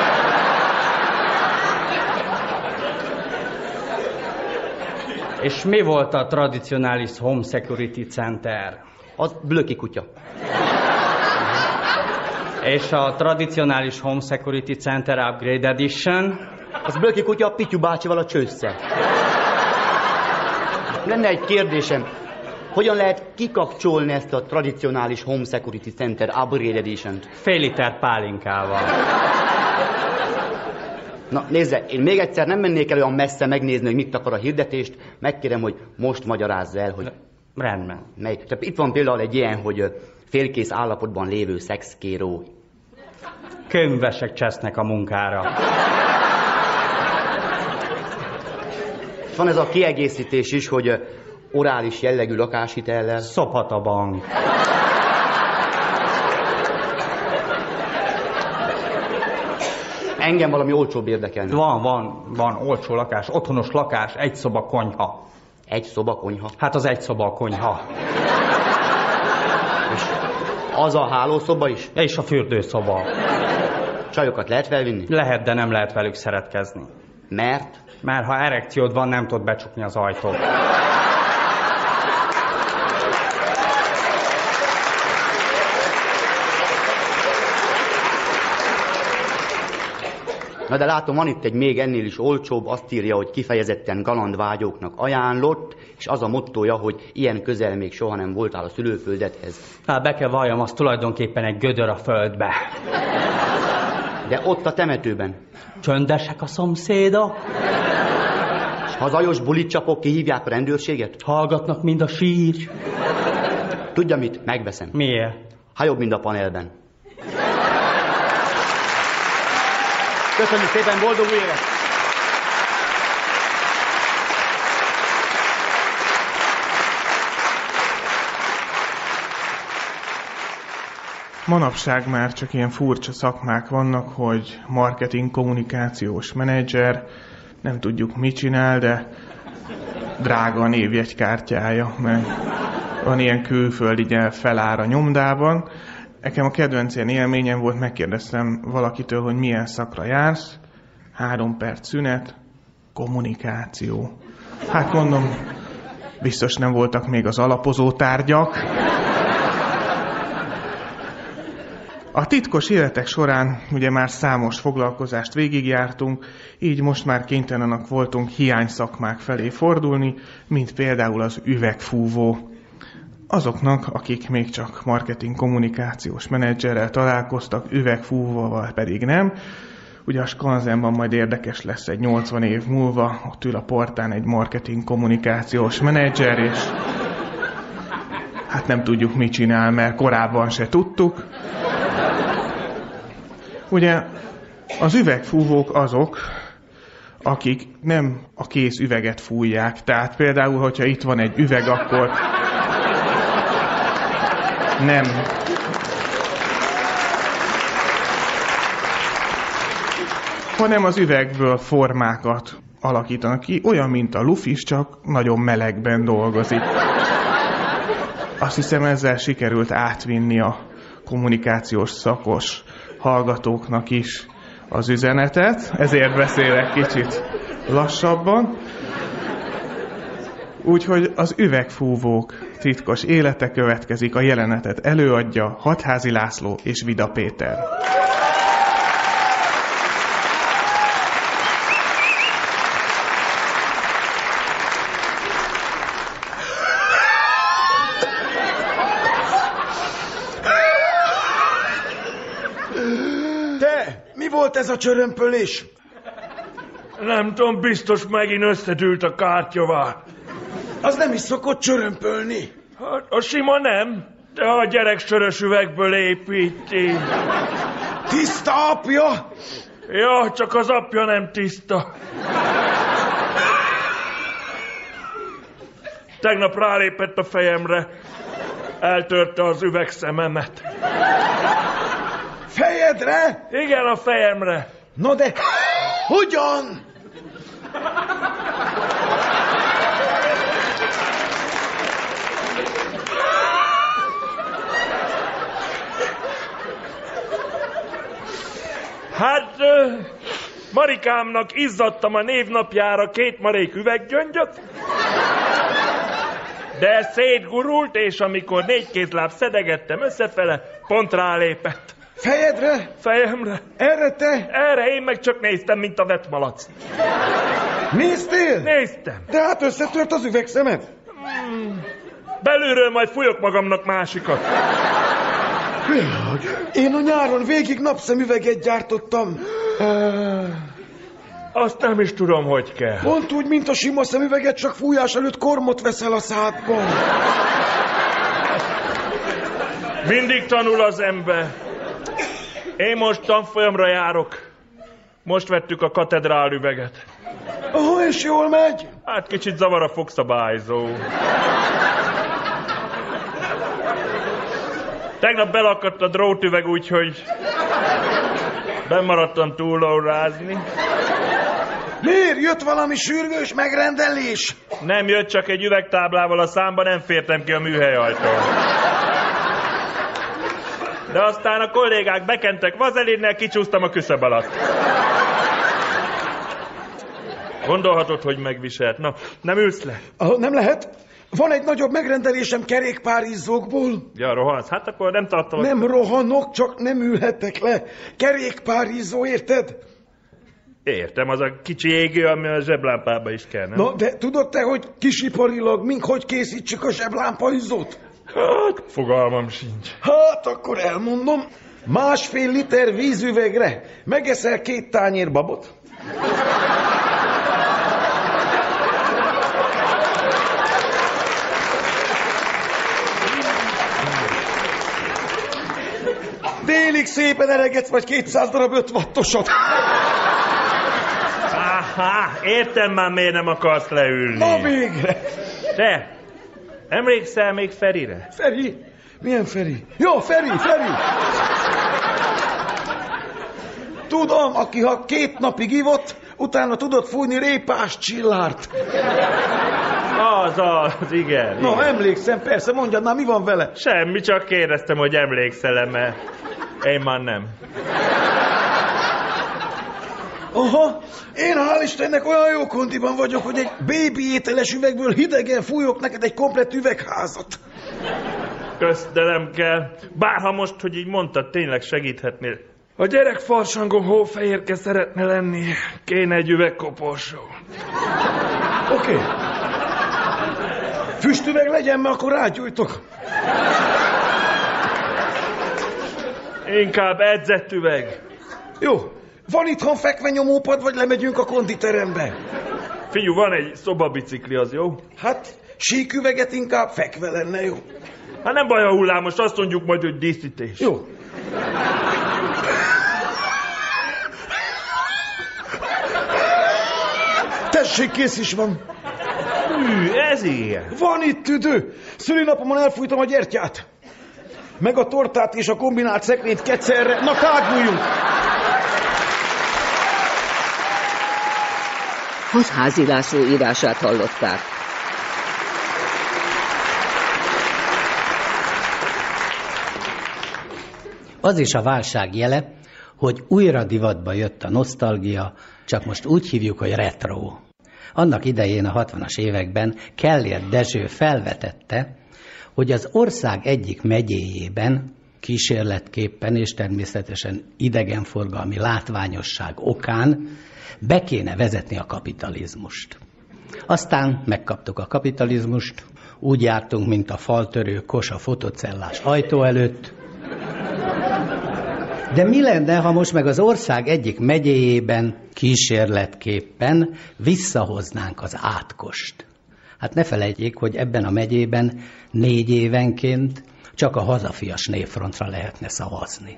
S17: És mi volt a tradicionális Home Security Center?
S18: Az blöki kutya.
S17: És a tradicionális Home Security Center Upgrade Edition?
S18: Az blöki kutya a Pityu bácsival a csősszel. Lenne egy kérdésem. Hogyan lehet kikapcsolni ezt a tradicionális Home Security Center Upgrade Edition-t?
S17: Fél liter pálinkával.
S18: Na nézze, én még egyszer nem mennék el olyan messze megnézni, hogy mit akar a hirdetést. Megkérem, hogy most magyarázza el, hogy...
S17: Rendben.
S18: Melyik? Tehát itt van például egy ilyen, hogy félkész állapotban lévő szexkéró.
S17: Könyvesek csesznek a munkára.
S18: Van ez a kiegészítés is, hogy orális jellegű lakáshitellel.
S17: Szophat a bank.
S18: Engem valami olcsóbb érdekelne.
S17: Van, van, van olcsó lakás, otthonos lakás, egy szoba konyha.
S18: Egy szoba konyha?
S17: Hát az egy szoba konyha.
S18: Az a hálószoba is?
S17: És a fürdőszoba.
S18: Csajokat lehet felvinni?
S17: Lehet, de nem lehet velük szeretkezni.
S18: Mert?
S17: Mert ha erekciód van, nem tudod becsukni az ajtót.
S18: Na de látom, van itt egy még ennél is olcsóbb, azt írja, hogy kifejezetten galand vágyóknak ajánlott, és az a mottoja, hogy ilyen közel még soha nem voltál a szülőföldedhez.
S17: Hát be kell valljam, az tulajdonképpen egy gödör a földbe.
S18: De ott a temetőben.
S17: Csöndesek a szomszédok.
S18: És ha zajos bulit csapok, kihívják a rendőrséget?
S17: Hallgatnak, mind a sír.
S18: Tudja mit? Megveszem.
S17: Miért?
S18: Ha jobb, mint a panelben. Köszönjük szépen, boldog új évet!
S2: Manapság már csak ilyen furcsa szakmák vannak, hogy marketing kommunikációs menedzser, nem tudjuk mit csinál, de drága a névjegykártyája, mert van ilyen külföldi nyelv felár a nyomdában. Nekem a kedvenc ilyen élményem volt, megkérdeztem valakitől, hogy milyen szakra jársz. Három perc szünet, kommunikáció. Hát mondom, biztos nem voltak még az alapozó tárgyak. A titkos életek során ugye már számos foglalkozást végigjártunk, így most már kénytelenek voltunk hiány szakmák felé fordulni, mint például az üvegfúvó. Azoknak, akik még csak marketing kommunikációs menedzserrel találkoztak, üvegfúvóval pedig nem, ugye a Skanzenban majd érdekes lesz egy 80 év múlva, ott ül a portán egy marketing kommunikációs menedzser, és hát nem tudjuk mit csinál, mert korábban se tudtuk. Ugye az üvegfúvók azok, akik nem a kész üveget fújják. Tehát például, hogyha itt van egy üveg, akkor nem. Hanem az üvegből formákat alakítanak ki, olyan, mint a lufis, csak nagyon melegben dolgozik. Azt hiszem ezzel sikerült átvinni a kommunikációs szakos hallgatóknak is az üzenetet, ezért beszélek kicsit lassabban. Úgyhogy az üvegfúvók titkos élete következik, a jelenetet előadja Hatházi László és Vida Péter.
S19: Te, mi volt ez a csörömpölés?
S9: Nem tudom, biztos megint összedült a kártyavá.
S19: Az nem is szokott csörömpölni.
S9: Hát, a sima nem, de a gyerek sörös üvegből építi.
S19: Tiszta apja?
S9: Ja, csak az apja nem tiszta. Tegnap rálépett a fejemre. Eltörte az üvegszememet.
S19: Fejedre?
S9: Igen, a fejemre.
S19: No de hogyan?
S9: Hát, Marikámnak izzadtam a névnapjára két marék üveggyöngyöt, de szétgurult, és amikor négy kézláb szedegettem összefele, pont rálépett.
S19: Fejedre?
S9: Fejemre.
S19: Erre te?
S9: Erre én meg csak néztem, mint a vetmalac.
S19: Néztél?
S9: Néztem.
S19: De hát összetört az üvegszemed.
S9: Hmm. Belülről majd fújok magamnak másikat.
S19: Én a nyáron végig napszemüveget gyártottam.
S9: Azt nem is tudom, hogy kell.
S19: Pont úgy, mint a sima szemüveget, csak fújás előtt kormot veszel a szádban.
S9: Mindig tanul az ember. Én most tanfolyamra járok. Most vettük a katedrál üveget.
S19: Aha, és jól megy?
S9: Hát kicsit zavar a fogszabályzó. Tegnap belakadt a drótüveg, úgyhogy bemaradtam túlórázni.
S19: Miért? Jött valami sürgős megrendelés?
S9: Nem jött csak egy üvegtáblával a számba, nem fértem ki a műhelyajtón. De aztán a kollégák bekentek vazelinnel, kicsúsztam a küszöb alatt. Gondolhatod, hogy megviselt. Na, nem ülsz le?
S19: Ah, nem lehet. Van egy nagyobb megrendelésem kerékpárizzókból.
S9: Ja, rohansz. Hát akkor nem tartom.
S19: Nem rohanok, csak nem ülhetek le. Kerékpárizó, érted?
S9: Értem, az a kicsi égő, ami a zseblámpába is kell, nem?
S20: Na, de tudod te, hogy kisiparilag mink hogy készítsük a zseblámpaizzót?
S9: Hát, fogalmam sincs.
S20: Hát, akkor elmondom. Másfél liter vízüvegre megeszel két tányér babot, Délig szépen elegetsz vagy 200 darab 5 wattosat.
S9: Aha, értem már, miért nem akarsz leülni.
S20: Na végre!
S9: Te, emlékszel még Ferire?
S20: Feri? Milyen Feri? Jó, Feri, Feri! Tudom, aki ha két napig ivott, utána tudott fújni répás csillárt.
S9: Az, az, igen.
S20: Na,
S9: igen.
S20: emlékszem, persze, mondjad már, mi van vele?
S9: Semmi, csak kérdeztem, hogy emlékszel-e, mert én már nem.
S20: Aha, én hál' Istennek olyan jó kondiban vagyok, hogy egy bébi ételes üvegből hidegen fújok neked egy komplett üvegházat.
S9: Kösz, de nem kell. Bárha most, hogy így mondtad, tényleg segíthetnél. A gyerek farsangom hófehérke szeretne lenni. Kéne egy üveg koporsó.
S20: Oké. Okay. Füstüveg legyen, mert akkor rágyújtok.
S9: Inkább edzett üveg.
S20: Jó. Van itthon fekvenyomópad, vagy lemegyünk a konditerembe?
S9: Figyú, van egy szobabicikli, az jó?
S20: Hát, síküveget inkább fekve lenne, jó?
S9: Hát nem baj a hullámos, azt mondjuk majd, hogy díszítés.
S20: Jó. Tessék, kész is van.
S9: Hű, ez ilyen.
S20: Van itt tüdő. Szülinapomon elfújtam a gyertyát. Meg a tortát és a kombinált szekrényt kecerre. Na, táguljunk!
S3: Hatházi László írását hallották.
S1: Az is a válság jele, hogy újra divatba jött a nosztalgia, csak most úgy hívjuk, hogy retro. Annak idején a 60-as években Kellér Dezső felvetette, hogy az ország egyik megyéjében kísérletképpen és természetesen idegenforgalmi látványosság okán be kéne vezetni a kapitalizmust. Aztán megkaptuk a kapitalizmust, úgy jártunk, mint a faltörő kos a fotocellás ajtó előtt. De mi lenne, ha most meg az ország egyik megyéjében kísérletképpen visszahoznánk az átkost? Hát ne felejtjék, hogy ebben a megyében négy évenként csak a hazafias névfrontra lehetne szavazni.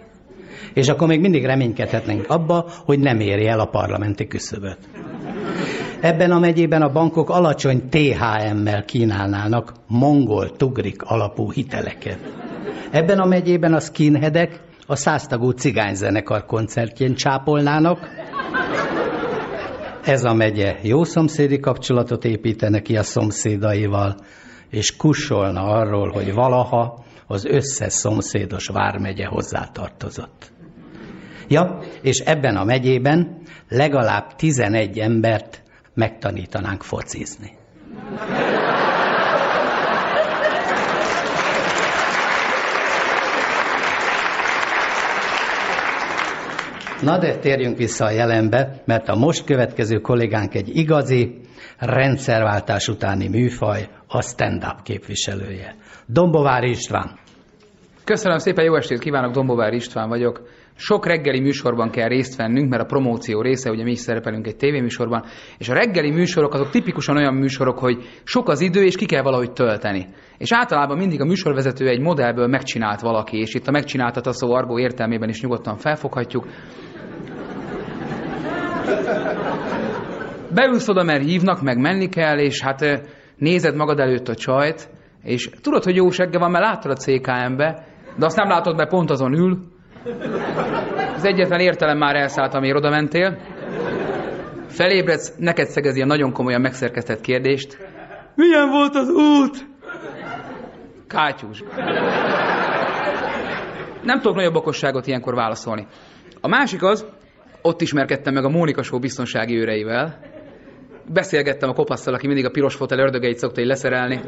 S1: És akkor még mindig reménykedhetnénk abba, hogy nem éri el a parlamenti küszöböt. Ebben a megyében a bankok alacsony THM-mel kínálnának mongol tugrik alapú hiteleket. Ebben a megyében a skinheadek a száztagú cigányzenekar koncertjén csápolnának. Ez a megye jó szomszédi kapcsolatot építene ki a szomszédaival, és kussolna arról, hogy valaha az összes szomszédos vármegye hozzátartozott. Ja, és ebben a megyében legalább 11 embert megtanítanánk focizni. Na de térjünk vissza a jelenbe, mert a most következő kollégánk egy igazi, rendszerváltás utáni műfaj, a stand-up képviselője. Dombovári István.
S21: Köszönöm szépen, jó estét kívánok, Dombovári István vagyok. Sok reggeli műsorban kell részt vennünk, mert a promóció része, ugye mi is szerepelünk egy tévéműsorban, és a reggeli műsorok azok tipikusan olyan műsorok, hogy sok az idő, és ki kell valahogy tölteni. És általában mindig a műsorvezető egy modellből megcsinált valaki, és itt a megcsináltat a szó argó értelmében is nyugodtan felfoghatjuk. Beülsz oda, mert hívnak, meg menni kell, és hát nézed magad előtt a csajt, és tudod, hogy jó segge van, mert láttad a CKM-be, de azt nem látod, mert pont azon ül. Az egyetlen értelem már elszállt, amiért oda mentél. Felébredsz, neked szegezi a nagyon komolyan megszerkesztett kérdést. Milyen volt az út? Kátyús. Nem tudok nagyobb okosságot ilyenkor válaszolni. A másik az, ott ismerkedtem meg a Mónika Show biztonsági őreivel. Beszélgettem a kopasszal, aki mindig a piros fotel ördögeit szokta így leszerelni.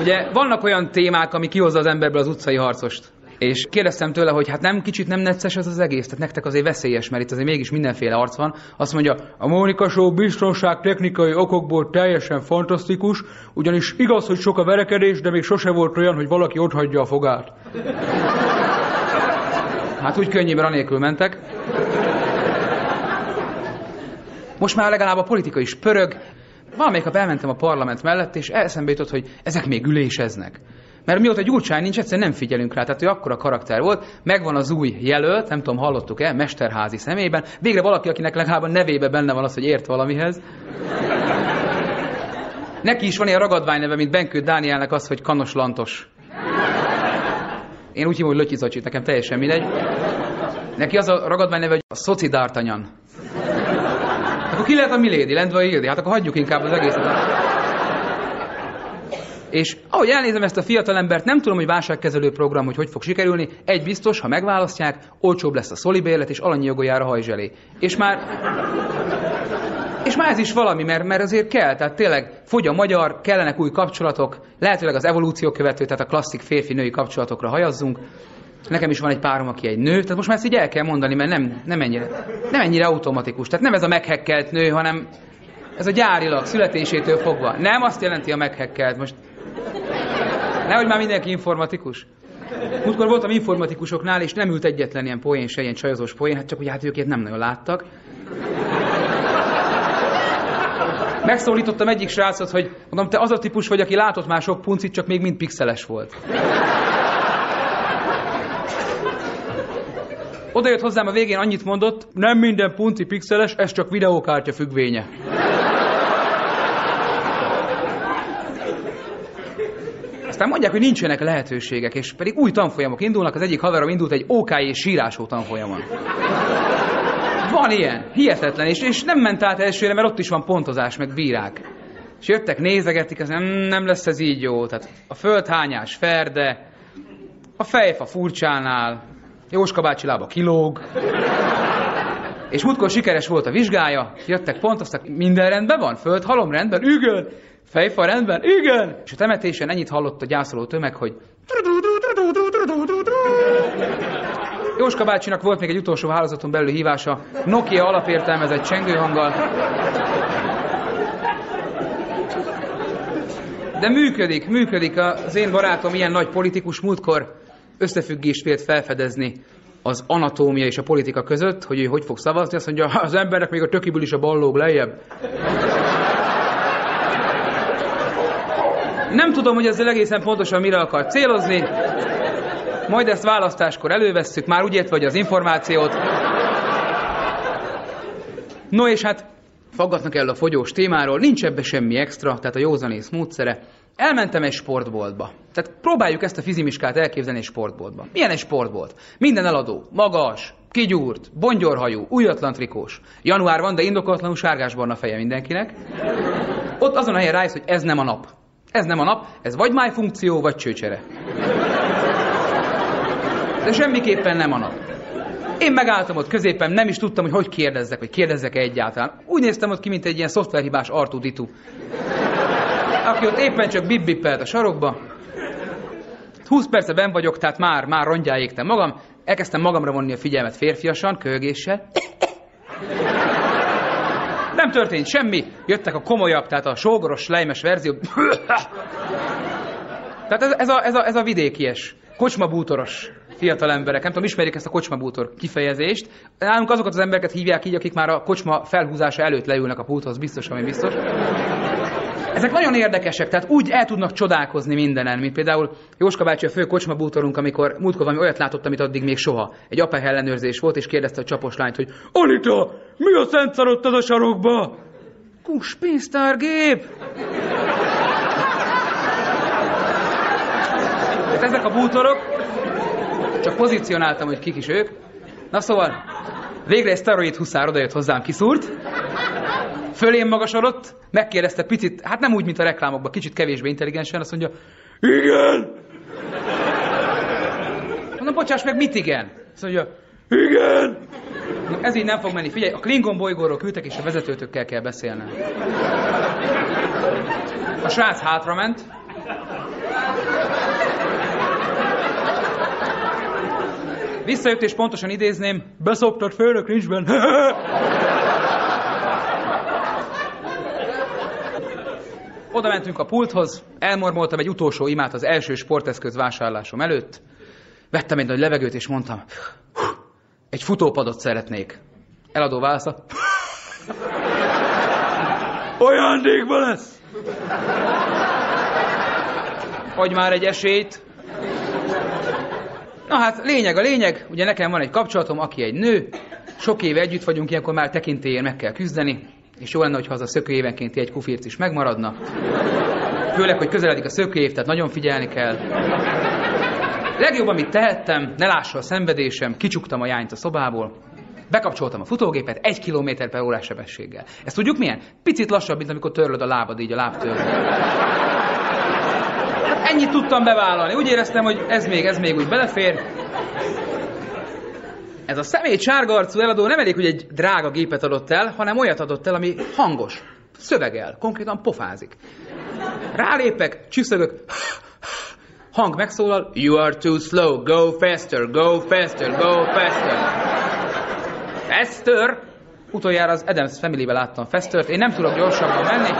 S21: Ugye vannak olyan témák, ami kihozza az emberből az utcai harcost. És kérdeztem tőle, hogy hát nem kicsit nem necces ez az egész, tehát nektek azért veszélyes, mert itt azért mégis mindenféle arc van. Azt mondja, a Mónika Show biztonság technikai okokból teljesen fantasztikus, ugyanis igaz, hogy sok a verekedés, de még sose volt olyan, hogy valaki ott hagyja a fogát. Hát úgy könnyűben anélkül mentek. Most már legalább a politika is pörög. Valamelyik nap elmentem a parlament mellett, és eszembe jutott, hogy ezek még üléseznek. Mert mióta Gyurcsány nincs, egyszerűen nem figyelünk rá. Tehát ő akkora karakter volt, megvan az új jelölt, nem tudom, hallottuk-e, Mesterházi szemében. Végre valaki, akinek legalább a nevébe benne van az, hogy ért valamihez. Neki is van ilyen ragadvány neve, mint Benkő Dánielnek az, hogy Kanos Lantos. Én úgy hívom, hogy Lötyi Zacsit, nekem teljesen mindegy. Neki az a ragadvány neve, hogy a Szoci. Akkor ki lehet a Milady, Lendva Ildi? Hát akkor hagyjuk inkább az egészet. És ahogy elnézem ezt a fiatalembert, nem tudom, hogy válságkezelő program, hogy hogy fog sikerülni. Egy biztos, ha megválasztják, olcsóbb lesz a szolibérlet, és alanyi jogon jár a hajzselé. És már... És már ez is valami, mert, mert azért kell, tehát tényleg fogy a magyar, kellenek új kapcsolatok, lehetőleg az evolúció követő, tehát a klasszik férfi-női kapcsolatokra hajazzunk. Nekem is van egy párom, aki egy nő, tehát most már ezt így el kell mondani, mert nem, nem, ennyire, nem ennyire automatikus. Tehát nem ez a meghekkelt nő, hanem ez a gyárilag, születésétől fogva. Nem azt jelenti a meghekkelt, most Nehogy már mindenki informatikus. Múltkor voltam informatikusoknál, és nem ült egyetlen ilyen poén se, ilyen csajozós poén, hát csak hogy hát őket nem nagyon láttak. Megszólítottam egyik srácot, hogy mondom, te az a típus vagy, aki látott már sok puncit, csak még mind pixeles volt. Oda jött hozzám a végén, annyit mondott, nem minden punci pixeles, ez csak videókártya függvénye. Aztán mondják, hogy nincsenek lehetőségek, és pedig új tanfolyamok indulnak. Az egyik haverom indult egy OK és sírásó tanfolyamon. Van ilyen, hihetetlen, és, és nem ment át elsőre, mert ott is van pontozás, meg bírák. És jöttek, nézegetik, ez nem, nem lesz ez így jó. Tehát a földhányás ferde, a fejfa furcsánál, Jóska bácsi lába kilóg. És múltkor sikeres volt a vizsgája, jöttek, pontoztak, minden rendben van? Föld, halom rendben? Igen. Fejfa rendben? Igen! És a temetésen ennyit hallott a gyászoló tömeg, hogy... Jóska bácsinak volt még egy utolsó hálózaton belül hívása, Nokia alapértelmezett csengőhanggal. De működik, működik. Az én barátom ilyen nagy politikus múltkor összefüggést vélt felfedezni az anatómia és a politika között, hogy ő hogy fog szavazni, azt mondja, az embernek még a tökiből is a ballóg lejjebb. Nem tudom, hogy ezzel egészen pontosan mire akar célozni. Majd ezt választáskor elővesszük, már úgy hogy az információt. No és hát faggatnak el a fogyós témáról, nincs ebbe semmi extra, tehát a józanész módszere. Elmentem egy sportboltba. Tehát próbáljuk ezt a fizimiskát elképzelni egy sportboltba. Milyen egy sportbolt? Minden eladó, magas, kigyúrt, bongyorhajú, újatlan trikós. Január van, de indokolatlanul sárgásbarna feje mindenkinek. Ott azon a helyen rájössz, hogy ez nem a nap. Ez nem a nap, ez vagy májfunkció, vagy csőcsere. De semmiképpen nem a nap. Én megálltam ott középen, nem is tudtam, hogy hogy kérdezzek, vagy kérdezzek-e egyáltalán. Úgy néztem ott ki, mint egy ilyen szoftverhibás Ditu. Aki ott éppen csak bip a sarokba. 20 perce ben vagyok, tehát már, már rongyá égtem magam. Elkezdtem magamra vonni a figyelmet férfiasan, kölgéssel. Nem történt semmi, jöttek a komolyabb, tehát a sógoros, lejmes verzió. tehát ez, ez, a, ez, a, ez a vidékies, kocsmabútoros fiatal emberek. Nem tudom, ismerik ezt a kocsmabútor kifejezést. Nálunk azokat az embereket hívják így, akik már a kocsma felhúzása előtt leülnek a pulthoz, biztos, ami biztos. Ezek nagyon érdekesek, tehát úgy el tudnak csodálkozni mindenen, mint például Jóska bácsi a fő kocsmabútorunk, amikor múltkor valami olyat látott, amit addig még soha. Egy apeh ellenőrzés volt, és kérdezte a csapos lányt, hogy Anita, mi a szent szarott az a sarokba? Kus pénztárgép! Ezek a bútorok, csak pozícionáltam, hogy kik is ők. Na szóval, végre egy szteroid huszár odajött hozzám, kiszúrt, fölém magasodott, megkérdezte picit, hát nem úgy, mint a reklámokban, kicsit kevésbé intelligensen, azt mondja, igen! Mondom, bocsáss meg, mit igen? Azt mondja, igen! Ez így nem fog menni. Figyelj, a Klingon bolygóról küldtek, és a vezetőtökkel kell beszélnem. A srác hátrament. Visszajött és pontosan idézném, beszoptad főnök nincsben. Oda mentünk a pulthoz, elmormoltam egy utolsó imát az első sporteszköz vásárlásom előtt, vettem egy nagy levegőt és mondtam, egy futópadot szeretnék. Eladó válasza, ajándékba lesz. Hogy már egy esélyt. Na hát, lényeg a lényeg, ugye nekem van egy kapcsolatom, aki egy nő, sok éve együtt vagyunk, ilyenkor már tekintélyén meg kell küzdeni, és jó lenne, hogyha az a szökő évenkénti egy kufirc is megmaradna. Főleg, hogy közeledik a szökőév, tehát nagyon figyelni kell. Legjobb, amit tehettem, ne lássa a szenvedésem, kicsuktam a jányt a szobából, bekapcsoltam a futógépet egy kilométer per órás sebességgel. Ezt tudjuk milyen? Picit lassabb, mint amikor törlöd a lábad így a lábtől. Ennyit tudtam bevállalni. Úgy éreztem, hogy ez még, ez még úgy belefér. Ez a személy sárga arcú eladó nem elég, hogy egy drága gépet adott el, hanem olyat adott el, ami hangos, szövegel, konkrétan pofázik. Rálépek, csüszögök, hang megszólal, you are too slow, go faster, go faster, go faster. Faster? Utoljára az Adams family láttam Festert, én nem tudok gyorsabban menni.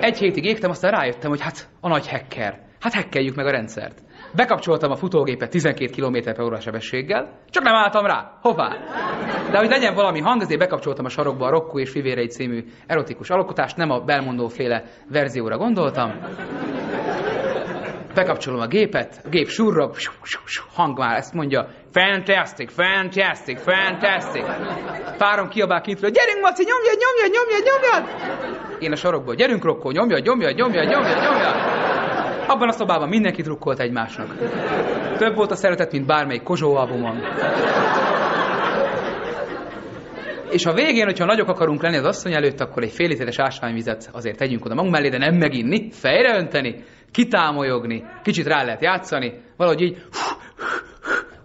S21: Egy hétig égtem, aztán rájöttem, hogy hát a nagy hacker. Hát hackeljük meg a rendszert. Bekapcsoltam a futógépet 12 km per órás sebességgel, csak nem álltam rá. Hoppá! De hogy legyen valami hang, ezért bekapcsoltam a sarokba a Rokku és Fivérei című erotikus alkotást, nem a Belmondó féle verzióra gondoltam. Bekapcsolom a gépet, a gép surrog, hang már ezt mondja, fantastic, fantastic, fantastic. Párom kiabál kintről, gyerünk Maci, nyomja, nyomja, nyomja, nyomja. Én a sarokból, gyerünk Rokkó, nyomja, nyomja, nyomja, nyomja, nyomja. Abban a szobában mindenki drukkolt egymásnak. Több volt a szeretet, mint bármelyik Kozsó albumon. És a végén, hogyha nagyok akarunk lenni az asszony előtt, akkor egy fél literes ásványvizet azért tegyünk oda magunk mellé, de nem meginni, fejre önteni, kitámolyogni, kicsit rá lehet játszani, valahogy így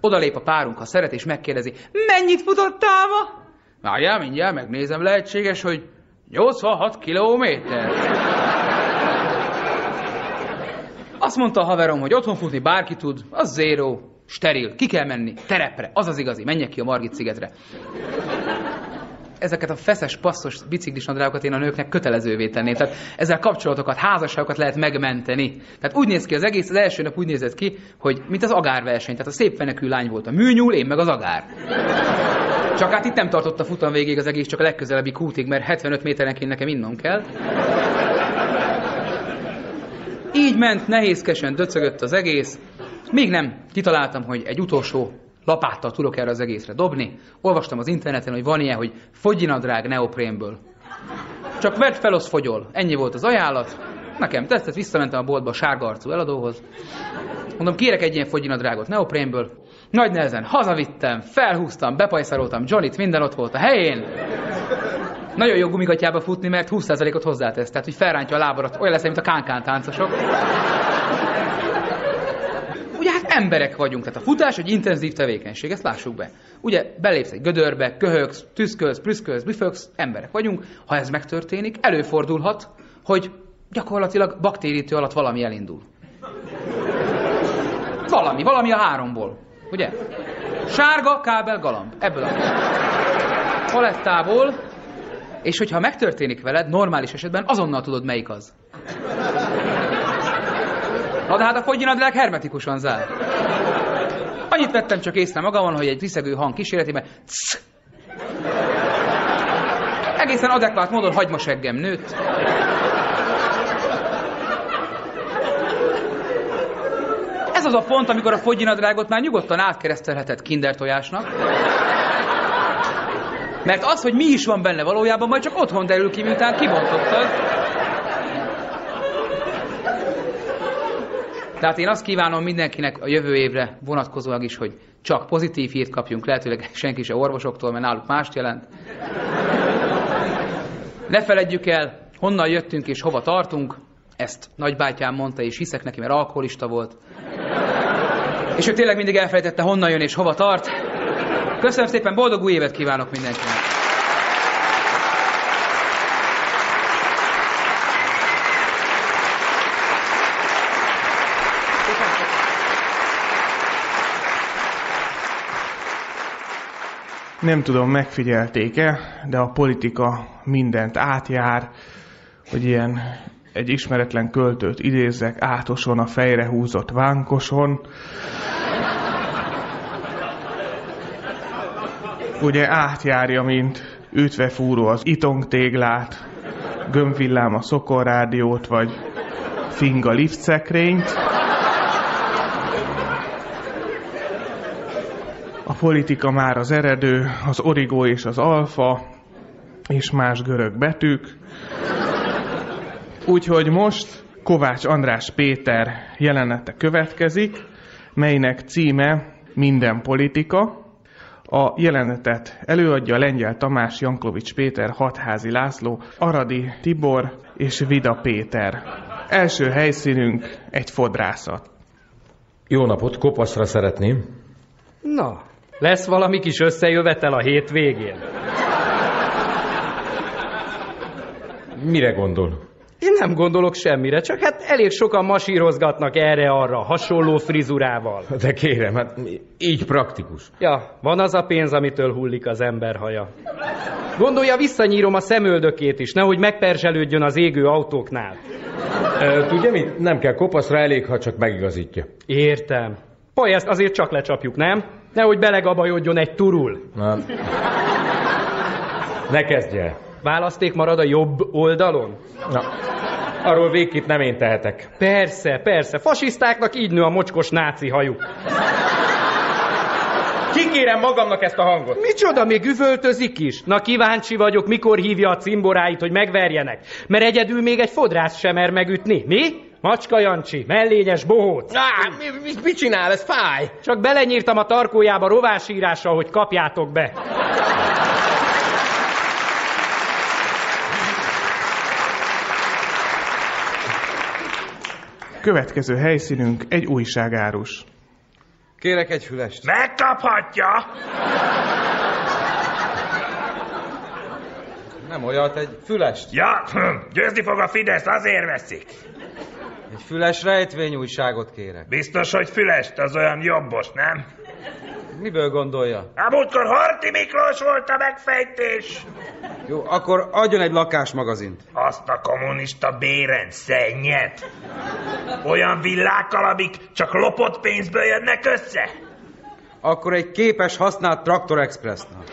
S21: oda lép a párunk, ha szeret, és megkérdezi, mennyit futottál ma? Várjál, mindjárt megnézem, lehetséges, hogy 86 kilométer. Azt mondta a haverom, hogy otthon futni bárki tud, az zéró, steril, ki kell menni, terepre, az az igazi, menjek ki a Margit szigetre. Ezeket a feszes, passzos biciklis nadrágokat én a nőknek kötelezővé tenném. Tehát ezzel kapcsolatokat, házasságokat lehet megmenteni. Tehát úgy néz ki az egész, az első nap úgy nézett ki, hogy mint az agárverseny. Tehát a szép fenekű lány volt a műnyúl, én meg az agár. Csak hát itt nem tartott a futam végig az egész, csak a legközelebbi kútig, mert 75 méterenként nekem innom kell. Így ment, nehézkesen döcögött az egész, még nem kitaláltam, hogy egy utolsó lapáttal tudok erre az egészre dobni. Olvastam az interneten, hogy van ilyen, hogy fogyinadrág neoprénből. Csak vedd fel, az fogyol. Ennyi volt az ajánlat. Nekem tetszett, visszamentem a boltba a sárga arcú eladóhoz. Mondom, kérek egy ilyen fogyinadrágot neoprénből. Nagy nehezen hazavittem, felhúztam, bepajszaroltam Johnnyt, minden ott volt a helyén. Nagyon jó gumigatjába futni, mert 20%-ot hozzátesz, tehát hogy felrántja a lábadat, olyan lesz, mint a kánkán táncosok. Ugye hát emberek vagyunk, tehát a futás egy intenzív tevékenység, ezt lássuk be. Ugye belépsz egy gödörbe, köhögsz, tüszkölsz, prüszkölsz, büfögsz, emberek vagyunk. Ha ez megtörténik, előfordulhat, hogy gyakorlatilag baktérítő alatt valami elindul. Valami, valami a háromból, ugye? Sárga, kábel, galamb. Ebből a palettából, és hogyha megtörténik veled, normális esetben azonnal tudod, melyik az. Na de hát a fogyinadrág hermetikusan zár. Annyit vettem csak észre magamon, hogy egy riszegő hang kíséretében Csz! egészen adekvát módon hagymaseggem nőtt. Ez az a pont, amikor a fogyinadrágot már nyugodtan átkeresztelhetett kinder tojásnak. Mert az, hogy mi is van benne valójában, majd csak otthon derül ki, miután kibontottad. Tehát én azt kívánom mindenkinek a jövő évre vonatkozóan is, hogy csak pozitív hírt kapjunk, lehetőleg senki se orvosoktól, mert náluk mást jelent. Ne feledjük el, honnan jöttünk és hova tartunk. Ezt nagybátyám mondta, és hiszek neki, mert alkoholista volt. És ő tényleg mindig elfelejtette, honnan jön és hova tart. Köszönöm szépen, boldog új évet kívánok mindenkinek!
S2: Nem tudom, megfigyelték-e, de a politika mindent átjár, hogy ilyen egy ismeretlen költőt idézzek, átoson a fejre húzott vánkoson. Ugye átjárja, mint ütve fúró az itongtéglát, gömbvillám a szokorrádiót, vagy finga liftszekrényt. A politika már az eredő, az origó és az alfa, és más görög betűk. Úgyhogy most Kovács András Péter jelenete következik, melynek címe Minden politika. A jelenetet előadja Lengyel Tamás, Janklovics Péter, Hatházi László, Aradi Tibor és Vida Péter. Első helyszínünk egy fodrászat.
S5: Jó napot, kopaszra szeretném.
S17: Na, lesz valami kis összejövetel a hétvégén?
S5: Mire gondol?
S17: Én nem gondolok semmire, csak hát elég sokan masírozgatnak erre-arra, hasonló frizurával.
S5: De kérem, hát így praktikus.
S17: Ja, van az a pénz, amitől hullik az ember haja. Gondolja, visszanyírom a szemöldökét is, nehogy megperzselődjön az égő autóknál.
S5: E, tudja mit? Nem kell kopaszra, elég, ha csak megigazítja.
S17: Értem. Pajászt azért csak lecsapjuk, nem? Nehogy belegabajodjon egy turul.
S5: Na. Ne kezdj el.
S17: Választék marad a jobb oldalon?
S5: Na, arról végképp nem én tehetek.
S17: Persze, persze. Fasisztáknak így nő a mocskos náci hajuk.
S5: Kikérem magamnak ezt a hangot.
S17: Micsoda, még üvöltözik is? Na kíváncsi vagyok, mikor hívja a cimboráit, hogy megverjenek. Mert egyedül még egy fodrász sem mer megütni. Mi? Macska Jancsi, mellényes bohóc.
S5: Á, mi, mi, mit csinál? Ez fáj.
S17: Csak belenyírtam a tarkójába rovásírásra, hogy kapjátok be.
S2: Következő helyszínünk egy újságárus.
S22: Kérek egy fülest.
S9: Megkaphatja!
S22: Nem olyat, egy fülest.
S9: Ja, hm, győzni fog a Fidesz, azért veszik.
S22: Egy füles rejtvényújságot kérek.
S9: Biztos, hogy fülest, az olyan jobbos, nem?
S22: Miből gondolja?
S9: A múltkor Horti Miklós volt a megfejtés.
S22: Jó, akkor adjon egy lakásmagazint.
S9: Azt a kommunista béren szennyet. Olyan villákkal, amik csak lopott pénzből jönnek össze.
S22: Akkor egy képes használt Traktor Expressnak.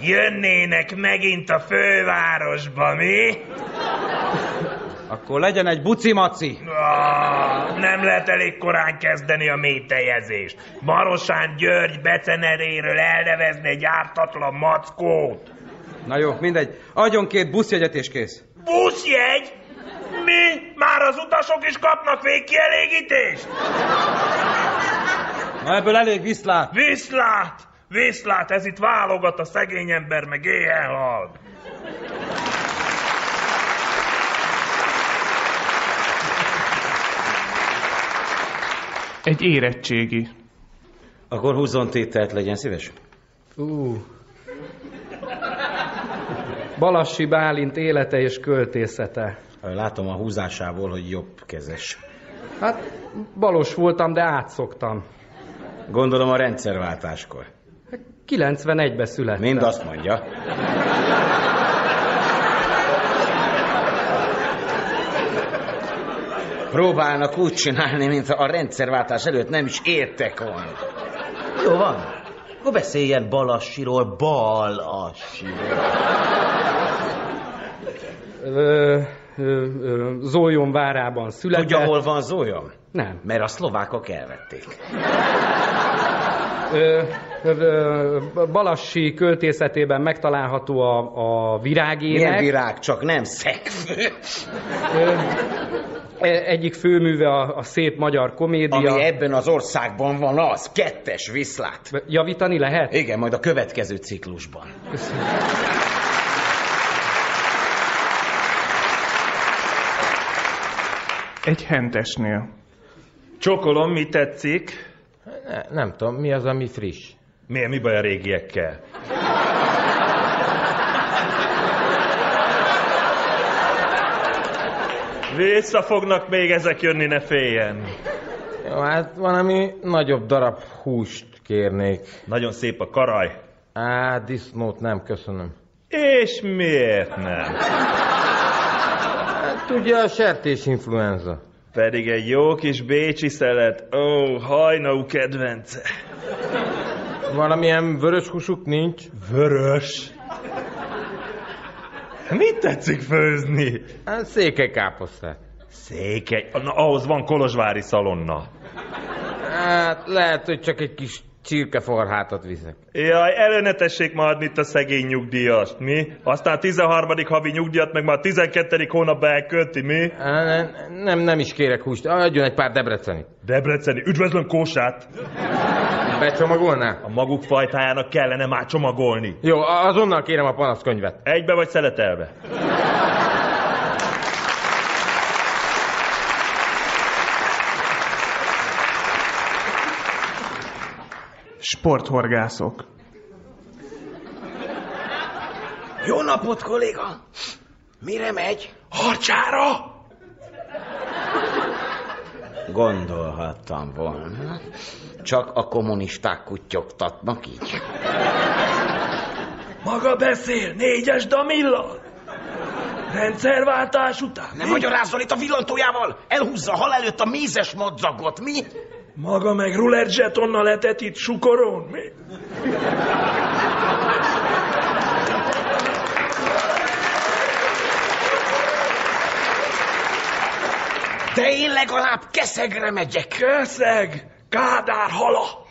S9: Jönnének megint a fővárosba, mi?
S22: Akkor legyen egy bucimaci.
S9: Ah, nem lehet elég korán kezdeni a métejezést. Marosán György beceneréről elnevezni egy ártatlan mackót.
S22: Na jó, mindegy. Adjon két buszjegyet és kész.
S9: Buszjegy? Mi? Már az utasok is kapnak végkielégítést?
S22: Na ebből elég viszlát.
S9: Viszlát! Viszlát, ez itt válogat a szegény ember, meg éhen hal.
S2: Egy érettségi.
S6: Akkor húzzon tételt, legyen szíves.
S17: Ú. Balassi Bálint élete és költészete.
S6: Látom a húzásából, hogy jobb kezes.
S17: Hát balos voltam, de átszoktam.
S6: Gondolom a rendszerváltáskor.
S17: 91-be születtem.
S6: Mind azt mondja. Próbálnak úgy csinálni, mint a rendszerváltás előtt nem is értek volna. Jó van. Akkor beszéljen Balassiról, Balassiról.
S17: Ö, ö, várában született.
S6: Tudja, hol van Zólyom?
S17: Nem.
S6: Mert a szlovákok elvették.
S17: Ö, ö, Balassi költészetében megtalálható a, a virágének.
S6: Milyen virág, csak nem szegfő.
S17: Ö, egyik főműve a, a szép magyar komédia.
S6: Ami ebben az országban van az, kettes viszlát.
S17: Javítani lehet?
S6: Igen, majd a következő ciklusban.
S17: Köszönöm.
S2: Egy hentesnél.
S9: Csokolom, mi tetszik?
S5: Ne, nem tudom, mi az, ami friss?
S9: Miért, mi baj a régiekkel? Vissza fognak még ezek jönni, ne féljen.
S5: Jó, hát valami nagyobb darab húst kérnék.
S9: Nagyon szép a karaj.
S5: Á, disznót nem, köszönöm.
S9: És miért nem?
S5: Hát ugye a sertésinfluenza.
S9: Pedig egy jó kis bécsi szelet. Ó, hajnau kedvence.
S5: Valamilyen vörös húsuk nincs?
S9: Vörös? Mit tetszik főzni?
S5: Hát székelykáposztát.
S9: Székely? Na, ahhoz van kolozsvári szalonna.
S5: Hát lehet, hogy csak egy kis csirkefarhátat viszek.
S9: Jaj, elő ne tessék ma adni itt a szegény nyugdíjast, mi? Aztán a 13. havi nyugdíjat meg már a 12. hónapban elkölti, mi?
S5: Nem, nem, nem is kérek húst, adjon egy pár debreceni.
S9: Debreceni, üdvözlöm Kósát!
S5: Becsomagolná?
S9: A maguk fajtájának kellene már csomagolni.
S5: Jó, azonnal kérem a panaszkönyvet.
S9: Egybe vagy szeletelve?
S2: Sporthorgászok.
S13: Jó napot, kolléga! Mire megy?
S23: Harcsára!
S6: Gondolhattam volna. Csak a kommunisták kutyogtatnak így.
S23: Maga beszél, négyes damillal? Rendszerváltás után?
S13: Nem magyarázzon itt a villantójával! Elhúzza hal előtt a mézes madzagot, mi?
S23: Maga meg roulette zsetonnal letet itt sukoron, mi?
S13: De én legalább keszegre megyek.
S23: Keszeg? Kádár hala?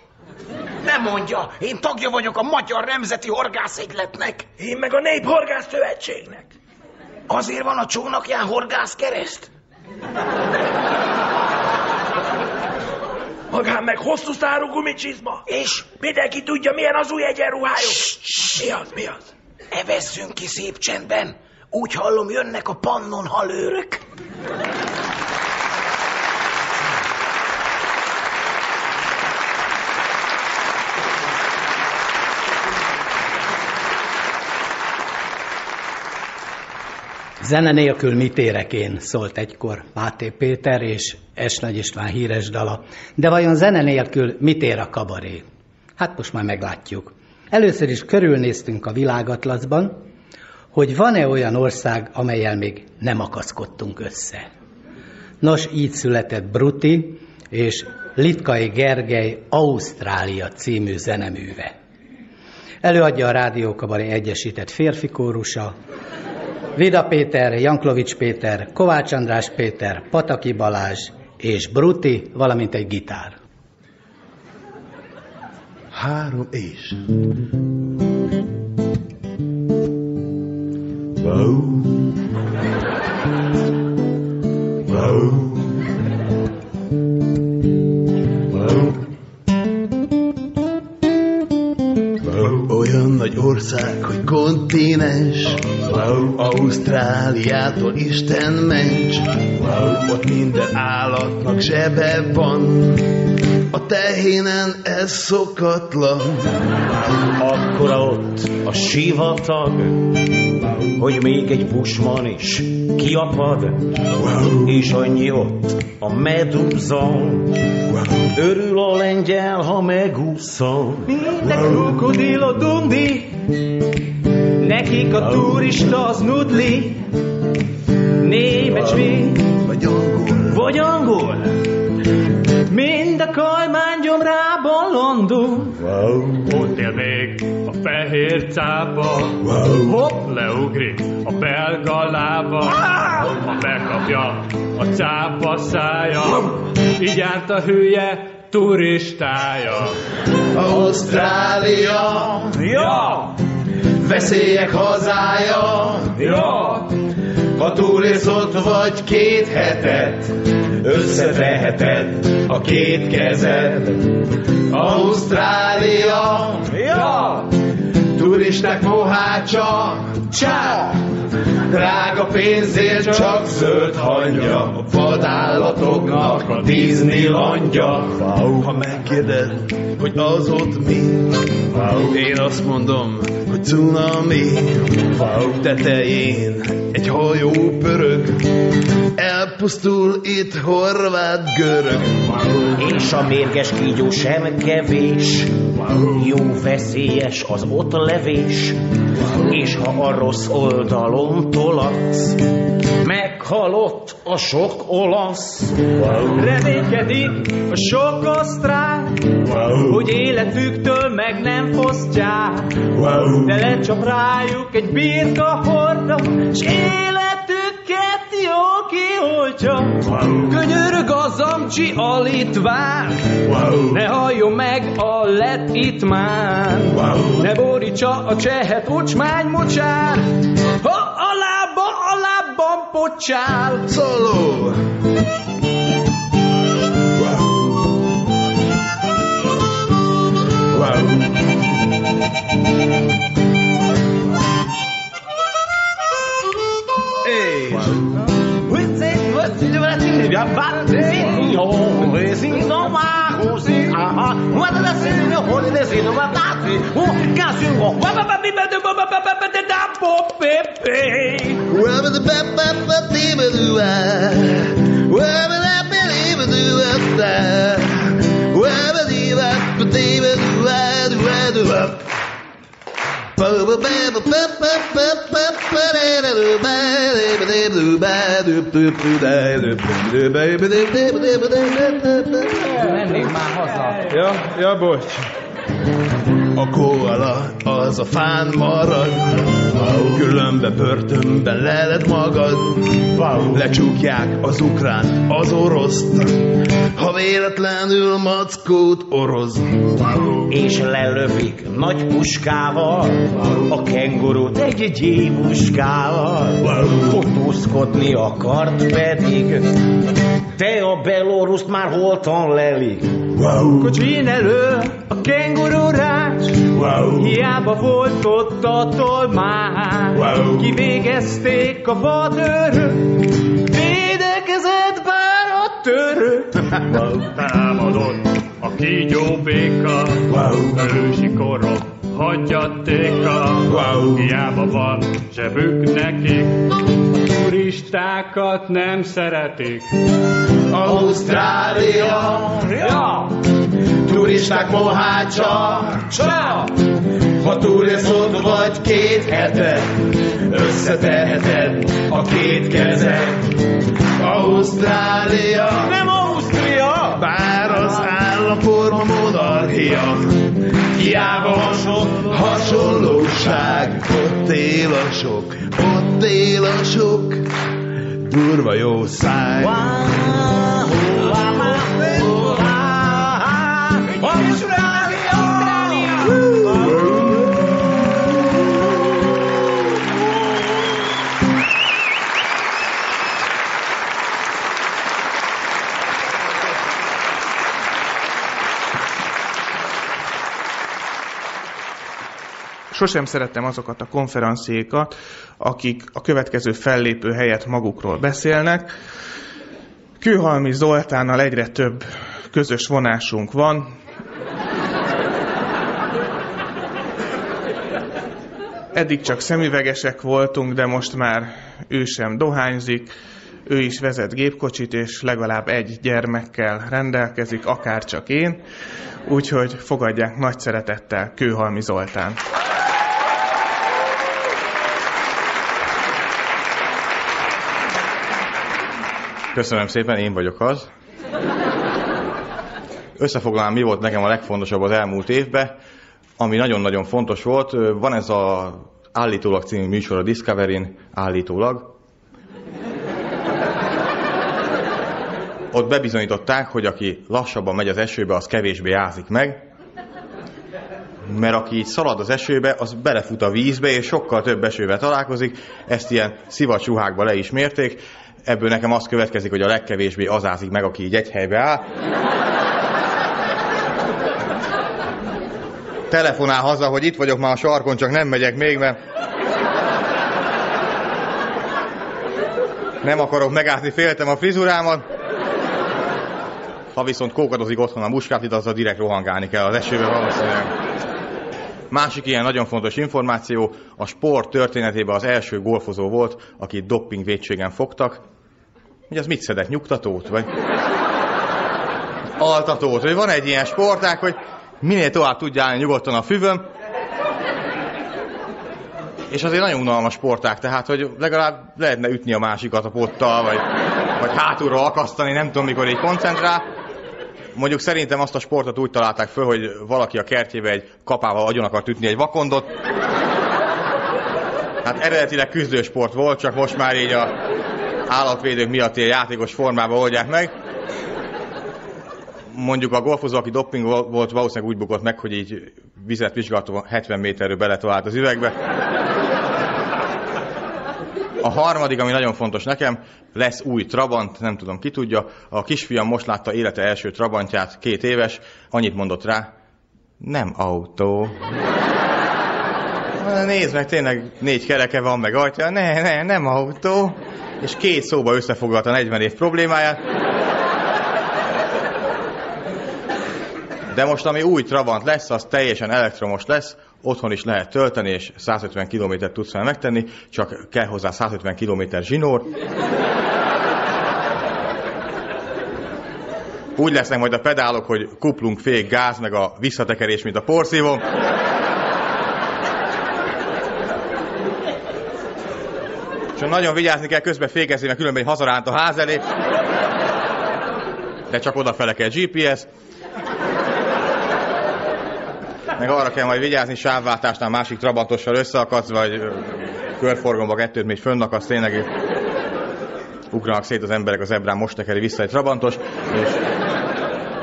S13: Nem mondja, én tagja vagyok a Magyar Nemzeti Horgászegyletnek.
S23: Én meg a Néphorgász Szövetségnek.
S13: Azért van a csónakján horgász kereszt?
S23: Magán meg hosszú szárú gumicsizma.
S13: És?
S23: Mindenki tudja, milyen az új egyenruhájuk. Mi az, mi az?
S13: Evezzünk ki szép csendben. Úgy hallom, jönnek a pannon halőrök.
S1: Zene nélkül mit érek én, szólt egykor Máté Péter és Esnagy István híres dala. De vajon zene nélkül mit ér a kabaré? Hát most már meglátjuk. Először is körülnéztünk a világatlaszban, hogy van-e olyan ország, amelyel még nem akaszkodtunk össze. Nos, így született Bruti és Litkai Gergely Ausztrália című zeneműve. Előadja a Rádiókabaré Egyesített Férfi Kórusa, Vida Péter, Janklovics Péter, Kovács András Péter, Pataki Balázs és Bruti, valamint egy gitár.
S24: Három és. Wow. Ország, hogy kontinens wow. Ausztráliától Isten ments wow. Ott minden állatnak zsebe van A tehénen ez szokatlan
S25: Akkora ott a sivatag, hogy még egy busman is kiapad, wow. és annyi ott a medúza. Örül a lengyel, ha megúszol.
S26: Minden krokodil a dundi, nekik a turista az nudli. Német, svéd,
S24: vagy angol,
S26: vagy angol. Mind a kajmán gyomrában landul.
S24: Wow.
S26: Ott él még a fehér cápa.
S24: Wow.
S26: Hopp, leugrik a belga lába. Ha megkapja a cápa szája. Így járt a hülye turistája.
S24: Ausztrália,
S26: Ja!
S24: veszélyek hazája,
S26: Ja!
S24: Ha túlélsz ott vagy két hetet, összeteheted a két kezed. Ausztrália,
S26: Ja!
S24: turisták mohácsa, csá! Drága pénzért csak zöld hangya, a vadállatoknak a Disneylandja. Ha megkérdez, hogy az ott mi, én azt mondom, hogy cunami. Tetején egy hajó pörög, elpusztul itt horvát görög.
S6: És a mérges kígyó sem kevés, jó veszélyes az ott levés, és ha a rossz oldalon tolatsz, meghalott a sok olasz.
S11: Reménykedik a sok osztrák, hogy életüktől meg nem fosztják. De lecsap rájuk egy birka horda, s jó kioltja. Könyörög az amcsi a litván, ne halljon meg a lett itt már. Ne borítsa a csehet ocsmány mocsár, ha a lába a lábban pocsál.
S24: Szóló!
S27: no abate, um
S2: casinho, Wherever the bap I, I I I I. Ja, jag.
S24: A koala az a fán marad, különbe börtönben leled magad, lecsukják az ukrán, az oroszt, ha véletlenül mackót oroz.
S6: És lelövik nagy puskával a kengurút egy gyémuskával. Fotózkodni akart pedig, te a beloruszt már holtan lelik.
S11: Kocsin elő a kengururács, hiába volt ott a tolmács. Kivégezték a vadőrök, védekezett bár a török.
S28: Támadott a kígyó béka, ősi korok hagyjattéka, hiába van zsebük nekik, turistákat nem szeretik.
S24: Ausztrália,
S28: Ja!
S24: turisták mohácsa, csa! Ha túlészod vagy két hete, összeteheted a két kezed. Ausztrália,
S6: Nem Ausztria!
S24: bár az államforma monarchia, hiába sok hasonlóság, ott él a sok, ott él a sok, durva jó száj.
S2: Sosem szerettem azokat a konferenciékat, akik a következő fellépő helyet magukról beszélnek. Kőhalmi Zoltánnal egyre több közös vonásunk van. Eddig csak szemüvegesek voltunk, de most már ő sem dohányzik, ő is vezet gépkocsit, és legalább egy gyermekkel rendelkezik, akár csak én. Úgyhogy fogadják nagy szeretettel Kőhalmi Zoltán.
S29: Köszönöm szépen, én vagyok az. Összefoglalám, mi volt nekem a legfontosabb az elmúlt évben, ami nagyon-nagyon fontos volt. Van ez a Állítólag című műsor a Discovery-n, állítólag. Ott bebizonyították, hogy aki lassabban megy az esőbe, az kevésbé ázik meg, mert aki így szalad az esőbe, az belefut a vízbe, és sokkal több esővel találkozik. Ezt ilyen szivacs ruhákba le is mérték. Ebből nekem az következik, hogy a legkevésbé az ázik meg, aki így egy helybe áll. Telefonál haza, hogy itt vagyok már a sarkon, csak nem megyek még, mert Nem akarok megázni, féltem a frizurámat. Ha viszont kókadozik otthon a muskát, az a direkt rohangálni kell az esőbe valószínűleg. Másik ilyen nagyon fontos információ, a sport történetében az első golfozó volt, akit dopping védségen fogtak. Hogy az mit szedett, nyugtatót? Vagy altatót? Vagy van egy ilyen sporták, hogy minél tovább tudja állni nyugodtan a füvön, és azért nagyon unalmas sporták, tehát, hogy legalább lehetne ütni a másikat a pottal, vagy, vagy hátulra akasztani, nem tudom, mikor így koncentrál. Mondjuk szerintem azt a sportot úgy találták föl, hogy valaki a kertjébe egy kapával agyon akart ütni egy vakondot. Hát eredetileg küzdősport volt, csak most már így a állatvédők miatt ilyen játékos formában oldják meg. Mondjuk a golfozó, aki dopping volt, valószínűleg úgy bukott meg, hogy így vizet vizsgálatban 70 méterről beletalált az üvegbe. A harmadik, ami nagyon fontos nekem, lesz új Trabant, nem tudom ki tudja. A kisfiam most látta élete első Trabantját, két éves, annyit mondott rá, nem autó. Nézd meg, tényleg négy kereke van, meg ajtja, ne, ne, nem autó. És két szóba összefoglalta 40 év problémáját. De most, ami új Trabant lesz, az teljesen elektromos lesz, otthon is lehet tölteni, és 150 kilométert tudsz vele megtenni, csak kell hozzá 150 km zsinór. Úgy lesznek majd a pedálok, hogy kuplunk, fék, gáz, meg a visszatekerés, mint a porszívó. És nagyon vigyázni kell közben fékezni, mert különben hazaránt a ház elé. De csak odafele kell GPS meg arra kell majd vigyázni, sávváltásnál másik trabantossal összeakadsz, vagy körforgomba kettőt még fönnakadsz, tényleg ugranak szét az emberek az ebrán, most tekeri vissza egy trabantos, és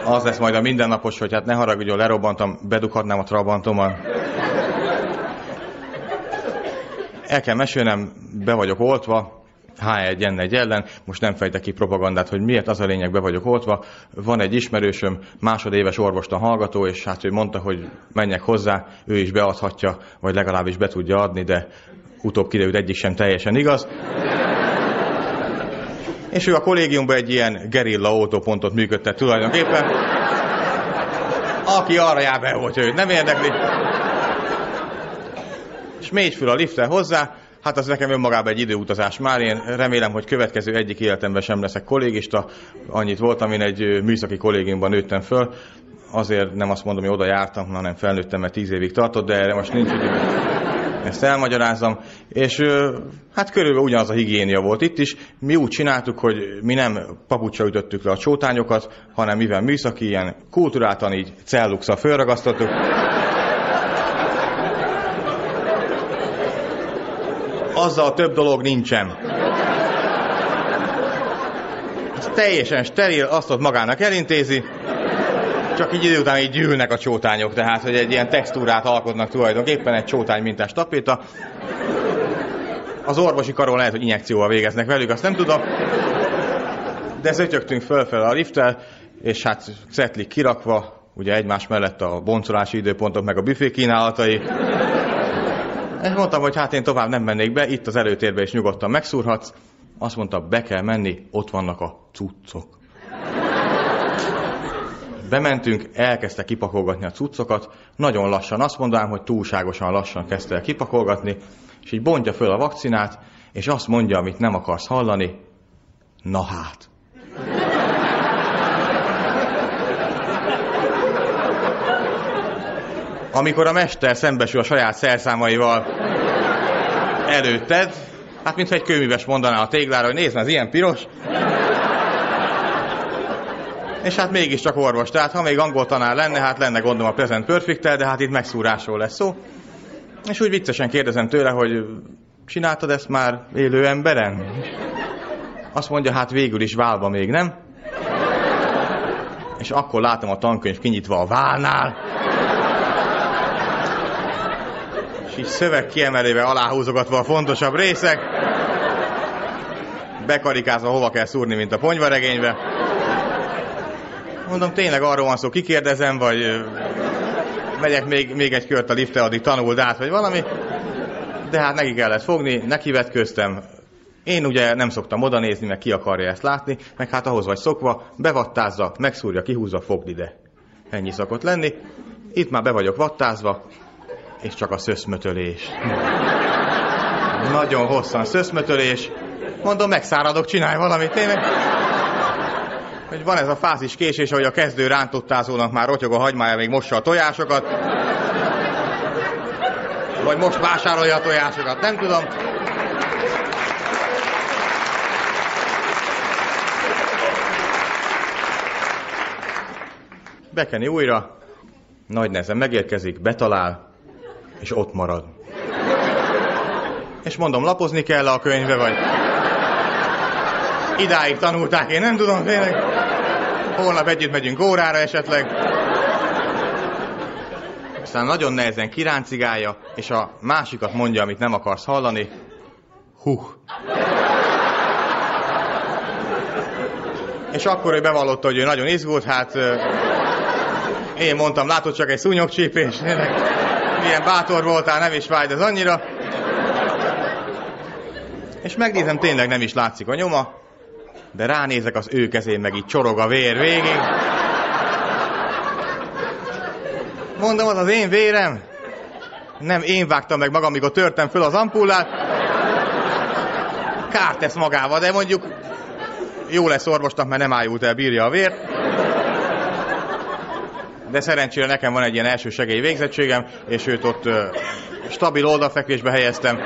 S29: az lesz majd a mindennapos, hogy hát ne haragudjon, lerobbantam, bedughatnám a trabantomat. El kell mesélnem, be vagyok oltva, H1N1 ellen, most nem fejtek ki propagandát, hogy miért az a lényeg, be vagyok oltva. Van egy ismerősöm, másodéves orvostan hallgató, és hát ő mondta, hogy menjek hozzá, ő is beadhatja, vagy legalábbis be tudja adni, de utóbb kiderült egyik sem teljesen igaz. És ő a kollégiumban egy ilyen gerilla autópontot működtet tulajdonképpen. Aki arra jár be, hogy őt nem érdekli. Mégy föl a liftre hozzá, Hát az nekem önmagában egy időutazás már. Én remélem, hogy következő egyik életemben sem leszek kollégista. Annyit voltam, én egy műszaki kollégiumban nőttem föl. Azért nem azt mondom, hogy oda jártam, hanem felnőttem, mert tíz évig tartott, de erre most nincs idő. Ezt elmagyarázom. És hát körülbelül ugyanaz a higiénia volt itt is. Mi úgy csináltuk, hogy mi nem papucsa ütöttük le a csótányokat, hanem mivel műszaki, ilyen kulturáltan így celluxa fölragasztottuk. Azzal több dolog nincsen. Ez teljesen steril, azt ott magának elintézi, csak így idő után így gyűlnek a csótányok, tehát hogy egy ilyen textúrát alkotnak tulajdonképpen, egy csótány mintás tapéta. Az orvosi karon lehet, hogy injekcióval végeznek velük, azt nem tudom. De zötyögtünk fölfel a lifttel, és hát cetlik kirakva, ugye egymás mellett a boncolási időpontok, meg a büfé kínálatai. És mondtam, hogy hát én tovább nem mennék be, itt az előtérbe is nyugodtan megszúrhatsz. Azt mondta, be kell menni, ott vannak a cuccok. Bementünk, elkezdte kipakolgatni a cuccokat, nagyon lassan, azt mondanám, hogy túlságosan lassan kezdte el kipakolgatni, és így bontja föl a vakcinát, és azt mondja, amit nem akarsz hallani, na hát. Amikor a mester szembesül a saját szerszámaival előtted, hát mintha egy kőműves mondaná a téglára, hogy nézd, ez ilyen piros. És hát mégiscsak orvos, tehát ha még angol tanár lenne, hát lenne gondom a present perfect de hát itt megszúrásról lesz szó. És úgy viccesen kérdezem tőle, hogy csináltad ezt már élő emberen? Azt mondja, hát végül is válva még nem. És akkor látom a tankönyv kinyitva a válnál. És így szöveg kiemeléve aláhúzogatva a fontosabb részek, bekarikázva hova kell szúrni, mint a ponyvaregénybe. Mondom, tényleg arról van szó, kikérdezem, vagy megyek még, még egy kört a lifte, addig tanuld át, vagy valami. De hát neki kellett fogni, neki vetköztem, Én ugye nem szoktam oda nézni, meg ki akarja ezt látni, meg hát ahhoz vagy szokva, bevattázza, megszúrja, kihúzza, fogd ide. Ennyi szokott lenni. Itt már be vagyok vattázva, és csak a szöszmötölés. Nagyon hosszan szöszmötölés. Mondom, megszáradok, csinálj valamit. Én meg... Hogy van ez a fázis késés, hogy a kezdő rántottázónak már rotyog a hagymája, még mossa a tojásokat. Vagy most vásárolja a tojásokat, nem tudom. Bekeni újra, nagy nehezen megérkezik, betalál, és ott marad. És mondom, lapozni kell a könyvbe, vagy idáig tanulták, én nem tudom, tényleg. Holnap együtt megyünk órára esetleg. Aztán nagyon nehezen kiráncigálja, és a másikat mondja, amit nem akarsz hallani. Hú. És akkor ő bevallotta, hogy ő nagyon izgult, hát én mondtam, látod csak egy szúnyogcsípés. Milyen bátor voltál, nem is fájt ez annyira. És megnézem, tényleg nem is látszik a nyoma, de ránézek az ő kezén, meg így csorog a vér végig. Mondom, az az én vérem. Nem én vágtam meg magam, amikor törtem föl az ampullát. Kárt tesz magával, de mondjuk jó lesz orvosnak, mert nem ájult el, bírja a vért. De szerencsére nekem van egy ilyen első segély végzettségem, és őt ott uh, stabil oldalfekvésbe helyeztem.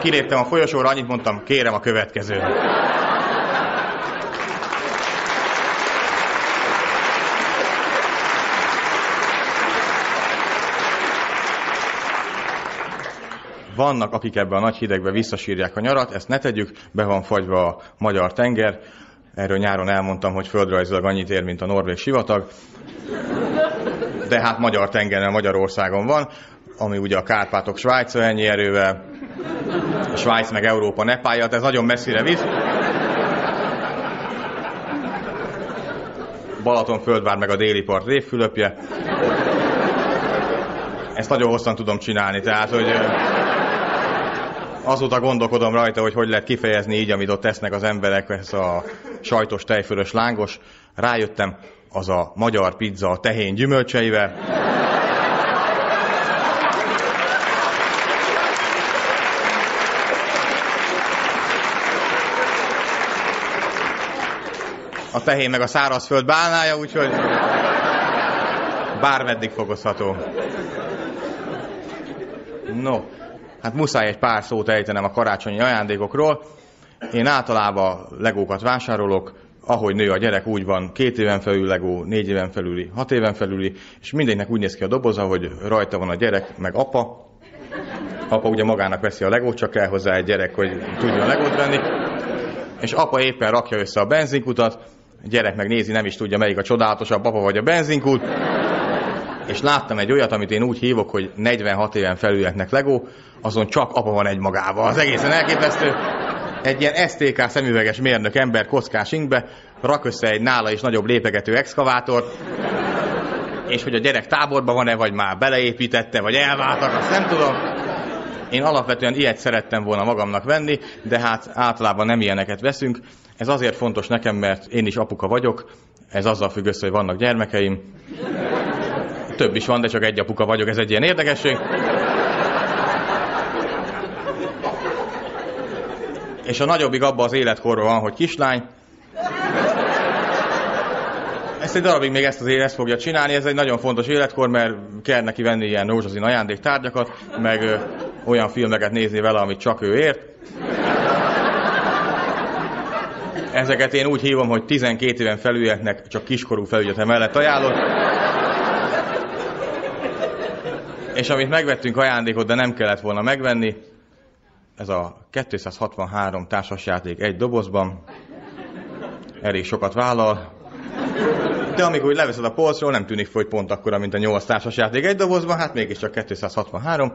S29: Kiléptem a folyosóra, annyit mondtam, kérem a következőt. Vannak, akik ebben a nagy hidegben visszasírják a nyarat, ezt ne tegyük, be van fagyva a magyar tenger. Erről nyáron elmondtam, hogy földrajzilag annyit ér, mint a norvég sivatag. De hát magyar tengeren Magyarországon van, ami ugye a Kárpátok Svájca ennyi erővel, a Svájc meg Európa nepálja, ez nagyon messzire visz. Balaton földvár meg a déli part révfülöpje. Ezt nagyon hosszan tudom csinálni, tehát, hogy azóta gondolkodom rajta, hogy hogy lehet kifejezni így, amit ott tesznek az emberek, ez a sajtos, tejfölös, lángos. Rájöttem, az a magyar pizza a tehén gyümölcseivel. A tehén meg a szárazföld bálnája, úgyhogy bármeddig fogozható. No, hát muszáj egy pár szót ejtenem a karácsonyi ajándékokról. Én általában legókat vásárolok, ahogy nő a gyerek, úgy van két éven felül legó, négy éven felüli, hat éven felüli, és mindenkinek úgy néz ki a doboza, hogy rajta van a gyerek, meg apa. Apa ugye magának veszi a legót, csak kell hozzá egy gyerek, hogy tudjon legót venni. És apa éppen rakja össze a benzinkutat, a gyerek meg nézi, nem is tudja, melyik a csodálatosabb, apa vagy a benzinkút. És láttam egy olyat, amit én úgy hívok, hogy 46 éven felülieknek legó, azon csak apa van egy magával. Az egészen elképesztő egy ilyen STK szemüveges mérnök ember kockás inkbe, rak össze egy nála is nagyobb lépegető exkavátort, és hogy a gyerek táborban van-e, vagy már beleépítette, vagy elváltak, azt nem tudom. Én alapvetően ilyet szerettem volna magamnak venni, de hát általában nem ilyeneket veszünk. Ez azért fontos nekem, mert én is apuka vagyok, ez azzal függ össze, hogy vannak gyermekeim. Több is van, de csak egy apuka vagyok, ez egy ilyen érdekesség. és a nagyobbik abban az életkorban van, hogy kislány. Ezt egy darabig még ezt az ezt fogja csinálni, ez egy nagyon fontos életkor, mert kell neki venni ilyen rózsaszín ajándéktárgyakat, meg ö, olyan filmeket nézni vele, amit csak ő ért. Ezeket én úgy hívom, hogy 12 éven felülieknek csak kiskorú felügyete mellett ajánlott. És amit megvettünk ajándékot, de nem kellett volna megvenni, ez a 263 társasjáték egy dobozban, elég sokat vállal, de amikor úgy leveszed a polcról, nem tűnik hogy pont akkora, mint a 8 társasjáték egy dobozban, hát mégiscsak 263.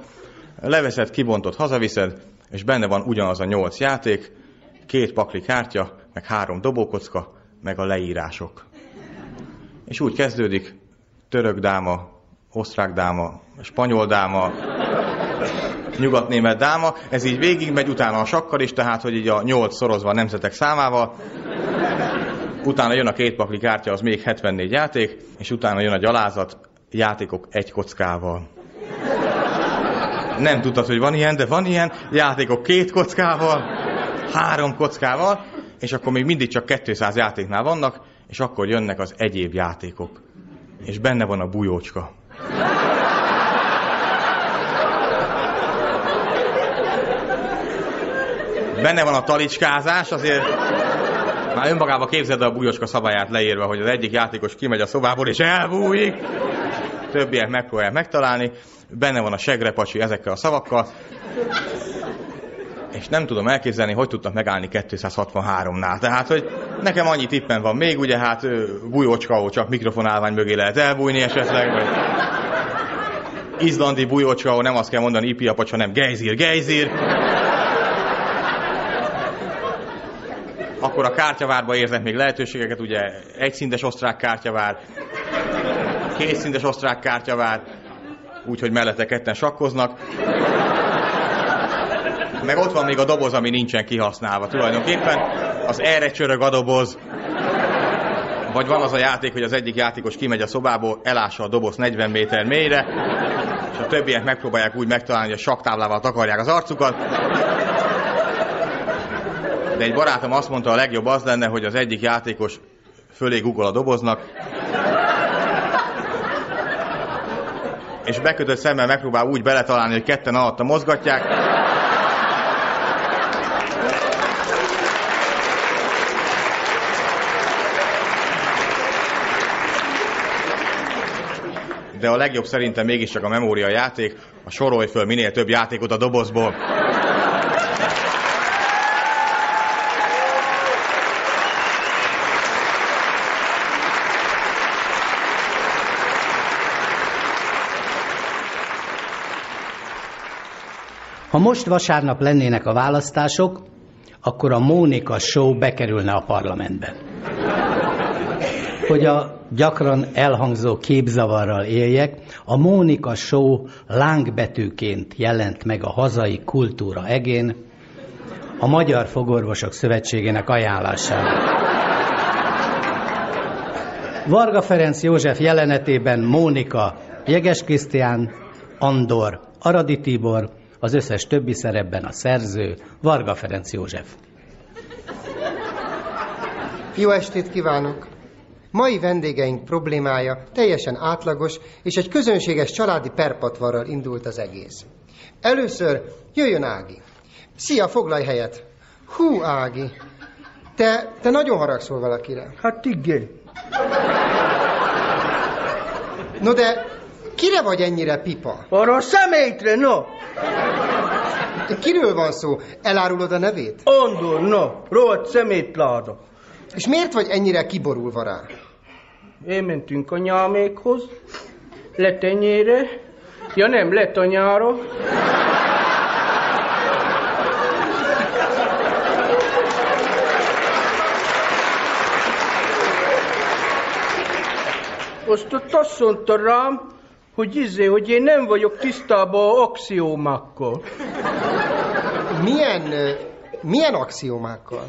S29: Leveszed, kibontod, hazaviszed, és benne van ugyanaz a 8 játék, két pakli kártya, meg három dobókocka, meg a leírások. És úgy kezdődik, török dáma, osztrák dáma, spanyol dáma, nyugatnémet dáma, ez így végig megy, utána a sakkal is, tehát, hogy így a nyolc szorozva a nemzetek számával, utána jön a két pakli kártya, az még 74 játék, és utána jön a gyalázat, játékok egy kockával. Nem tudtad, hogy van ilyen, de van ilyen, játékok két kockával, három kockával, és akkor még mindig csak 200 játéknál vannak, és akkor jönnek az egyéb játékok. És benne van a bujócska. Benne van a talicskázás, azért már önmagába képzeld a bújoska szabályát leírva, hogy az egyik játékos kimegy a szobából és elbújik, többiek megpróbálják megtalálni, benne van a segrepacsi ezekkel a szavakkal, és nem tudom elképzelni, hogy tudtak megállni 263-nál. Tehát, hogy nekem annyi tippen van még, ugye hát bújócska, csak mikrofonálvány mögé lehet elbújni esetleg, vagy izlandi bújócska, nem azt kell mondani ipiapacs, hanem gejzír, gejzír. Akkor a kártyavárba érzek még lehetőségeket, ugye egyszintes osztrák kártyavár, kétszintes osztrák kártyavár, úgyhogy mellette ketten sakkoznak. Meg ott van még a doboz, ami nincsen kihasználva tulajdonképpen. Az erre csörög a doboz. Vagy van az a játék, hogy az egyik játékos kimegy a szobából, elássa a doboz 40 méter mélyre, és a többiek megpróbálják úgy megtalálni, hogy a saktáblával takarják az arcukat. De egy barátom azt mondta, a legjobb az lenne, hogy az egyik játékos fölé guggol a doboznak, és bekötött szemmel megpróbál úgy beletalálni, hogy ketten alatta mozgatják. De a legjobb szerintem mégiscsak a memória játék, a sorolj föl minél több játékot a dobozból.
S1: Ha most vasárnap lennének a választások, akkor a Mónika Show bekerülne a parlamentbe. Hogy a gyakran elhangzó képzavarral éljek, a Mónika Show lángbetűként jelent meg a hazai kultúra egén, a Magyar Fogorvosok Szövetségének ajánlásával. Varga Ferenc József jelenetében Mónika, Jeges Krisztián, Andor, Aradi Tibor, az összes többi szerepben a szerző Varga Ferenc József.
S30: Jó estét kívánok! Mai vendégeink problémája teljesen átlagos, és egy közönséges családi perpatvarral indult az egész. Először jöjjön Ági. Szia, foglalj helyet! Hú, Ági! Te, te nagyon haragszol valakire.
S31: Hát igen.
S30: No de kire vagy ennyire pipa?
S31: Arra a szemétre, no!
S30: Kiről van szó? Elárulod a nevét?
S31: Andor, no, rohadt szemétláda.
S30: És miért vagy ennyire kiborulva rá?
S31: Elmentünk anyámékhoz, letenyére, ja nem, letanyára. Azt ott azt mondta rám, hogy izé, hogy én nem vagyok tisztában a axiómákkal.
S30: Milyen, milyen axiómákkal?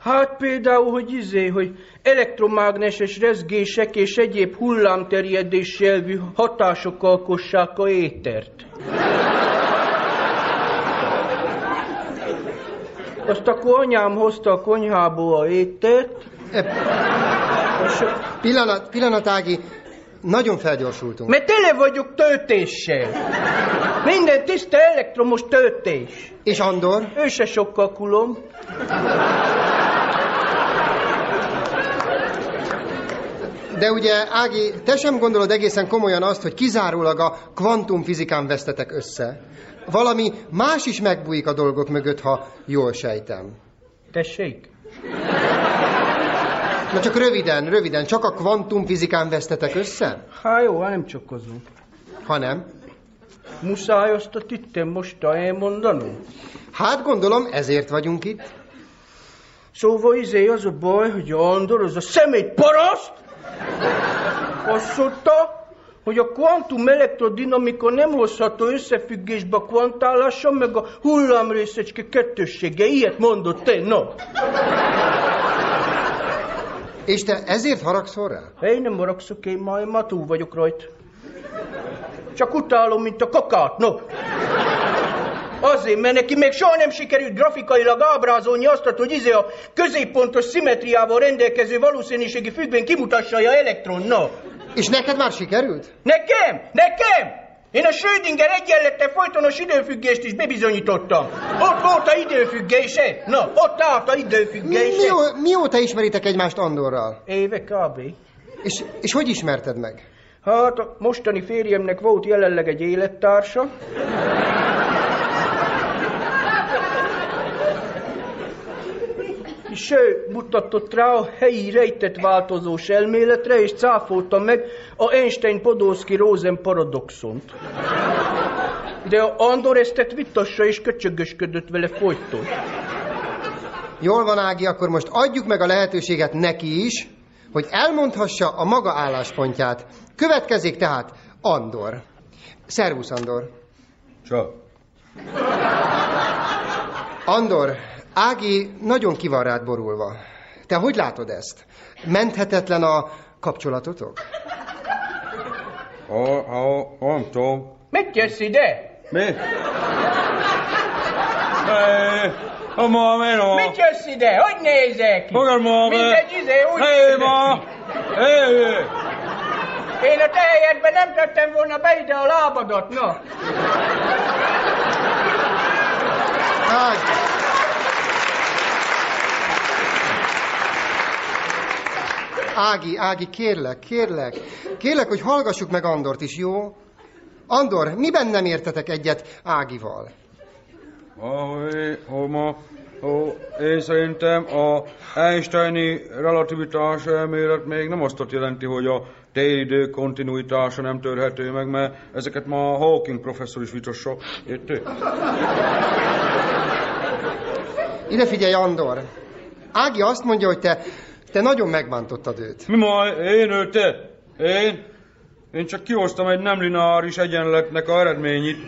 S31: Hát például, hogy izé, hogy elektromágneses rezgések és egyéb hullámterjedés jelvű hatások alkossák a étert. Azt akkor anyám hozta a konyhából a étert.
S30: Pillanat, pillanat, Ági, nagyon felgyorsultunk.
S31: Mert tele vagyok töltéssel. Minden tiszta elektromos töltés.
S30: És Andor?
S31: Ő se sokkal kulom.
S30: De ugye, Ági, te sem gondolod egészen komolyan azt, hogy kizárólag a kvantumfizikán vesztetek össze. Valami más is megbújik a dolgok mögött, ha jól sejtem.
S31: Tessék?
S30: Na csak röviden, röviden, csak a kvantumfizikán vesztetek össze?
S31: Hát jó, hát nem csak azon.
S30: Ha nem?
S31: Muszáj azt a tittem most elmondanom?
S30: Hát gondolom, ezért vagyunk itt.
S31: Szóval izé az a baj, hogy Andor, az a szemét paraszt, azt mondta, hogy a kvantum elektrodinamika nem hozható összefüggésbe a kvantállással, meg a hullámrészecske kettőssége. Ilyet mondott te, no.
S30: És te ezért haragszol rá?
S31: Én nem haragszok, én már, már túl vagyok rajta. Csak utálom, mint a kakát, no. Azért, mert neki még soha nem sikerült grafikailag ábrázolni azt, hogy izé a középpontos szimmetriával rendelkező valószínűségi függvény kimutassa a elektron, no.
S30: És neked már sikerült?
S31: Nekem! Nekem! Én a Schrödinger egyenlettel folytonos időfüggést is bebizonyítottam. Ott volt a időfüggése. Na, ott állt a időfüggése.
S30: Mi, mióta ismeritek egymást Andorral?
S31: Éve kb.
S30: És, és hogy ismerted meg?
S31: Hát a mostani férjemnek volt jelenleg egy élettársa. És ő mutatott rá a helyi rejtett változós elméletre, és cáfolta meg a Einstein-Podolsky-Rosen paradoxont. De a Andor ezt vitassa és köcsögösködött vele folyton.
S30: Jól van, Ági, akkor most adjuk meg a lehetőséget neki is, hogy elmondhassa a maga álláspontját. Következik tehát Andor. Szervusz, Andor.
S22: Csak.
S30: Andor, Ági nagyon ki van rád borulva. Te hogy látod ezt? Menthetetlen a kapcsolatotok?
S22: Ha, ha, nem tudom.
S31: Mit jössz ide?
S22: Mi? Ha ma, mi no?
S31: Mit jössz ide? Hogy nézek?
S22: Magad ma,
S31: Mint
S22: be.
S31: egy izé, úgy
S22: Hé, ma! Hé!
S31: Én a te helyedben nem tettem volna be ide a lábadat, na.
S30: Ági. Ági, Ági, kérlek, kérlek. Kérlek, hogy hallgassuk meg Andort is, jó? Andor, miben nem értetek egyet Ágival?
S22: Ahogy, ha ma, ha, én szerintem a Einsteini relativitás elmélet még nem azt jelenti, hogy a télidő kontinuitása nem törhető meg, mert ezeket ma a Hawking professzor is vitassa. Érted?
S30: Ide figyelj, Andor. Ági azt mondja, hogy te, te nagyon megbántottad őt.
S22: Mi majd? Én ő te? Én? Én csak kihoztam egy nem lineáris egyenletnek a eredményét.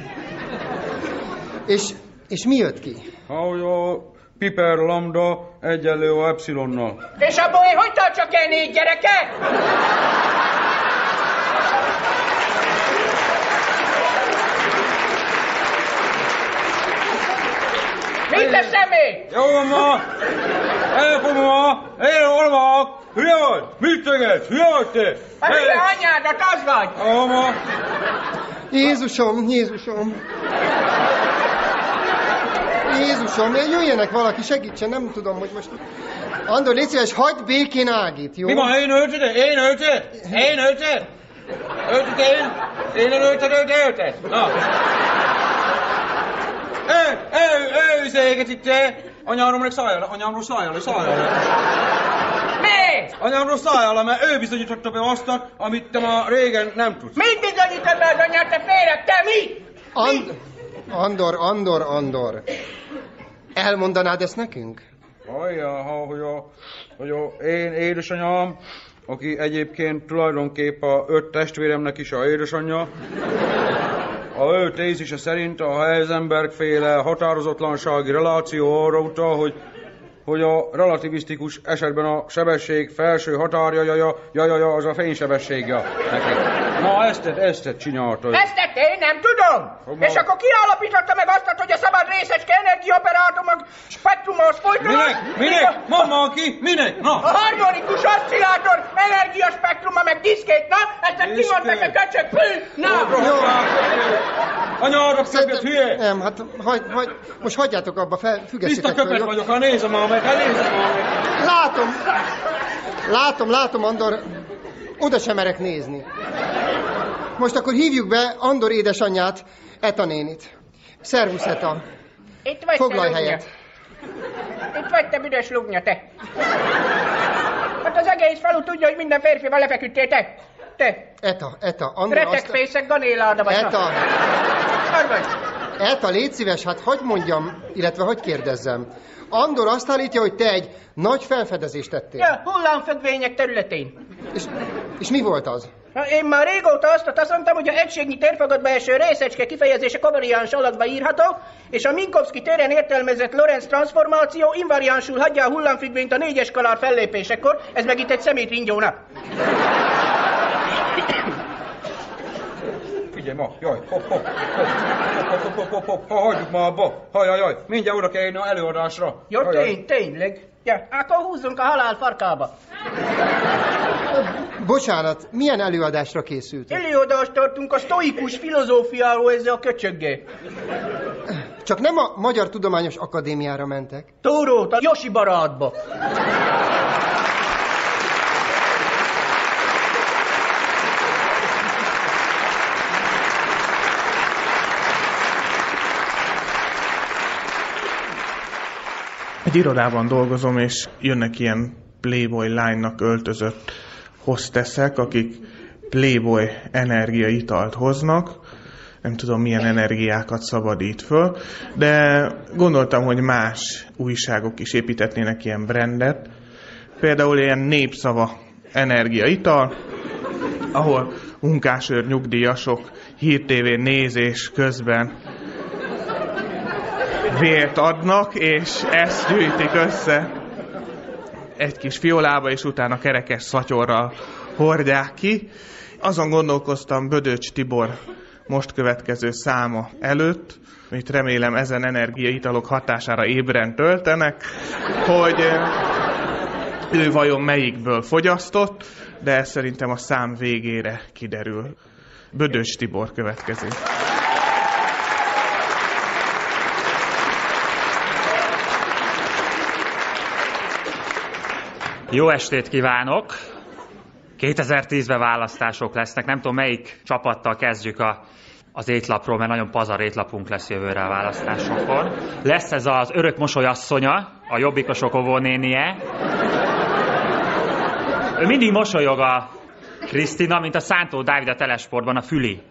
S30: És, és mi jött ki?
S22: Ahogy a piper lambda egyenlő a epsilonnal.
S31: És abból én hogy tartsak el négy gyereket? Mit teszem még?
S22: Jó ma! Elfogom ma! Én hol van? Hülye vagy? Mit tegetsz? Hülye vagy te?
S31: A hülye anyádat, az vagy!
S22: Jó ma!
S30: Jézusom, Jézusom. Jézusom, jöjjenek valaki, segítsen, nem tudom, hogy most... Andor, légy szíves, hagyd békén Ágit, jó?
S22: Mi van, én öltöd? Én öltöd? Én öltöd? Öltöd én? Én öltöd, öltöd, öltöd? Na. Ő, ő, ő üzélget itt, te. Anyámról meg szállj anyámról szállj szállj
S31: Mi?
S22: Anyámról szállj mert ő bizonyította be azt, amit te ma régen nem tudsz.
S31: Mit bizonyítod be az anyát, te félre, te mi?
S30: And- Andor, Andor, Andor. Elmondanád ezt nekünk?
S22: Hallja, ha, hogy a, hogy a én édesanyám, aki egyébként tulajdonképp a öt testvéremnek is a édesanyja, a ő tézise szerint a Heisenberg féle határozatlansági reláció arra utal, hogy hogy a relativisztikus esetben a sebesség felső határja jaja, jaja, az a fénysebessége neki. Na, ezt, ezt csinálta.
S31: Ezt tette, én nem tudom.
S22: Hogyan?
S31: És akkor kiállapította meg azt, hogy a szabad részecske energiaoperátumok spektrumhoz folytonos...
S22: Minek? Minek? Mondd már ki, minek? Na!
S31: A harmonikus oszcillátor energiaspektruma meg diszkét, na? Ezt kimondtak a köcsök, pű, na!
S30: Jó.
S22: Anyára köpött hülye!
S30: Nem, hát hagy, hagy, most hagyjátok abba, fel,
S22: Tiszta
S30: függesztétek föl,
S22: köpet vagyok, ha nézem már meg, ha nézem már meg.
S30: Látom, látom, látom, Andor, oda sem merek nézni. Most akkor hívjuk be Andor édesanyját, Eta nénit. Szervusz, Eta.
S31: Itt vagy
S30: Foglalj
S31: te, lugnya.
S30: helyet.
S31: Itt vagy te büdös lugnya, te. Hát az egész falu tudja, hogy minden férfival lefeküdtél, te. Te.
S30: Eta, Eta, Andor
S31: Retekfészek, ganéláda vagy. na.
S30: Eta,
S31: Az vagy.
S30: Eta, légy szíves, hát hogy mondjam, illetve hogy kérdezzem. Andor azt állítja, hogy te egy nagy felfedezést tettél.
S31: Ja, hullámfüggvények területén.
S30: És, és mi volt az?
S31: Na, én már régóta azt azt mondtam, hogy a egységnyi térfogatba eső részecske kifejezése kovariáns alakba írható, és a Minkowski téren értelmezett Lorentz transformáció invariánsul hagyja a hullámfüggvényt a négyes kalár fellépésekor, ez meg itt egy szemét ringyónak.
S22: Figyelj ma, jaj, hopp, hopp, hopp, hopp, hopp, hopp, hopp, ha, hagyjuk ma abba. Haj, jaj, jaj, mindjárt oda kell a előadásra.
S31: Jó, tény, tényleg. Ja, akkor húzzunk a halál farkába.
S30: Bocsánat, milyen előadásra készült?
S31: Előadást tartunk a sztoikus filozófiáról ezzel a köcsöggel.
S30: Csak nem a Magyar Tudományos Akadémiára mentek.
S31: Tórót, a Josi barátba.
S2: Egy irodában dolgozom, és jönnek ilyen Playboy lánynak öltözött hosteszek, akik Playboy energiaitalt hoznak, nem tudom milyen energiákat szabadít föl, de gondoltam, hogy más újságok is építetnének ilyen brandet, például ilyen népszava energiaital, ahol munkásőr nyugdíjasok hírtévé nézés közben vért adnak, és ezt gyűjtik össze egy kis fiolába, és utána kerekes szatyorral hordják ki. Azon gondolkoztam Bödöcs Tibor most következő száma előtt, amit remélem ezen energiaitalok hatására ébren töltenek, hogy eh, ő vajon melyikből fogyasztott, de ez szerintem a szám végére kiderül. Bödös Tibor következik.
S32: Jó estét kívánok! 2010-ben választások lesznek, nem tudom melyik csapattal kezdjük a, az étlapról, mert nagyon pazar étlapunk lesz jövőre a választásokon. Lesz ez az örök mosolyasszonya, a jobbikosok óvónénie. Ő mindig mosolyog a Krisztina, mint a Szántó Dávid a telesportban, a Füli.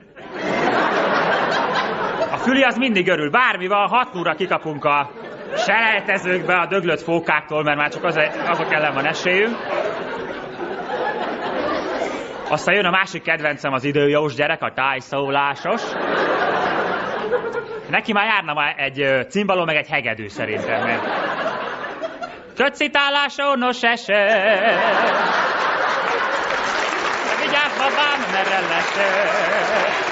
S32: A Füli az mindig örül, bármi van, hat óra kikapunk a selejtezőkbe a döglött fókáktól, mert már csak az, azok ellen van esélyünk. Aztán jön a másik kedvencem, az időjós gyerek, a tájszólásos. Neki már járna már egy cimbaló, meg egy hegedű szerintem. Mert... Kötcitáláson, nos ese. Vigyázz, babám, merre lesz.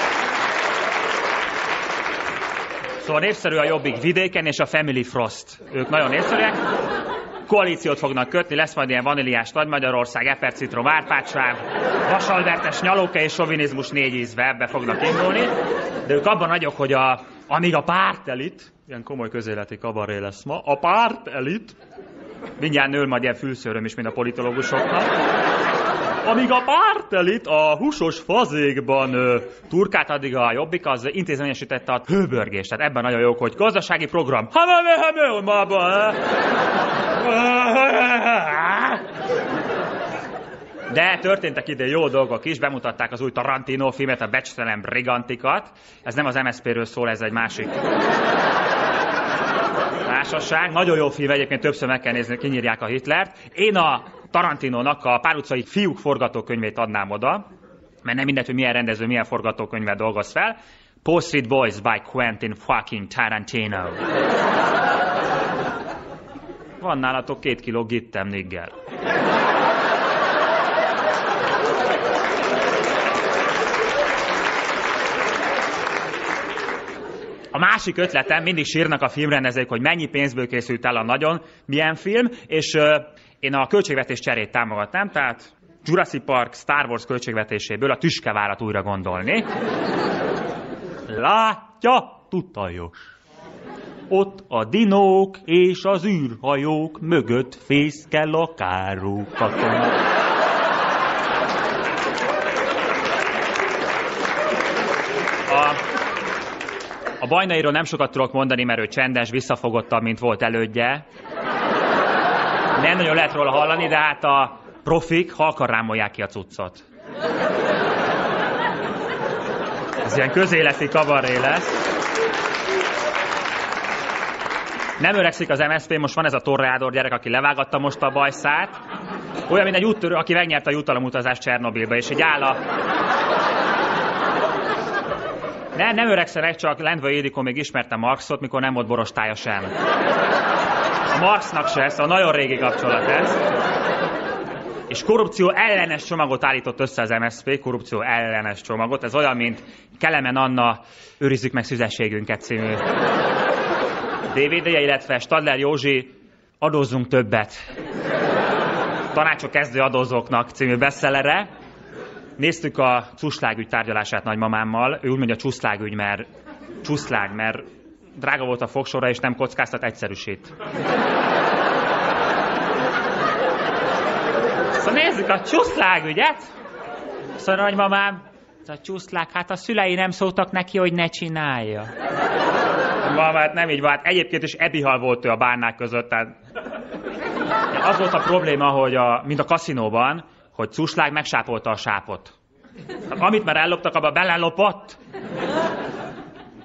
S32: Szóval népszerű a Jobbik vidéken és a Family Frost. Ők nagyon népszerűek. Koalíciót fognak kötni, lesz majd ilyen vaníliás Nagy Magyarország, epercitrom, árpácság, vasalvertes, nyalóka és sovinizmus négy ízbe ebbe fognak indulni. De ők abban nagyok, hogy a, amíg a pártelit, ilyen komoly közéleti kabaré lesz ma, a pártelit, mindjárt nől majd ilyen fülszőröm is, mint a politológusoknak, amíg a pártelit a húsos fazékban ö, turkát, addig a jobbik az intézményesítette a hőbörgést. Tehát ebben nagyon jók, hogy gazdasági program. Ha, ha, ha, ha, ha, de történtek ide jó dolgok is, bemutatták az új Tarantino filmet, a Becstelen Brigantikat. Ez nem az MSZP-ről szól, ez egy másik társaság. Nagyon jó film, egyébként többször meg kell nézni, kinyírják a Hitlert. Én a Tarantinónak a pár utcai fiúk forgatókönyvét adnám oda, mert nem mindegy, hogy milyen rendező, milyen forgatókönyvet dolgoz fel. Paul Street Boys by Quentin fucking Tarantino. Van nálatok két kiló gittem nigger. A másik ötletem, mindig sírnak a filmrendezők, hogy mennyi pénzből készült el a nagyon milyen film, és én a költségvetés cserét támogatnám, tehát Jurassic Park Star Wars költségvetéséből a tüskevárat újra gondolni. Látja, tudtajos. Ott a dinók és az űrhajók mögött fészkel a káró katona. A, a bajnairól nem sokat tudok mondani, mert ő csendes, visszafogottabb, mint volt elődje. Nem nagyon lehet róla hallani, de hát a profik halkan rámolják ki a cuccot. Ez ilyen közéleti kabaré lesz. Nem öregszik az MSZP, most van ez a torreádor gyerek, aki levágatta most a bajszát. Olyan, mint egy úttörő, aki megnyerte a jutalomutazást Csernobilba, és így áll a Nem, nem öregszenek, csak Lendvai Édikó még ismerte Marxot, mikor nem volt borostája sem. Marxnak se, a nagyon régi kapcsolat ez. És korrupció ellenes csomagot állított össze az MSZP, korrupció ellenes csomagot. Ez olyan, mint Kelemen Anna Őrizzük meg szüzességünket című DVD-je, illetve Stadler Józsi Adózzunk többet. Tanácsok kezdő adózóknak című beszellere. Néztük a cuslágügy tárgyalását nagymamámmal. Ő úgy mondja csuszlágügy, mert csuszlág, mert drága volt a fogsora, és nem kockáztat, egyszerűsít. Szóval nézzük a csuszlágügyet. Szóval nagymamám, ez a csuszlág, hát a szülei nem szóltak neki, hogy ne csinálja. Ma, hát nem így van. Hát egyébként is ebihal volt ő a bárnák között, tehát az volt a probléma, hogy a, mint a kaszinóban, hogy cuslág megsápolta a sápot. Hát, amit már elloptak, abba belelopott.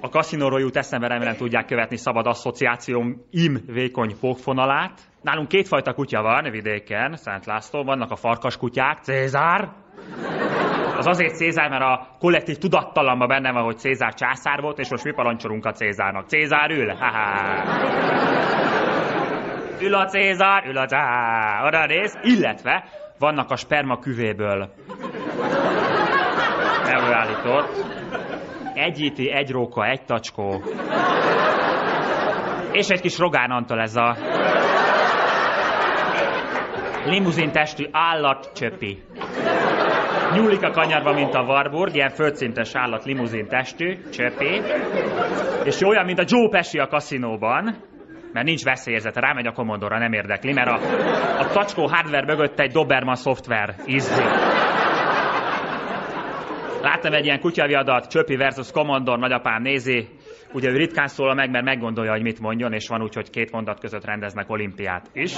S32: A kaszinóról jut eszembe, remélem tudják követni szabad asszociációm im vékony pókfonalát. Nálunk kétfajta kutya van vidéken, Szent László, vannak a farkas kutyák, Cézár. Az azért Cézár, mert a kollektív tudattalamban benne van, hogy Cézár császár volt, és most mi parancsolunk a Cézárnak. Cézár ül? Ha-ha. Ül a Cézár, ül a Cézár. Oda néz, illetve vannak a sperma küvéből előállított. Egy iti, egy róka, egy tacskó. És egy kis Rogán Antal ez a limuzin testű állatcsöpi. Nyúlik a kanyarba, mint a Warburg, ilyen földszintes állat, limuzin testű, csöpi. És olyan, mint a Joe Pesci a kaszinóban, mert nincs veszélyezete, rámegy a Commodore, nem érdekli, mert a, a tacskó hardware mögött egy Doberman szoftver izzi. Láttam egy ilyen kutyaviadat, Csöpi versus Commodore, nagyapám nézi, ugye ő ritkán szól meg, mert meggondolja, hogy mit mondjon, és van úgy, hogy két mondat között rendeznek olimpiát is.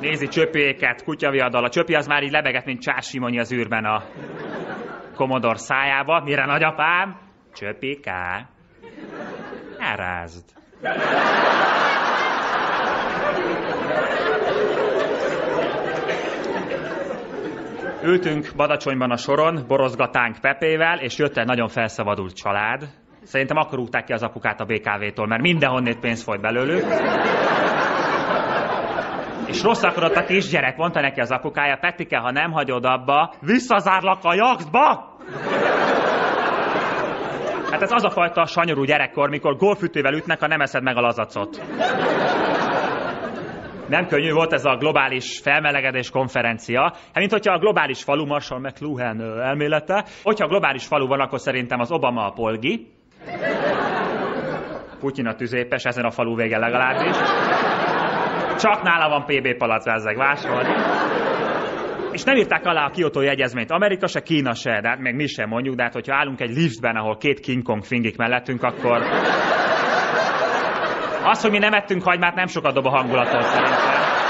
S32: Nézi Csöpiéket, kutyaviadal. A Csöpi az már így lebegett, mint Csás Simonyi az űrben a Commodore szájába. Mire nagyapám? Csöpiká, elrázd. Ültünk Badacsonyban a soron, borozgatánk Pepével, és jött egy nagyon felszabadult család. Szerintem akkor rúgták ki az apukát a BKV-tól, mert mindenhonnét pénz folyt belőlük. És rossz akarott a kisgyerek, mondta neki az apukája, Petike, ha nem hagyod abba, visszazárlak a jakszba! Hát ez az a fajta sanyarú gyerekkor, mikor golfütővel ütnek, ha nem eszed meg a lazacot. Nem könnyű volt ez a globális felmelegedés konferencia. Hát, mint hogyha a globális falu Marshall McLuhan elmélete. Hogyha a globális falu van, akkor szerintem az Obama a polgi. Putyin a tüzépes, ezen a falu vége legalábbis. Csak nála van PB palacázzeg vásárolni. És nem írták alá a kiotói egyezményt. Amerika se, Kína se, de hát még mi sem mondjuk, de hát hogyha állunk egy liftben, ahol két King Kong fingik mellettünk, akkor... Az, hogy mi nem ettünk hagymát, nem sokat dob a hangulatot szerintem.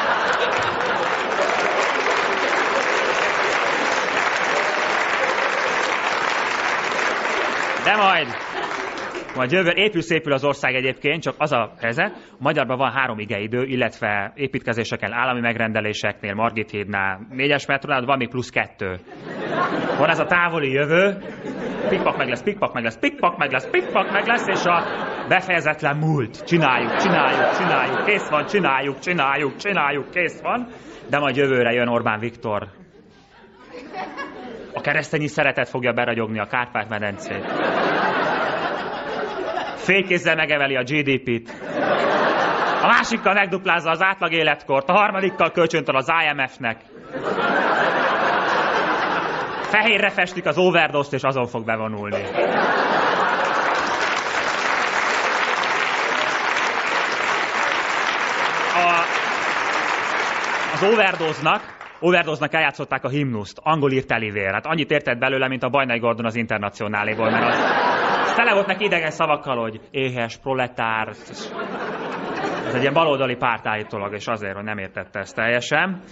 S32: De majd, majd jövő, épül szépül az ország egyébként, csak az a helyzet, magyarban van három igeidő, illetve építkezéseken, állami megrendeléseknél, Margit hídnál, négyes metronál, van még plusz kettő. Van ez a távoli jövő, pikpak meg lesz, pikpak meg lesz, pikpak meg lesz, pikpak meg lesz, és a befejezetlen múlt. Csináljuk, csináljuk, csináljuk, kész van, csináljuk, csináljuk, csináljuk, kész van. De majd jövőre jön Orbán Viktor. A keresztényi szeretet fogja beragyogni a Kárpát-medencét. Félkézzel megeveli a GDP-t. A másikkal megduplázza az átlag életkort, a harmadikkal kölcsöntöl az IMF-nek. Fehérre festik az overdose és azon fog bevonulni. A, az overdose-nak, overdose eljátszották a himnuszt, angol írt elivér. Hát annyit értett belőle, mint a Bajnai Gordon az internacionáléból, mert az, tele volt neki idegen szavakkal, hogy éhes, proletár. Ez egy ilyen baloldali párt állítólag, és azért, hogy nem értette ezt teljesen.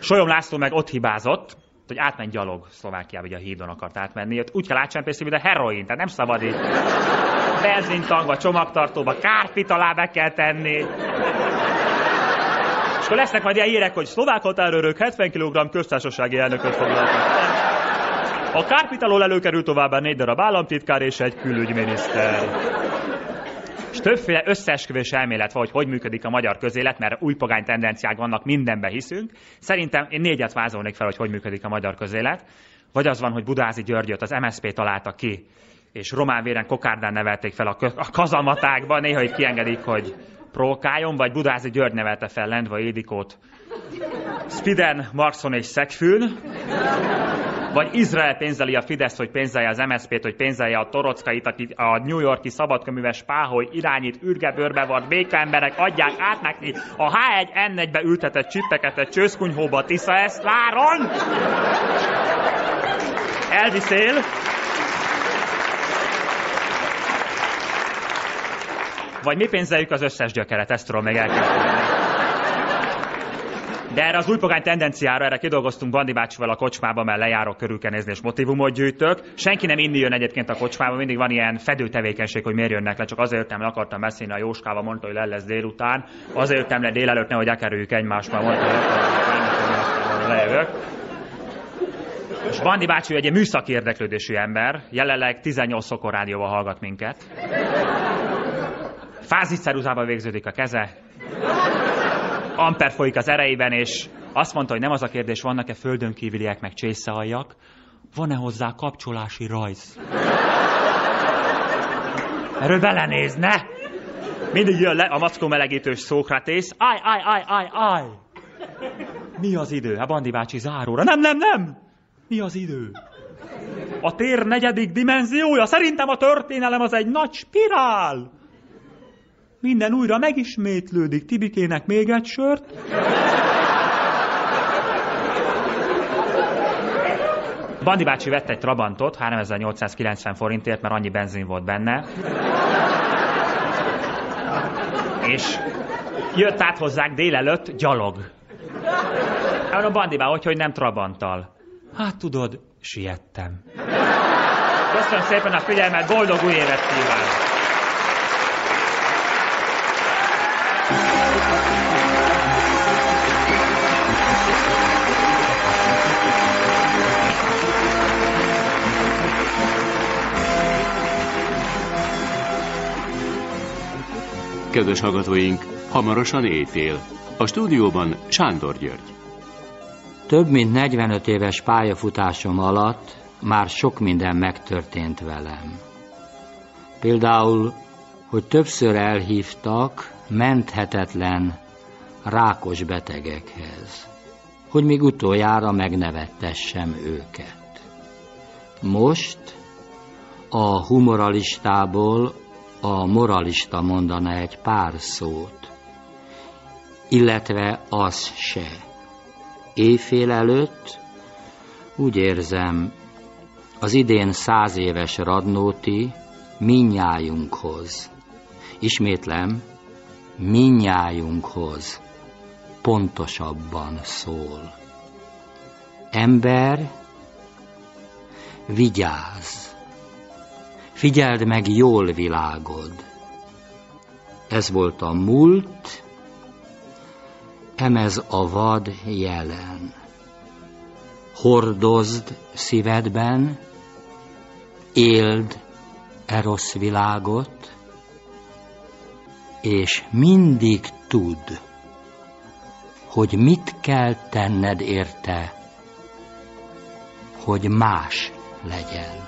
S32: Solyom László meg ott hibázott, hogy átment gyalog Szlovákiába, hogy a hídon akart átmenni. Úgy kell átcsempészni, mint a heroin, tehát nem szabad így benzintangba, csomagtartóba, kárpit alá be kell tenni. És akkor lesznek majd ilyen hírek, hogy szlovák határőrök 70 kg köztársasági elnököt foglaltak. A kárpit alól előkerül továbbá négy darab államtitkár és egy külügyminiszter. És többféle összeesküvés elmélet van, hogy hogy működik a magyar közélet, mert új pogány tendenciák vannak, mindenbe hiszünk. Szerintem én négyet vázolnék fel, hogy hogy működik a magyar közélet. Vagy az van, hogy Budázi Györgyöt az MSZP találta ki, és román véren kokárdán nevelték fel a, kö- a kazamatákba, néha így kiengedik, hogy provokáljon, vagy Budázi György nevelte fel Lendva Édikót, Spiden, Markson és Szegfűn, vagy Izrael pénzeli a Fidesz, hogy pénzelje az MSZP-t, hogy pénzelje a Torockait, akit a New Yorki szabadköműves Páholy irányít, ürgebőrbe van, békaemberek adják át neki a H1N1-be ültetett csippeket egy csőszkunyhóba. Tisza ezt váron! Elviszél, Vagy mi pénzeljük az összes gyökeret, ezt tudom még elképzelni. De erre az új pogány tendenciára, erre kidolgoztunk Bandi bácsival a kocsmába, mert lejárok körülkenézni és motivumot gyűjtök. Senki nem inni jön egyébként a kocsmába, mindig van ilyen fedő tevékenység, hogy miért jönnek le, csak azért jöttem le, akartam beszélni a Jóskával, mondta, hogy le lesz délután. Azért jöttem le délelőtt, nehogy elkerüljük egymást, mert mondta, hogy akartam, lejövök. És Bandi bácsi egy műszaki érdeklődésű ember, jelenleg 18 szokor rádióval hallgat minket. Fázisszeruzában végződik a keze, amper folyik az erejében, és azt mondta, hogy nem az a kérdés, vannak-e földön kívüliek meg csészealjak, van-e hozzá kapcsolási rajz? Erről belenézne! Mindig jön le a mackó melegítős Szókratész. Aj, aj, aj, aj, aj! Mi az idő? A Bandi bácsi záróra. Nem, nem, nem! Mi az idő? A tér negyedik dimenziója. Szerintem a történelem az egy nagy spirál. Minden újra megismétlődik. Tibikének még egy sört. Bandi bácsi vett egy Trabantot 3890 forintért, mert annyi benzin volt benne. És jött át hozzák délelőtt gyalog. Hát a Bandi bá, hogy, hogy nem Trabanttal. Hát tudod, siettem. Köszönöm szépen a figyelmet, boldog új évet kívánok!
S33: Kedves hallgatóink, hamarosan éjfél. A stúdióban Sándor György.
S34: Több mint 45 éves pályafutásom alatt már sok minden megtörtént velem. Például, hogy többször elhívtak menthetetlen rákos betegekhez, hogy még utoljára megnevettessem őket. Most a humoralistából a moralista mondana egy pár szót, illetve az se. Éjfél előtt úgy érzem, az idén száz éves Radnóti minnyájunkhoz, ismétlem, minnyájunkhoz pontosabban szól. Ember, vigyázz! Figyeld meg jól világod. Ez volt a múlt, emez a vad jelen. Hordozd szívedben, éld e rossz világot, és mindig tudd, hogy mit kell tenned érte, hogy más legyen.